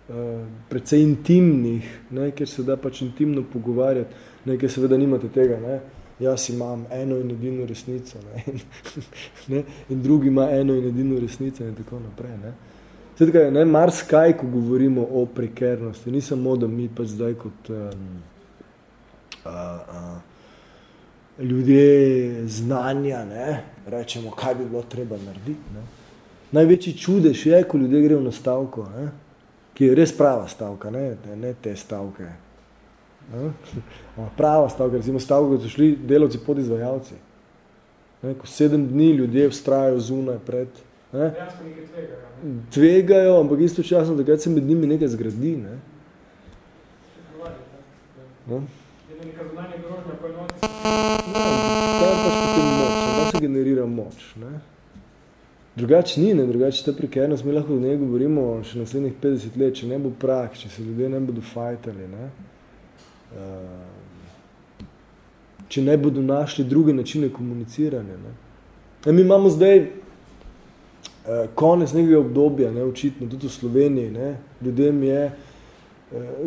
uh, precej intimnih, ne? ker se da pač intimno pogovarjati, ne? ker seveda nimate tega, ne? jaz imam eno in edino resnico ne? In, ne? in drugi ima eno in edino resnico in tako naprej. Ne? Sedaj, ne, mars kaj, ko govorimo o prekernosti, ni samo, da mi pa zdaj kot um, a, a, ljudje znanja ne, rečemo, kaj bi bilo treba narediti. Ne. Največji čudež je, ko ljudje grejo na stavko, ne, ki je res prava stavka, ne, ne te stavke. Ne. Prava stavka, recimo stavka, ko so šli delavci podizvajalci. Ne, ko sedem dni ljudje vstrajajo zunaj pred Ne? Tvegajo, ampak istočasno, da se med njimi nekaj zgradi. Ne? No? Je neka zunanja grožnja, pa enoti No, tam pač potem se generira moč. Ne? Drugač ni, ne? drugač ta prekernost, mi lahko o njej govorimo še naslednjih 50 let, če ne bo prak, če se ljudje ne bodo fajtali, ne? Uh, če ne bodo našli druge načine komuniciranja. Ne? E, mi imamo zdaj uh, konec nekega obdobja, ne, očitno, tudi v Sloveniji, ne, ljudem je, uh,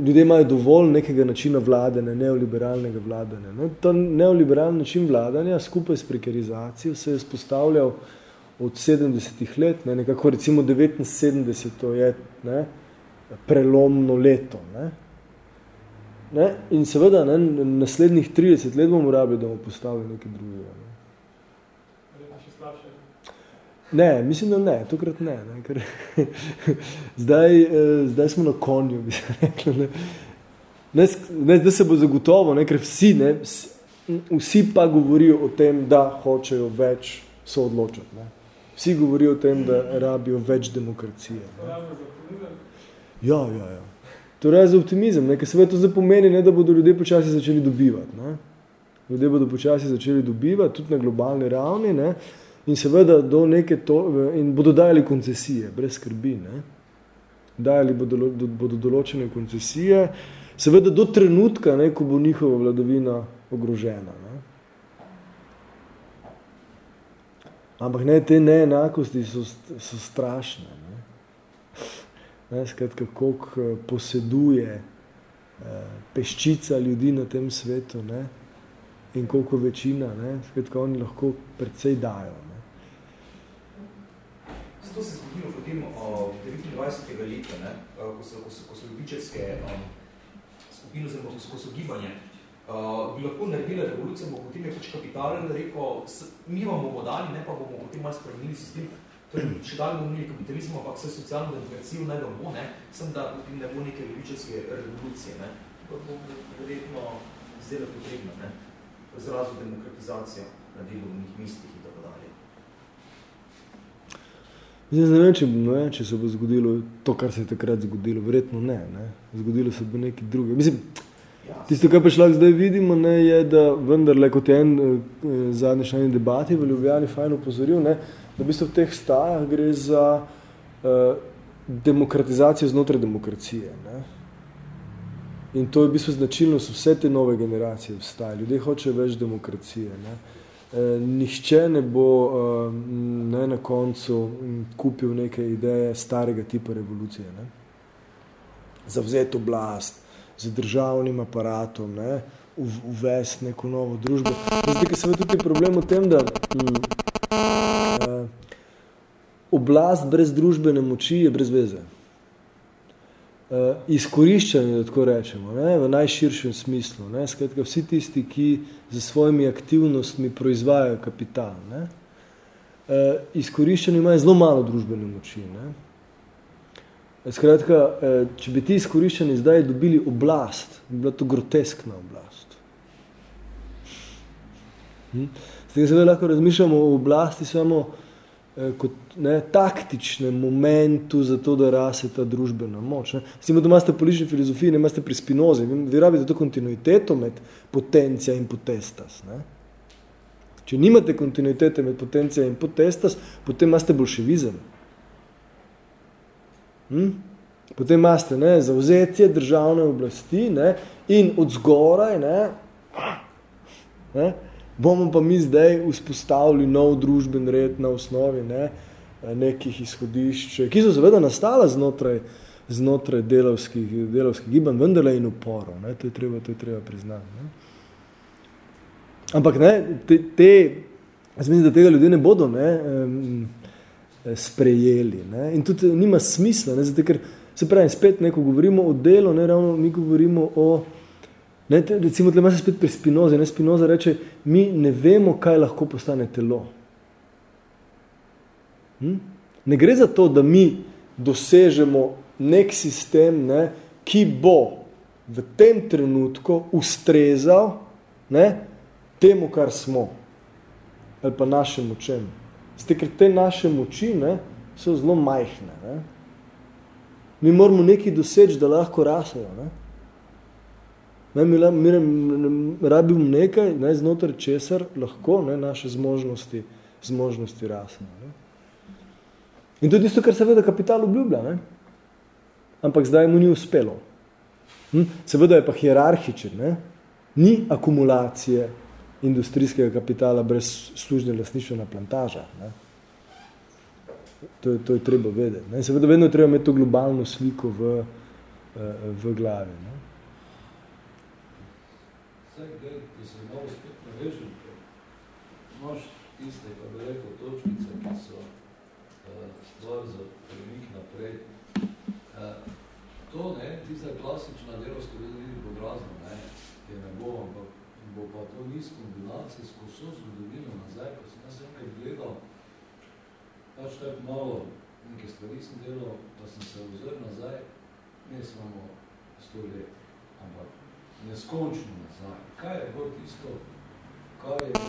ljudje imajo dovolj nekega načina vladanja, neoliberalnega vladanja. Ne. Ta neoliberalni način vladanja skupaj s prekarizacijo se je spostavljal od 70 let, ne, nekako recimo 1970 je ne, prelomno leto. Ne. Ne, in seveda ne, naslednjih 30 let bomo rabili, da bomo postavili nekaj drugega. Ne. Ne, mislim, da ne, tokrat ne, ne ker zdaj, eh, zdaj smo na konju, bi se rekli. Ne. Ne, ne, zdaj se bo zagotovo, ne, ker vsi, ne, vsi pa govorijo o tem, da hočejo več so odločati. Ne. Vsi govorijo o tem, da rabijo več demokracije. Ne. Ja, ja, ja. To je za optimizem, ker seveda to zdaj pomeni, ne, da bodo ljudje počasi začeli dobivati. Ne. Ljudje bodo počasi začeli dobivati, tudi na globalni ravni, ne, in seveda do neke to, in bodo dajali koncesije, brez skrbi, ne. Dajali bodo, do, bodo določene koncesije, seveda do trenutka, ne, ko bo njihova vladavina ogrožena. Ne. Ampak ne, te neenakosti so, so strašne. Ne. Ne, skratka, koliko poseduje eh, peščica ljudi na tem svetu, ne, in koliko večina, ne, skratka, oni lahko predvsej dajo. Ne. To se zgodilo potem uh, 29. leta, ne, ko so, ko so, ko so ljubičevske um, skupine, oziroma ko so, gibanje, uh, bi lahko naredila revolucijo, bo potem je pač kapital rekel, mi vam bomo dali, ne pa bomo potem malo spremenili sistem, torej še dalje bomo imeli kapitalizem, ampak vse socialno demokracijo naj vam bo, ne, sem da potem ne bo neke ljubičevske revolucije, ne, to bo verjetno zelo potrebno, ne, z razvoj demokratizacijo na delovnih mestih in tako dalje. Zdaj, ne vem, če, ne, če se bo zgodilo to, kar se je takrat zgodilo. Verjetno ne. ne. Zgodilo se bo nekaj druge. Mislim, tisto, kar pa šlak zdaj vidimo, ne, je, da vendarle, kot je en eh, zadnjič na debati v Ljubljani fajn upozoril, ne, da v bistvu v teh stajah gre za eh, demokratizacijo znotraj demokracije. Ne. In to je v bistvu značilnost vse te nove generacije vstaje. Ljudje hočejo več demokracije. Ne. Eh, nihče ne bo eh, ne, na koncu kupil neke ideje starega tipa revolucije. Ne. Zavzeti oblast z državnim aparatom, ne, uvesti neko novo družbo. Zdaj, se tudi problem v tem, da m, eh, oblast brez družbene moči je brez veze. Uh, izkoriščanje, da tako rečemo, ne, v najširšem smislu. Ne, skratka, vsi tisti, ki za svojimi aktivnostmi proizvajajo kapital. Ne, uh, izkoriščanje imajo zelo malo družbene moči. Ne. Skratka, uh, če bi ti izkoriščani zdaj dobili oblast, bi bila to groteskna oblast. Hm? Zdaj se lahko razmišljamo o oblasti samo kot ne, taktičnem momentu za to, da rase ta družbena moč. Ne. Simo, da imate politične filozofije, ne imate pri Spinozi, vi, vi rabite to kontinuiteto med potencija in potestas. Ne. Če nimate kontinuitete med potencija in potestas, potem imate bolševizem. Hm? Potem imate ne, zauzetje državne oblasti ne, in od zgoraj ne, ne, bomo pa mi zdaj vzpostavili nov družben red na osnovi ne, nekih izhodišč, ki so seveda nastala znotraj, znotraj delovskih, delovskih gibanj, vendarle in uporov. Ne, to, je treba, to je treba priznati. Ne. Ampak ne, te, te, jaz mislim, da tega ljudje ne bodo ne, um, sprejeli. Ne. In tudi nima smisla, ne, zato, ker se pravi, spet neko govorimo o delu, ne ravno mi govorimo o Ne, te, recimo, tle ima se spet pri Spinozi. Ne, Spinoza reče, mi ne vemo, kaj lahko postane telo. Hm? Ne gre za to, da mi dosežemo nek sistem, ne, ki bo v tem trenutku ustrezal ne, temu, kar smo, ali pa našem močem. Zdaj, ker te naše moči ne, so zelo majhne. Ne. Mi moramo nekaj doseči, da lahko rasejo. Ne. Ne, mi, mi, mi rabimo nekaj, ne, znotraj česar lahko ne, naše zmožnosti zmožnosti rasno. Ne? In to je tisto, kar seveda kapital obljublja, ne? ampak zdaj mu ni uspelo. Hm? Seveda je pa hierarhičen, ne? ni akumulacije industrijskega kapitala brez služne lasništva na plantažah. Ne? To, je, to je treba vedeti. Ne? Seveda vedno je treba imeti to globalno sliko v, eh, v glavi. Ne? Vsaj, gledaj, da se malo navežem, imaš tiste, pa bi rekel, točkice, ki so uh, stvar za premik naprej. Uh, to, ne, tista klasična delovska vedeli podrazno, ne, je ne bo, ampak bo pa to niz kombinacijsko vso zgodovino nazaj, ko sem jaz nekaj gledal, pač tako malo neke stvari sem delal, pa sem se ozir nazaj, ne samo sto let, ampak neskončno nazaj. Kaj je bolj tisto, kar je pa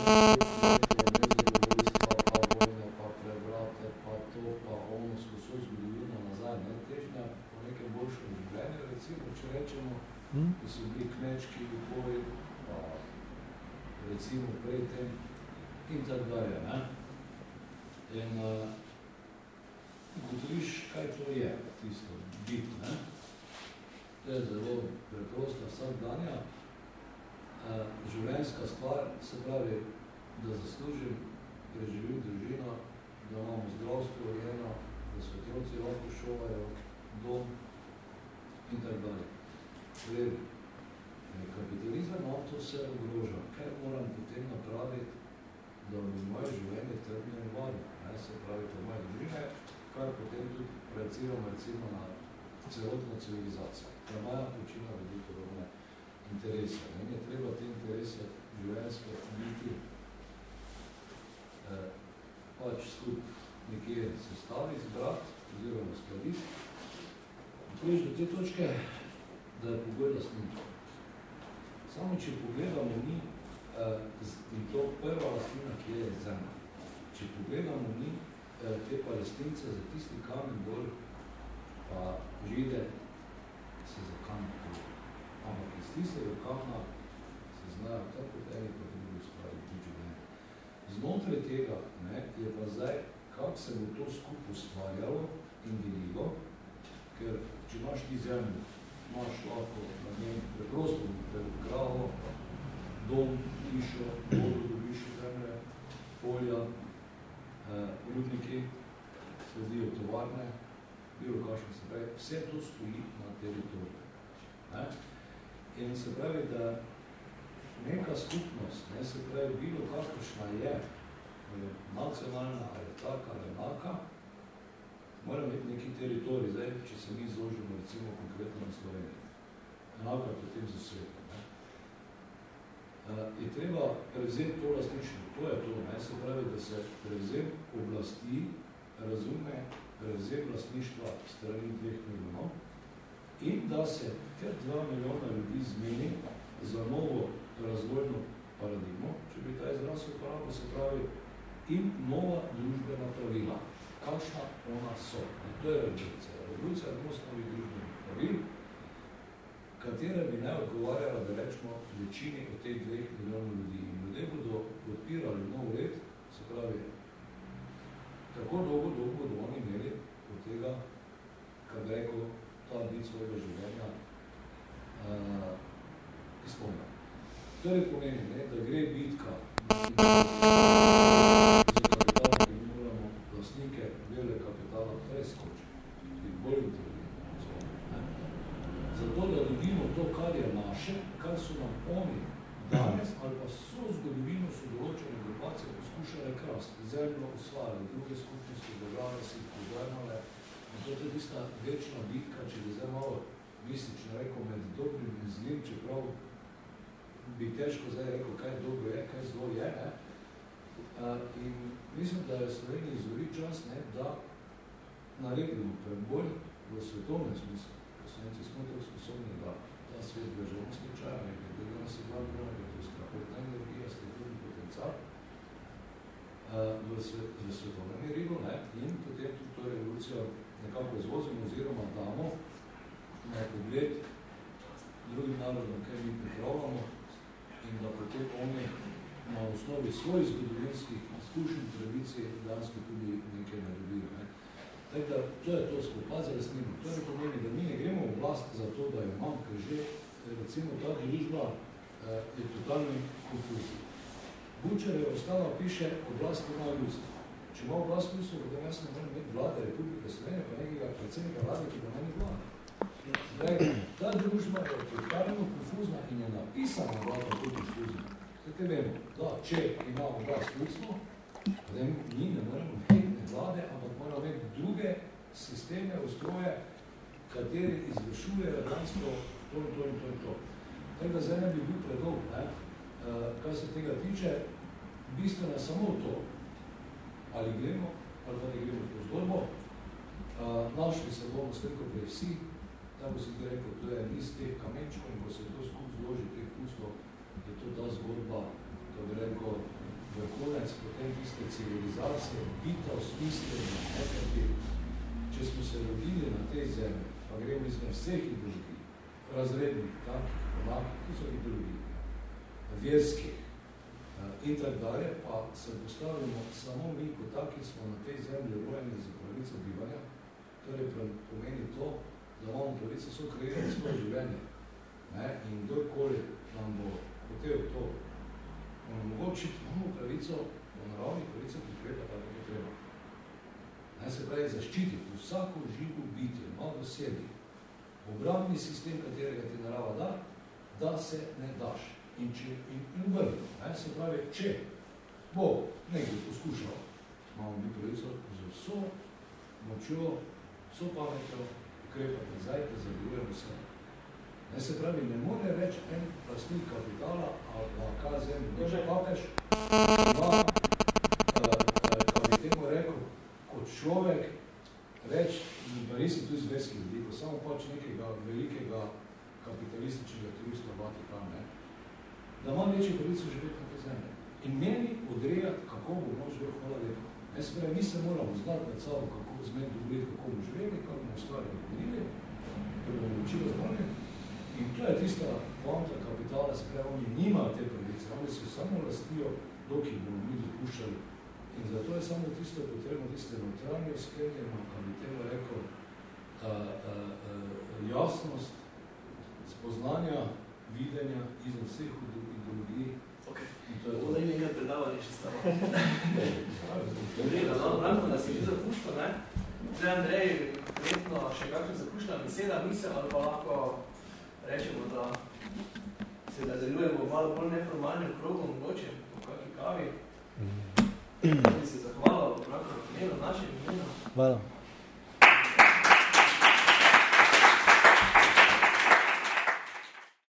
vojne, pa prevrate, pa to, pa ono skozi zgodovino nazaj, ne težnja po nekem boljšem življenju, recimo, če rečemo, Hm? da so bili kmečki upoji, pa recimo prej tem in tako dalje. Ne? In uh, ugotoviš, kaj to je, tisto bit. Ne? To je zelo preprosta vsakdanja. Življenjska stvar se pravi, da zaslužim, preživim družino, da imamo zdravstvo urejeno, da se otroci lahko šolajo, dom in tako dalje. Torej, kapitalizem no, to vse ogroža. Kaj moram potem napraviti, da bi moje življenje trdno in varno? Ne, se pravi, to moje družine, kar potem tudi projeciramo recimo na celotno civilizacijo. Da moja počina podobne interese. Ne, je treba te interese življenjske biti eh, pač skup nekje sestavi, zbrati oziroma skladiti. Priš do te točke, da je pogoj lastnika. Samo če pogledamo mi, uh, in to prva lastnina, ki je zemlja, če pogledamo mi uh, te palestince za tisti kamen dol, pa žide se za kamen dol. Ampak tistega kamna se znajo tako eni pa drugi ustvariti tudi življenje. Znotraj tega ne, je pa zdaj, kako se bo to skupaj ustvarjalo in delilo, ker če imaš ti zemljo, imaš lahko na njem preprosto gravo, dom, hišo, vodo dobiš zemlje, polja, eh, rudniki, sledijo tovarne, bilo kakšno se pravi, vse to stoji na teritoriju. Ne? In se pravi, da neka skupnost, ne, se pravi, bilo kakršna je, nacionalna ali taka ali enaka, mora imeti neki teritorij, zdaj, če se mi zožimo recimo konkretno na Sloveniji. Enako je potem za svetom. Ne? Uh, je treba prevzeti to lastništvo. To je to, ne? se pravi, da se prevzem oblasti razume prevzem lastništva strani dveh milijonov in da se ter dva milijona ljudi zmeni za novo razvojno paradigmo, če bi ta izraz uporabil, se pravi, in nova družbena pravila kakšna ona so. In to je revolucija. Revolucija je osnovi družbenih pravil, katere bi ne odgovarjala, da rečemo, večini od teh dveh milijonov ljudi. In ljudje bodo podpirali nov let, se pravi, tako dolgo, dolgo bodo oni imeli od tega, kad rekel, ta bit svojega življenja uh, izpolnil. Torej pomeni, ne, da gre bitka lastnike bele kapitala preskoči, in bolj inteligentno. Zato, da dobimo to, kar je naše, kar so nam oni danes, ali pa so zgodovino so določene grupacije poskušale krasti, zemljo osvajali, druge skupnosti države si jih podajmale. In to je tista večna bitka, če bi zdaj malo mistično rekel, med dobrim in zlim, čeprav bi težko zdaj rekel, kaj dobro je, kaj zlo je, ne? In mislim, da je Sloveniji izvori čas, ne, da naredimo preboj v svetovnem smislu. Slovenci smo tako sposobni, da ta svet državno slučaja, nekaj tega nas je dva milijona, da je strahotna energija, strukturni potencial v, svet, v svetovnem merilu, in potem tudi to revolucijo nekako izvozimo oziroma damo na pogled drugim narodom, kaj mi pripravljamo in da potem oni na osnovi svojih zgodovinskih izkušenj, tradicije dejansko tudi nekaj naredijo. Ne. Tako da, to je to spopazili s njim. To ne pomeni, da mi ne gremo v oblast za to, da jo imam, ker že recimo ta družba eh, je totalni konfuzija. Bučer je ostala, piše, oblast ima ljudstvo. Če ima oblast ljudstvo, potem jaz ne morem imeti vlade Republike Slovenije, pa nekega predsednika vlade, ki bo meni vlade. Zdaj, ta družba je totalno konfuzna in je napisana vlada tudi konfuzna. Zdaj, vemo, da če ima oblast ljudstvo, potem mi ne moremo imeti vlade, ampak moramo imeti druge sisteme, ustroje, kateri izvršuje radansko to in to in to in to. Tako da zdaj ne bi bil predolg, ne? Uh, kar se tega tiče, bistveno je samo to, ali gremo, ali da ne gremo to zgodbo. Uh, našli se bomo sliko pri vsi, tako si ti rekel, to je niz teh kamenčkov in ko se to skup zloži teh pustov, je to ta zgodba, to bi rekel, vrhunec potem tiste civilizacije, bita v smislu, nekaj, če smo se rodili na tej zemlji, pa gremo izmed vseh ideologij, razrednih, tak, onak, ki so ideologij, verskih eh, in tak dalje, pa se postavimo samo mi, kot taki smo na tej zemlji rojeni za pravico bivanja, torej pomeni to, da imamo pravico so kreirati svoje življenje. Ne? In kdorkoli nam bo hotel to omogočiti, imamo pravico, po naravni pravico prikreta, tako je treba. Ne se pravi zaščititi vsako živo bitje, v sebi obrambni sistem, katerega ti narava da, da se ne daš. In, če, in, in vrlo, se pravi, če bo nekdo poskušal, imamo mi pravico z vso močjo, vso pametjo, ukrepati. Nazaj, da zadelujemo vse. Ne se pravi, ne more reči en vlastnik kapitala, ali pa KZM, kdo že papež, ima, eh, ko bi temu rekel, kot človek, reči, da nisem tu izverski ljudi, ko samo pač nekega velikega kapitalističnega turista Vatikan, ne, da imam večji pravico živeti na te zemlje. In meni odrejati, kako bomo živeli, hvala. Ne se pravi, mi se moramo znati med sabo, kako zmeni dogovoriti, kako bomo živeli, kako bomo ustvarjali dogodili, kako bomo učili zdravljen. In to je tista poanta kapitala, se pravi, oni nimajo te pravice, oni se samo lastijo, dokaj bomo mi dopuščali. In zato je samo tisto potrebno, tiste neutralne sklenjeno, kaj bi temu rekel, a, a, a, jasnost, spoznanja, videnja izmed vseh ideologij. Okay. To je nekaj predavanje še stava. Dobro, no, Branko, da si že zapuščal, ne? Zdaj, Andrej, verjetno še kakšna zapuščna beseda, misel, ali pa lahko rečemo, da se nadaljujemo malo bolj neformalnim krogom, mogoče, v kakvi kavi. Mm. Se zahvala, Branko, v imenu, našem imenu. Hvala.